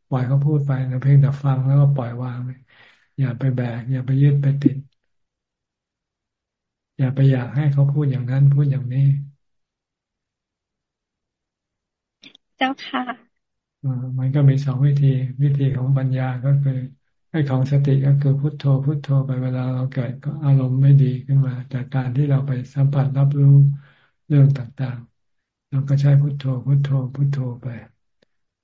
ปล่อยเขาพูดไปเราเพียงแต่ฟังแล้วก็ปล่อยวางอย่าไปแบก อย่าไปยึดไปติด อย่าไปอยากให้เขาพูดอย่างนั้นพูดอย่างนี้ เจ้าค่ะมันก็มีสองวิธี วิธีของปัญญาก็คือให้ของสติก็คือพุทโธ พุทโธไปเวลาเราเกิดก็อารมณ์ไม่ดีขึ้นมา จากการที่เราไปสัมผัสรับรู้เรื่องต่างๆ เราก็ใช้พุทโธ พุทโธ พุทโธไป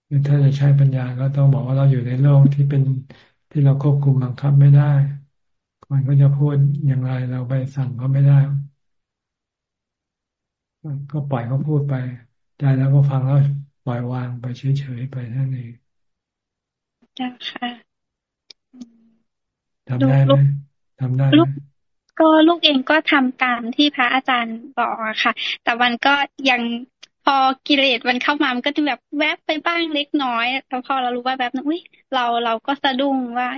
หรือถ้าจะใช้ปัญญาก็ต้องบอกว่าเราอยู่ในโลกที่เป็นที่เราควบคุมบังคับไม่ได้มันก็จะพูดอย่างไรเราไปสั่งเขาไม่ได้ ก็ปล่อยเขาพูดไปใจแล้วก็ฟังแล้วปล่อยวางไปเฉยๆไปนั่นเองจ้าค่ะทำได้ไหมทำได้ไหมก็ลูกเองก็ทำตามที่พระอาจารย์บอกอะค่ะ แต่มันก็ยังพ อกิเลสมันเข้ามามันก็จะแบบแวบไปบ้างเล็กน้อยแต่พอเรารู้ว่าแบบนั้นอุ้ยเราเราก็สะดุ้งว่า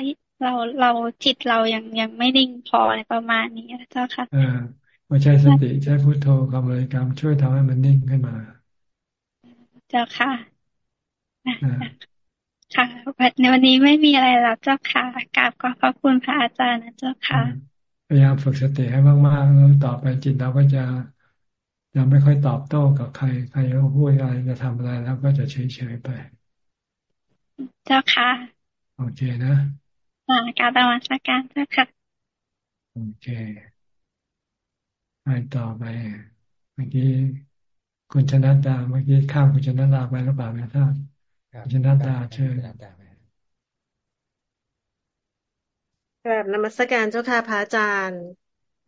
เราเราจิตเรายังยังไม่ดิ่งพอในประมาณนี้เจ้าค่ะอ่าว่าใช้สติใช้พุทโธกรรมบริกรรมช่วยทำให้มันนิ่งขึ้นมา เจ้าค่ะค่ะในวันนี้ไม่มีอะไรแล้วเจ้าค่ะกราบขอบพระคุณพระอาจารย์นะเจ้าค่ะพยายามฝึกสติให้มากๆแล้วต่อไปจิตเราก็จะ ยังไม่ค่อยตอบโต้กับใคร ใครเขาพูดอะไรจะทำอะไรแล้วก็จะเฉยๆไป เจ้าค่ะ โอเคนะการตมาสักการเจ้าค่ะ โอเคไปต่อไปเมื่อกี้คุณชนะดาเมื่อกี้ข้ามคุณชนะดาไปหรือเปล่าไม่ทราบชนะตาเชิญกราบนมัสการเจ้าค่ะพระอาจารย์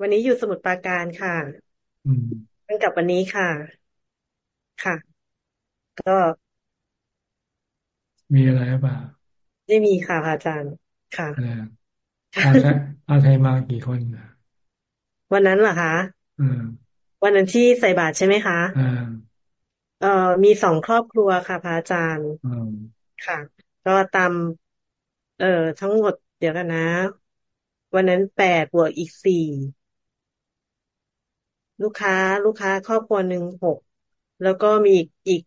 วันนี้อยู่สมุทรปราการค่ะ ตั้งกับวันนี้ค่ะ ค่ะ ก็มีอะไรบ้างไม่มีค่ะ อาจารย์ ค่ะอาใครอาใครมากี่คนวันนั้นเหรอคะวันนั้นที่ใส่บาตรใช่ไหมคะเอ่อมีสองครอบครัวค่ะพระอาจารย์ค่ะ ก็ตาม เอ่อทั้งหมดเดี๋ยวกันนะ วันนั้นแปดบวกอีกสี่ ลูกค้าลูกค้าครอบครัวหนึ่งหกแล้วก็มีอีกอีก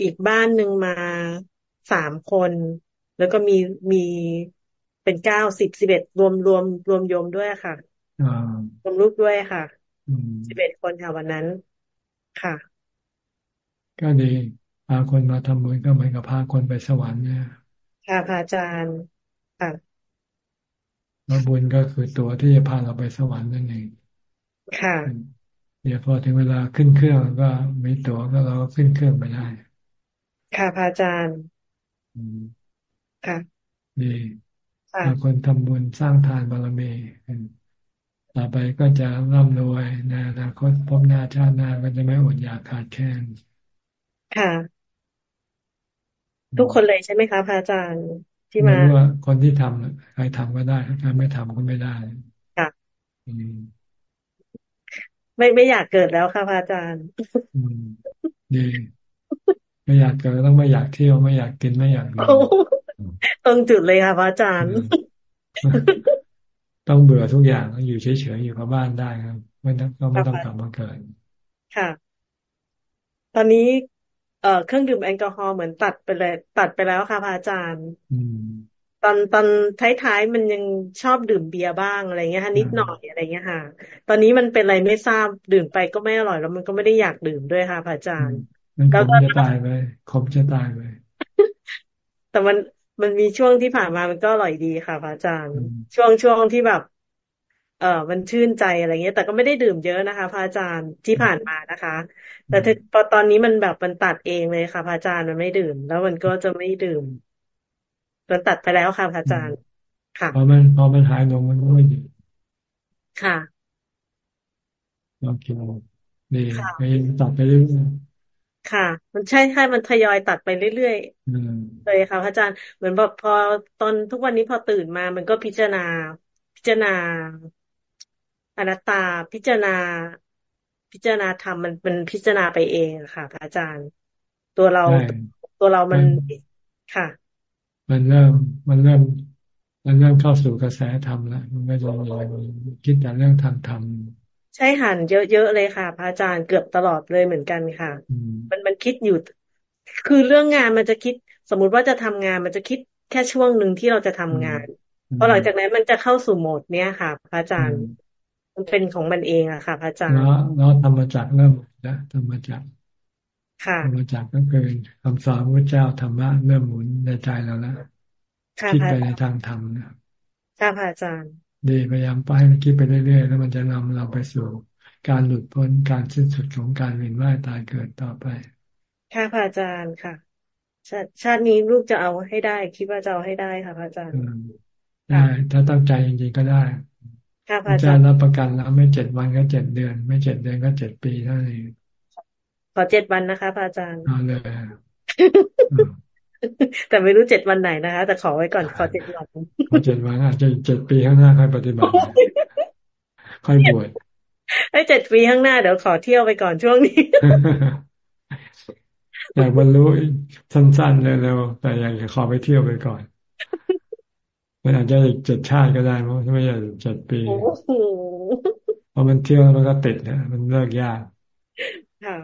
อีกบ้านหนึ่งมาสามคน แล้วก็มีมีเป็นเก้าสิบสิบเอ็ดรวมรวมรวมโยมด้วยค่ะรวมลูกด้วยค่ะสิบเอ็ดคนค่ะวันนั้น ค่ะ ก็ดีพาคนมาทำบุญก็เหมือนกับพาคนไปสวรรค์เนี่ยค่ะพระอาจารย์ค่ะแล้วบุญก็คือตัวที่จะพาเราไปสวรรค์นั่นเองค่ะ เดี๋ยวพอถึงเวลาขึ้นเครื่องก็มีตั๋วก็เราขึ้นเครื่องไปได้ ค่ะพระอาจารย์ค่ะดีบางคนทำบุญสร้างทานบารมีต่อไปก็จะร่ำรวยในอนาคตพบหน้าชาติหน้าก็จะไม่อดอยากขาดแคลนค่ะ ทุกคนเลยใช่ไหมคะพระอาจารย์ที่มาว่าคนที่ทำใครทำก็ได้ใครไม่ทำก็ไม่ได้ ค่ะ ไม่ไม่อยากเกิดแล้วค่ะพระอาจารย์ดีไม่อยากเกิดต้องไม่อยากเที่ยวไม่อยากกินไม่อยากนอนตรงจุดเลยค่ะพระอาจารย์ ต้องเบื่อทุกอย่างอยู่เฉยๆอยู่กับบ้านได้ครับไม่ต้องก็ไม่ต้องกลับมาเกิดค่ะ ตอนนี้ เอ่อเครื่องดื่มแอลกอฮอล์เหมือนตัดไปเลย ตัดไปแล้วค่ะพระอาจารย์ ตอนตอนท้ายๆมันยังชอบดื่มเบียร์บ้างอะไรเงี้ยค่ะนิดหน่อยอะไรเงี้ยค่ะ ตอนนี้มันเป็นอะไรไม่ทราบดื่มไปก็ไม่อร่อยแล้วมันก็ไม่ได้อยากดื่มด้วยค่ะพระอาจารย์มันคมจะตายไปคมจะตายไปแต่มันมันมีช่วงที่ผ่านมามันก็อร่อยดีค่ะพระอาจารย์ ช่วงช่วงที่แบบ เออมันชื่นใจอะไรเงี้ย แต่ก็ไม่ได้ดื่มเยอะนะคะพระอาจารย์ที่ผ่านมานะคะ แต่พอตอนนี้มันแบบมันตัดเองเลยค่ะพระอาจารย์มันไม่ดื่ม แล้วมันก็จะไม่ดื่ม มันตัดไปแล้วค่ะพระอาจารย์ ค่ะพอมันพอมันหายลงมันก็ไม่ดื่มค่ะโอเคดีไปตัดไปเรื่อยค่ะ มันใช่ใช่มันทยอยตัดไปเรื่อยๆเลยค่ะพระอาจารย์ เหมือนแบบพอตอนทุกวันนี้พอตื่นมา มันก็พิจารณา พิจารณาอนัตตาพิจารณา พิจารณาธรรมมันมันพิจารณาไปเองค่ะพระอาจารย์ ตัวเราตัวเรามันค่ะ มันเริ่มมันเริ่ม มันเริ่มเข้าสู่กระแสธรรมแล้วมันก็จะคิดแต่เรื่องทางธรรมใช่หันเยอะๆเลยค่ะพระอาจารย์เกือบตลอดเลยเหมือนกันค่ะ มันมันคิดอยู่ คือเรื่องงานมันจะคิด สมมุติว่าจะทำงาน มันจะคิดแค่ช่วงหนึ่งที่เราจะทำงานพอหลังจากนั้นมันจะเข้าสู่โหมดเนี้ยค่ะพระอาจารย์ มันเป็นของมันเองอะค่ะพระอาจารย์แล้วแล้วธรรมจักเริ่มนะธรรมจักค่ะธร รมจักก็คือคำสอนพระเจ้าธรรมะเริ่มหมุนในใจเราแล้วคิดไปในทางธรรมนะค่ะพระอาจารย์ดีพยายามไปคิดไปเรื่อยๆ แล้วมันจะนำเราไปสู่การหลุดพ้นการสิ้นสุดของการเวียนว่ายตายเกิดต่อไป ค่ะพระอาจารย์ค่ะ ชาชาตินี้ลูกจะเอาให้ได้ คิดว่าจะเอาให้ได้ค่ะพระอาจารย์ได้ถ้าตั้งใจจริงๆก็ได้ค่ะพระอาจารย์รับประกันแล้วไม่เจ็ดวันก็เจ็ดเดือน ไม่เจ็ดเดือนก็เจ็ดปีเท่านั้นเอง ขอเจ็ดวันนะคะพระอาจารย์เอาเลยแต่ไม่รู้เจ็ดวันไหนนะคะ แต่ขอไว้ก่อนขอเจ็ดวันขอเจ็ดวันอาจจะเจ็ดปีข้างหน้าค่อยปฏิบัติค่อยบวชไอ้เจ็ดปีข้างหน้าเดี๋ยวขอเที่ยวไปก่อนช่วงนี้อยากบรรลุสั้นๆเร็วๆแต่อยากจะขอไปเที่ยวไปก่อนมันอาจจะอีกเจ็ดชาติก็ได้มั้งไม่ใช่เจ็ดปีเพราะมันเที่ยวแล้วมันก็ติดนะมันเลิกยากค่ะ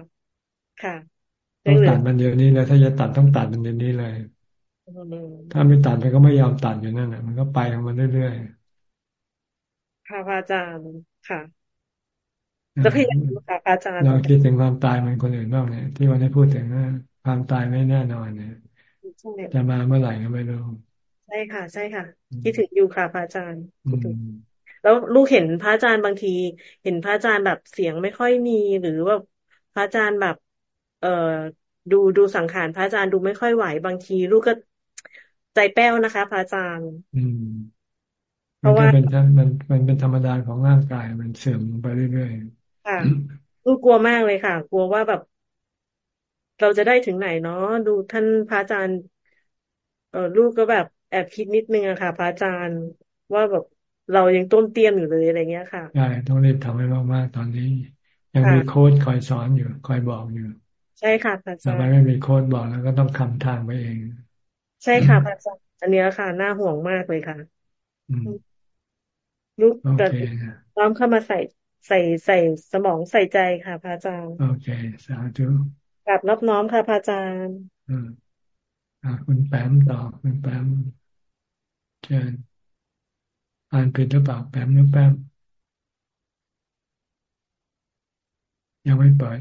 ค่ะต้องตัดมันเดี๋ยวนี้เลยถ้าจะตัดต้องตัดมันเดี๋ยวนี้เลยถ้าไม่ตัดมันก็ไม่ยอมตัดอยู่นั่นแหละมันก็ไปของมันเรื่อยๆค่ะพระอาจารย์ค่ะจะพยายามค่ะอาจารย์เราคิดถึงความตายมันคนอื่นบ้างเนี่ย ที่วันนี้พูดถึงว่าความตายไม่แน่นอนเนี่ยจะมาเมื่อไหร่ก็ไม่รู้ใช่ค่ะ ใช่ค่ะคิดถึงอยู่ค่ะพระอาจารย์แล้วลูกเห็นพระอาจารย์บางที เห็นพระอาจารย์แบบเสียงไม่ค่อยมีหรือว่าพระอาจารย์แบบเอ่อ ดูดูสังขารพระอาจารย์ดูไม่ค่อยไหวบางทีลูกก็ใจแป้วนะคะ พระอาจารย์เพราะว่ามันมันมันเป็นธรรมดาของร่างกายมันเสื่อมไปเรื่อยๆค่ะลูกกลัวมากเลยค่ะ กลัวว่าแบบ เราจะได้ถึงไหนเนาะดูท่านพระอาจารย์ เออลูกก็แบบแอบคิดนิดนึงอะค่ะ พระอาจารย์ว่าแบบเรายังต้นเตี้ยมอยู่เลยอะไรเงี้ยค่ะใช่ต้องรีบทำให้มากๆตอนนี้ ยังมีโค้ดคอยสอนอยู่ คอยบอกอยู่ ใช่ค่ะพระอาจารย์ไม่ไม่มีโค้ดบอกแล้วก็ต้องคำทางไปเอง ใช่ค่ะพระอาจารย์อันนี้ค่ะน่าห่วงมากเลยค่ะลูกจะน้อมเข้ามาใส่ใส่ใส่สมองใส่ใจค่ะพระอาจารย์โอเคสาธุกลับนอบน้อมค่ะพระอาจารย์อืมอ่าคุณแปมต่อคุณแปมเชิญอ่านผิดหรือเปล่าแปมหรือแปมยังไม่เปิด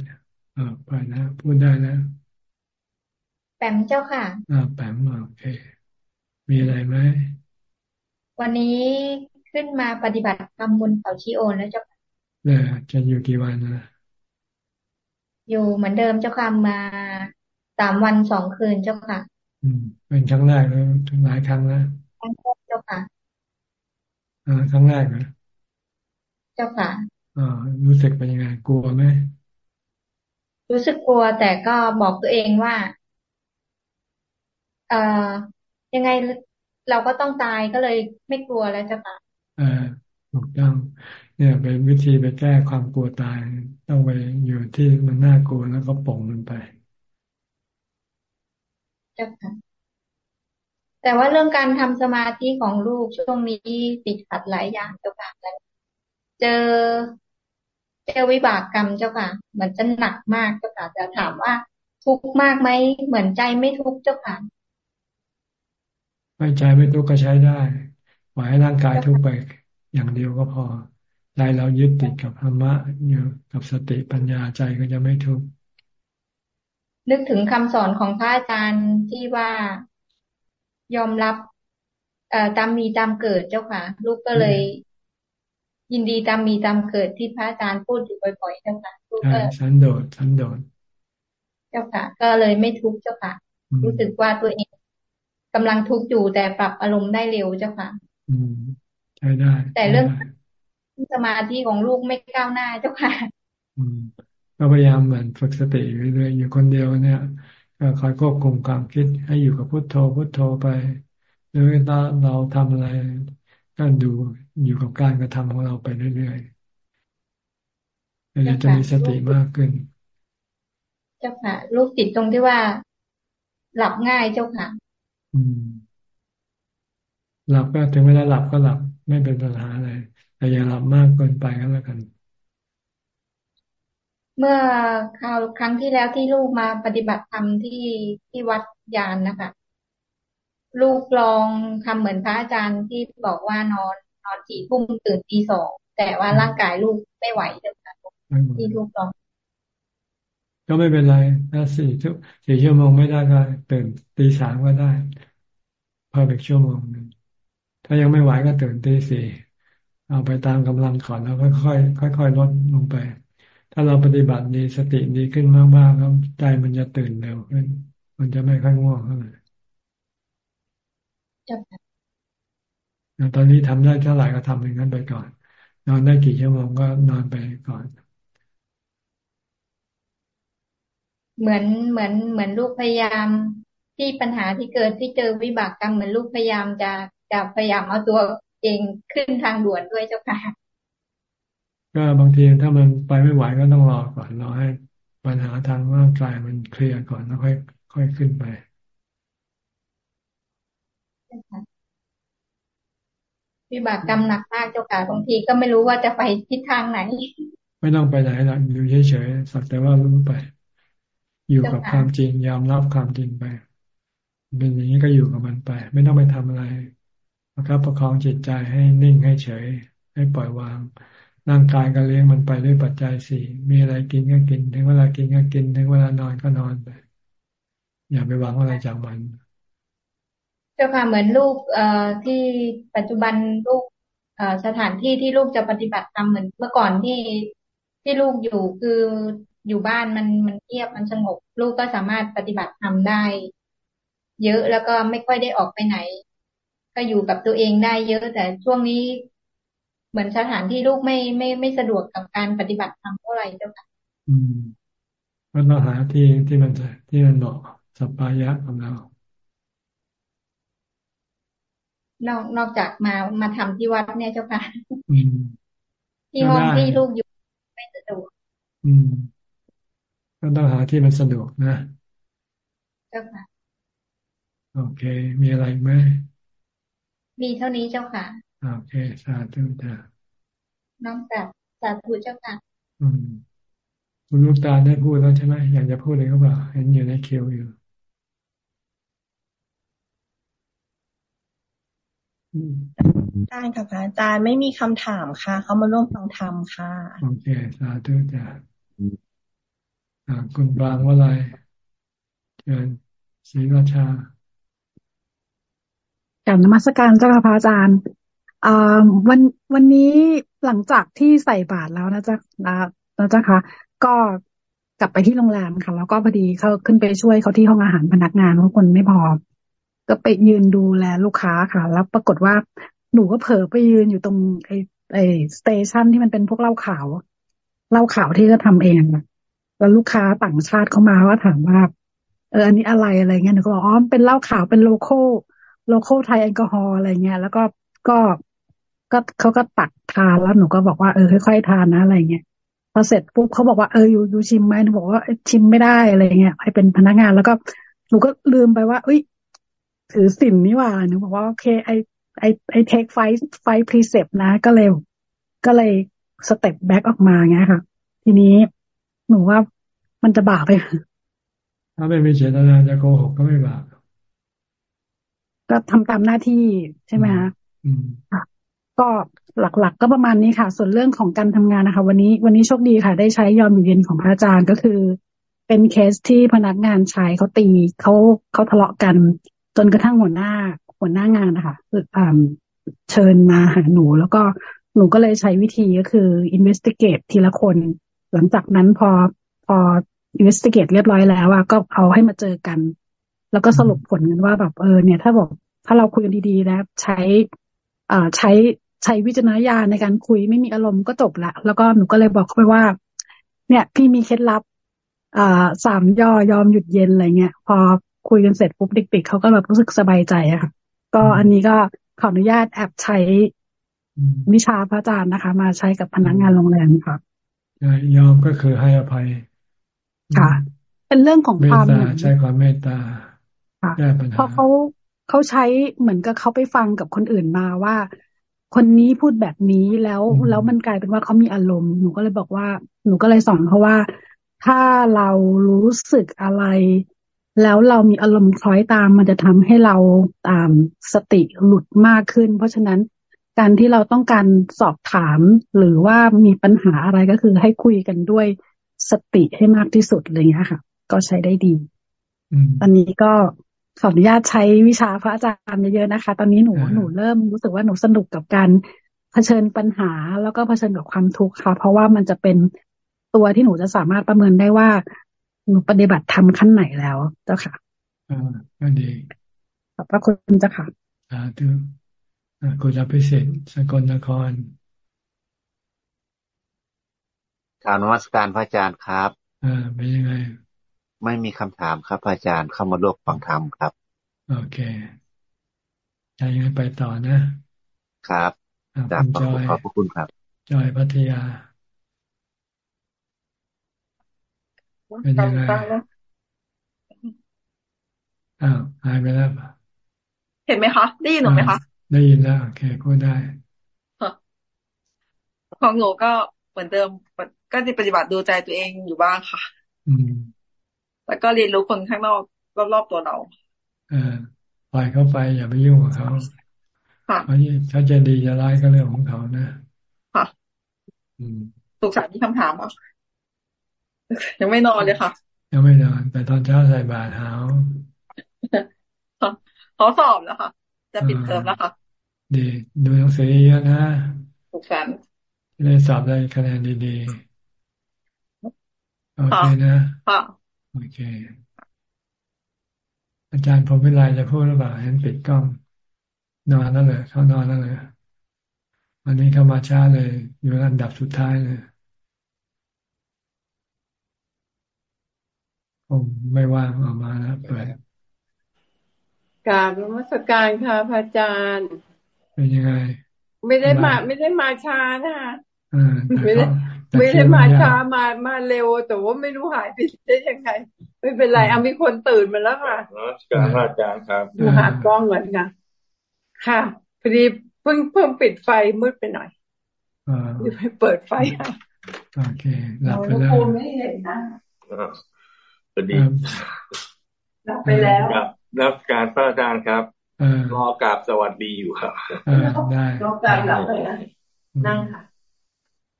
อ่าเปิดนะ พูดได้นะแปมเจ้าค่ะ อ่าแปมโอเค มีอะไรไหม วันนี้ขึ้นมาปฏิบัติธรรมบนเขาชีโอนแล้วเจ้าค่ะเนี่ยจะอยู่กี่วันนะอยู่เหมือนเดิมเจ้าค่ะมาสามวันสองคืนเจ้าค่ะ อืม เป็นครั้งแรกแล้วถึงหลายครั้งแล้วครั้งแรกเจ้าค่ะอ่าครั้งแรกนะเจ้าค่ะอ่ารู้สึกเป็นยังไงกลัวไหม รู้สึกกลัวแต่ก็บอกตัวเองว่า เอ่อ ยังไงเราก็ต้องตายก็เลยไม่กลัวแล้วเจ้าค่ะอ่าถูกต้อง เนี่ยเป็นวิธีไปแก้ความกลัวตายต้องไปอยู่ที่มันน่ากลัวแล้วก็ป่งมันไปเจ้าค่ะแต่ว่าเรื่องการทำสมาธิของลูกช่วงนี้ติดขัดหลายอย่างเจ้าค่ะเจอ เจอวิบากกรรมเจ้าค่ะ เหมือนจะหนักมากเจ้าค่ะจะถามว่า ทุกข์มากไหมเหมือนใจไม่ทุกข์เจ้าค่ะไม่ใจไม่ทุกข์ก็ใช้ได้ปล่อยให้ร่างกายทุกข์ไปอย่างเดียวก็พอใจเรายึดติดกับธรรมะอยู่กับสติปัญญาใจก็จะไม่ทุกข์นึกถึงคำสอนของพระอาจารย์ที่ว่ายอมรับเอ่อตามมีตามเกิดเจ้าค่ะ ลูกก็เลย ยินดีตามมีตามเกิดที่พระอาจารย์พูดอยู่บ่อยๆเจ้าค่ะลูกก็สันโดษสันโดษเจ้าค่ะ ก็เลยไม่ทุกข์เจ้าค่ะ รู้สึกว่าตัวเองกำลังทุกข์อยู่แต่ปรับอารมณ์ได้เร็วเจ้าค่ะ อืมใช่ได้ แต่เรื่องสมาธิของลูกไม่ก้าวหน้าเจ้าค่ะ อืมก็พยายามเหมือนฝึกสติเรื่อยๆอยู่คนเดียวเนี่ยก็คอยควบคุมความคิดให้อยู่กับพุทโธพุทโธไป หรือถ้าเราทำอะไรก็ดู อยู่กับการกระทำของเราไปเรื่อยๆเราจะมีสติมากขึ้น เจ้าค่ะ ลูกติดตรงที่ว่า หลับง่ายเจ้าค่ะ อืม หลับก็ถึงเวลาหลับก็หลับไม่เป็นปัญหาอะไรแต่อย่าหลับมากเกินไปก็แล้วกัน เมื่อคราวครั้งที่แล้วที่ลูกมาปฏิบัติธรรมที่ที่วัดยานนะคะลูกลองทำเหมือนพระอาจารย์ที่บอกว่านอน นอนสี่ทุ่มตื่นตีสองแต่ว่าร่างกายลูกไม่ไหวเลยค่ะที่ลูกลองก็ไม่เป็นไรถ้าสี่ชั่วสี่ชั่วโมงไม่ได้ก็ตื่นตีสามก็ได้พออีกชั่วโมงหนึ่งถ้ายังไม่ไหวก็ตื่นตีสี่เอาไปตามกำลังก่อนแล้วค่อยๆค่อยๆลดลงไป ถ้าเราปฏิบัติดีสติดีขึ้นมากๆแล้วใจมันจะตื่นเร็วขึ้น มันจะไม่ค่อยง่วงเท่าไหร่ ตอนนี้ทำได้เท่าไหร่ก็ทำอย่างนั้นไปก่อน นอนได้กี่ชั่วโมงก็นอนไปก่อน เหมือนเหมือนเหมือนลูกพยายามที่ปัญหาที่เกิดที่เจอวิบากกรรมเหมือนลูกพยายามจะจะพยายามเอาตัวเองขึ้นทางด่วนด้วยเจ้าค่ะ ก็บางทีถ้ามันไปไม่ไหวก็ต้องรอก่อนรอให้ปัญหาทางร่างกายมันเคลียร์ก่อนแล้วค่อยค่อยขึ้นไป วิบากกรรมหนักมากเจ้าค่ะบางทีก็ไม่รู้ว่าจะไปทิศทางไหน ไม่ต้องไปไหนหรอกอยู่เฉยๆสักแต่ว่ารู้ไป อยู่กับความจริงยอมรับความจริงไปเป็นอย่างนี้ก็อยู่กับมันไป ไม่ต้องไปทำอะไรนะครับประคองจิตใจให้นิ่งให้เฉย ให้ปล่อยวางร่างกายก็เลี้ยงมันไปด้วยปัจจัยสี่มีอะไรกินก็กิน ถึงเวลากินก็กิน ถึงเวลานอนก็นอนไปอย่าไปหวังอะไรจากมัน เจ้าค่ะเหมือนลูกเอ่อที่ปัจจุบันลูกเอ่อสถานที่ที่ลูกจะปฏิบัติธรรมเหมือนเมื่อก่อนที่ที่ลูกอยู่คืออยู่บ้านมันมันเงียบมันสงบ ลูกก็สามารถปฏิบัติธรรมได้ เยอะแล้วก็ไม่ค่อยได้ออกไปไหน ก็อยู่กับตัวเองได้เยอะแต่ช่วงนี้เหมือนสถานที่ลูกไม่ไม่ไม่สะดวกกับการปฏิบัติธรรมเท่าไหร่เจ้าค่ะอืมก็ต้องหาที่ที่มันที่มันเหมาะสัปปายะของเรา นอกนอกจากมามาทำที่วัดเนี่ยเจ้าค่ะที่ห้องที่ลูกอยู่ไม่สะดวกอืมก็ต้องหาที่มันสะดวกนะเจ้าค่ะ โอเค มีอะไรไหมมีเท่านี้เจ้าค่ะ โอเค สาธุจ้ะน้องกับสาธุเจ้าค่ะ อืมคุณลูกตาได้พูดแล้วใช่ไหมอยากจะพูดอะไรก็บอกเห็นอยู่ในคิวอยู่ ได้ค่ะพระอาจารย์ไม่มีคำถามค่ะ เขามาร่วมฟังธรรมค่ะ โอเค สาธุจ้ะคุณบางว่าอะไรเชิญศรีราชากับนมัสการเจ้าค่ะพระอาจารย์วันวันนี้หลังจากที่ใส่บาตรแล้วนะจ๊ะนะนะจ๊ะคะก็กลับไปที่โรงแรมค่ะ แล้วก็พอดีเขาขึ้นไปช่วยเขาที่ห้องอาหารพนักงานเพราะคนไม่พอ ก็ไปยืนดูแลลูกค้าค่ะ แล้วปรากฏว่าหนูก็เผลอไปยืนอยู่ตรงไอ้ไอ้ station ที่มันเป็นพวกเหล้าขาวเหล้าขาวที่ก็ทำเองอะแล้วลูกค้าต่างชาติเข้ามาว่าถามว่า เอออันนี้อะไรอะไรเงี้ยหนูก็บอกอ๋อเป็นเหล้าขาวเป็น local local Thai alcohol อะไรเงี้ย แล้วก็ก็ก็เขาก็ตักทานแล้วหนูก็บอกว่าเออค่อยๆทานนะอะไรเงี้ยพอเสร็จปุ๊บเขาบอกว่าเออ you you ชิมไหมหนูบอกว่าชิมไม่ได้อะไรเงี้ยให้เป็นพนักงานแล้วก็หนูก็ลืมไปว่าเอ้ย ถือศีลนี่หว่าหนูบอกว่าโอเค I I I take five five precept นะ ก็เลยก็เลย step back ออกมาไงค่ะ ทีนี้หนูว่ามันจะบาปไปถ้าไม่มีเจตนาจะโกหกก็ไม่บาปก็ทำตามหน้าที่ใช่ไหมคะค่ะ ก็หลักๆ ก็ประมาณนี้ค่ะ ส่วนเรื่องของการทำงานนะคะ วันนี้วันนี้โชคดีค่ะ ได้ใช้ยอมอยู่เย็นของพระอาจารย์ก็คือ เป็นเคสที่พนักงานชายเขาตีเขาเขาทะเลาะกัน จนกระทั่งหัวหน้าหัวหน้างานนะคะคือเชิญมาหาหนู แล้วก็หนูก็เลยใช้วิธีก็คือ investigate ทีละคน หลังจากนั้นพอพอ investigate เรียบร้อยแล้วอะก็เอาให้มาเจอกัน แล้วก็สรุปผลกันว่าแบบเออเนี่ย ถ้าบอกถ้าเราคุยกันดีๆนะใช้อ่าใช้ใช้วิจารณญาณในการคุยไม่มีอารมณ์ก็จบละ แล้วก็หนูก็เลยบอกเขาไปว่า เนี่ย พี่มีเคล็ดลับอ่าสามย่อยอมหยุดเย็นอะไรเงี้ยพอ คุยกันเสร็จปุ๊บเด็กๆเขาก็แบบรู้สึกสบายใจอะค่ะ ก็อันนี้ก็ขออนุญาตแอบใช้วิชาพระอาจารย์นะคะ มาใช้กับพนักงานโรงแรมค่ะยอมก็คือให้อภัย ค่ะ เป็นเรื่องของความใช้ความเมตตาแก้ปัญหาเพราะเขาเขาใช้เหมือนกับเขาไปฟังกับคนอื่นมาว่า คนนี้พูดแบบนี้แล้วแล้วมันกลายเป็นว่าเขามีอารมณ์หนูก็เลยบอกว่า หนูก็เลยสอนเขาว่า ถ้าเรารู้สึกอะไร แล้วเรามีอารมณ์คล้อยตาม มันจะทำให้เราตามสติหลุดมากขึ้น เพราะฉะนั้นการที่เราต้องการสอบถาม หรือว่ามีปัญหาอะไรก็คือให้คุยกันด้วยสติให้มากที่สุดอะไรเงี้ยค่ะ ก็ใช้ได้ดีตอนนี้ก็ขออนุญาตใช้วิชาพระอาจารย์เยอะๆนะคะ ตอนนี้หนูหนูเริ่มรู้สึกว่าหนูสนุกกับการเผชิญปัญหาแล้วก็เผชิญกับความทุกข์ค่ะ เพราะว่ามันจะเป็นตัวที่หนูจะสามารถประเมินได้ว่า หนูปฏิบัติทำขั้นไหนแล้วเจ้าค่ะอ่าก็ดีขอบพระคุณเจ้าค่ะอ่าดูคุณจะพิเศษสกลนครกรารนวัตการพระอาจารย์ครับอ่าเป็นยังไง ไม่มีคำถามครับอาจารย์เข้ามาร่วมฟังธรรมครับ โอเคจะยังไปต่อนะครับ จากขอบขอบพระคุณครับ จอยพัทยา เป็นยังไงอ้าวหายไปแล้วเห็นไหมคะ ได้ยินหนูไหมคะ ได้ยินแล้วโอเคพูดได้ของหนูก็เหมือนเดิมก็จะปฏิบัติดูใจตัวเองอยู่บ้างค่ะ อืมแล้วก็เรียนรู้คนข้างนอกรอบๆตัวเราเออปล่อยเขาไปอย่าไปยุ่งกับเขาค่ะเขาจะดีจะร้ายก็เรื่องของเขานะค่ะอืมสุขสันต์มีคำถามอะ ยังไม่นอนเลยค่ะ ยังไม่นอน แต่ตอนเช้าใส่บาตรหาวเขาสอบแล้วค่ะ จะปิดเทอมแล้วค่ะ ดี ดูหนังสือเยอะนะสุขสันต์ได้สอบได้คะแนนดีๆ โอเคนะค่ะโอเค อาจารย์ผมเป็นไรจะพูดหรือเปล่าเห็นปิดกล้อง นอนแล้วเลย เขานอนแล้วเลยวันนี้เข้ามาช้าเลย อยู่อันดับสุดท้ายเลย ผมไม่ว่างออกมาแล้วเปิดกราบนมัสการค่ะพระอาจารย์เป็นยังไง ไม่ได้มา ไม่ได้มาช้านะคะไม่ได้ไม่ได้มาช้ามามาเร็ว แต่ว่าไม่รู้หายไปได้ยังไง ไม่เป็นไรเอามีคนตื่นมาแล้วค่ะการอาจารย์ครับดูหากล้องเหมือนกันค่ะพอดีเพิ่งเพิ่งปิดไฟมืดไปหน่อยอยู่ให้เปิดไฟโอเคหลับไปแล้วไม่เห็นนะ พอดีหลับไปแล้วรับการพระอาจารย์ครับรอกราบสวัสดีอยู่ครับได้รอกราบหลับไปนั่งค่ะ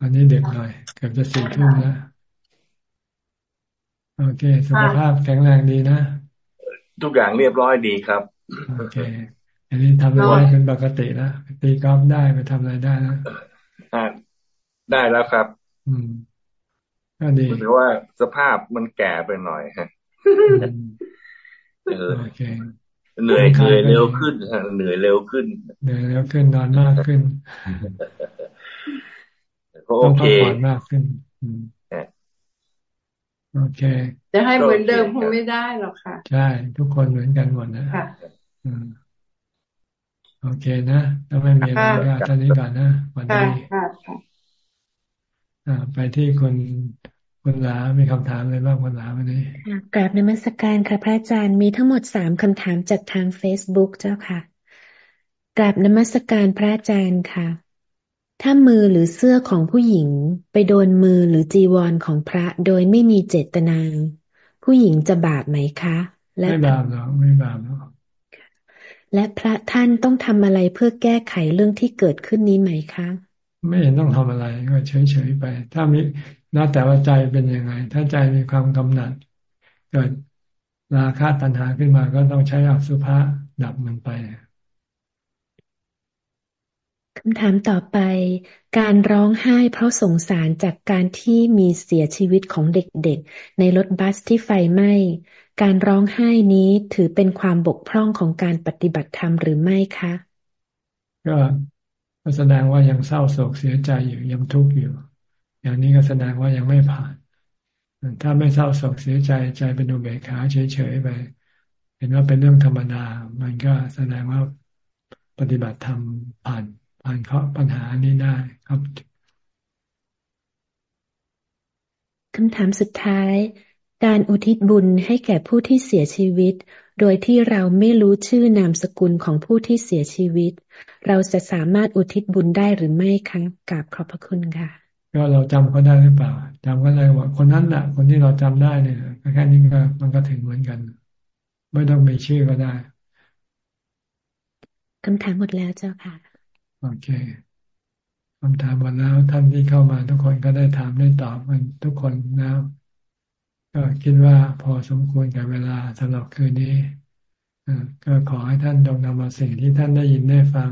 อันนี้เด็กหน่อยเกือบจะสี่ทุ่มแล้วโอเค สุขภาพแข็งแรงดีนะ ทุกอย่างเรียบร้อยดีครับ โอเค อันนี้ทำอะไรเป็นปกติแล้วตีกอล์ฟได้ไปทำอะไรได้นะได้แล้วครับ อืม ก็ดีแต่ว่าสภาพมันแก่ไปหน่อยฮะโอเคเหนื่อยเหนื่อยเร็วขึ้นเหนื่อยเร็วขึ้นเหนื่อยเร็วขึ้นนอนมากขึ้นโอเคผ่อนมากขึ้นโอเค จะให้เหมือนเดิมคงไม่ได้หรอกค่ะ ใช่ ทุกคนเหมือนกันหมดนะค่ะโอเคนะถ้าไม่มีอะไรก็ท่านี้ก่อนนะวันนี้ ไปที่คนคุณหลามีคำถามอะไรบ้างคุณหลาวันนี้กราบนมัสการค่ะพระอาจารย์มีทั้งหมดสามคำถามจากทางเฟซบุ๊กเจ้าค่ะกราบนมัสการพระอาจารย์ค่ะ ถ้ามือหรือเสื้อของผู้หญิงไปโดนมือหรือจีวรของพระโดยไม่มีเจตนา ผู้หญิงจะบาปไหมคะและไม่บาปหรอกไม่บาปหรอกและพระท่านต้องทำอะไรเพื่อแก้ไขเรื่องที่เกิดขึ้นนี้ไหมคะ ไม่เห็นต้องทำอะไร ก็เฉยๆไป ถ้ามีแล้วแต่ว่าใจเป็นยังไง ถ้าใจมีความกำหนัด เกิดราคะตัณหาขึ้นมาก็ต้องใช้อสุภะดับมันไปคำถามต่อไป การร้องไห้เพราะสงสารจากการที่มีเสียชีวิตของเด็กๆ ในรถบัสที่ไฟไหม้ การร้องไห้นี้ถือเป็นความบกพร่องของการปฏิบัติธรรมหรือไม่คะ ก็ แสดงว่ายังเศร้าโศกเสียใจอยู่ยังทุกข์อยู่ อย่างนี้ก็แสดงว่ายังไม่ผ่าน ถ้าไม่เศร้าโศกเสียใจใจเป็นอุเบกขาเฉยๆไป เห็นว่าเป็นเรื่องธรรมดา มันก็แสดงว่าปฏิบัติธรรมผ่านผ่านเข้อปัญหานี้ได้ครับคำถามสุดท้าย การอุทิศบุญให้แก่ผู้ที่เสียชีวิต โดยที่เราไม่รู้ชื่อนามสกุลของผู้ที่เสียชีวิต เราจะสามารถอุทิศบุญได้หรือไม่คะกราบขอบพระคุณค่ะ ก็เราจำเขาได้หรือเปล่าจำก็ได้ว่า คนนั้นแหละคนที่เราจำได้เนี่ยแค่นี้ก็มันก็ถึงเหมือนกัน ไม่ต้องมีชื่อก็ได้คำถามหมดแล้วเจ้าค่ะ โอเคคำถามหมดแล้วท่านที่เข้ามาทุกคนก็ได้ถามได้ตอบกันทุกคนแล้วก็คิดว่าพอสมควรกับเวลาสำหรับคืนนี้ก็ขอให้ท่านจงนำมาสิ่งที่ท่านได้ยินได้ฟัง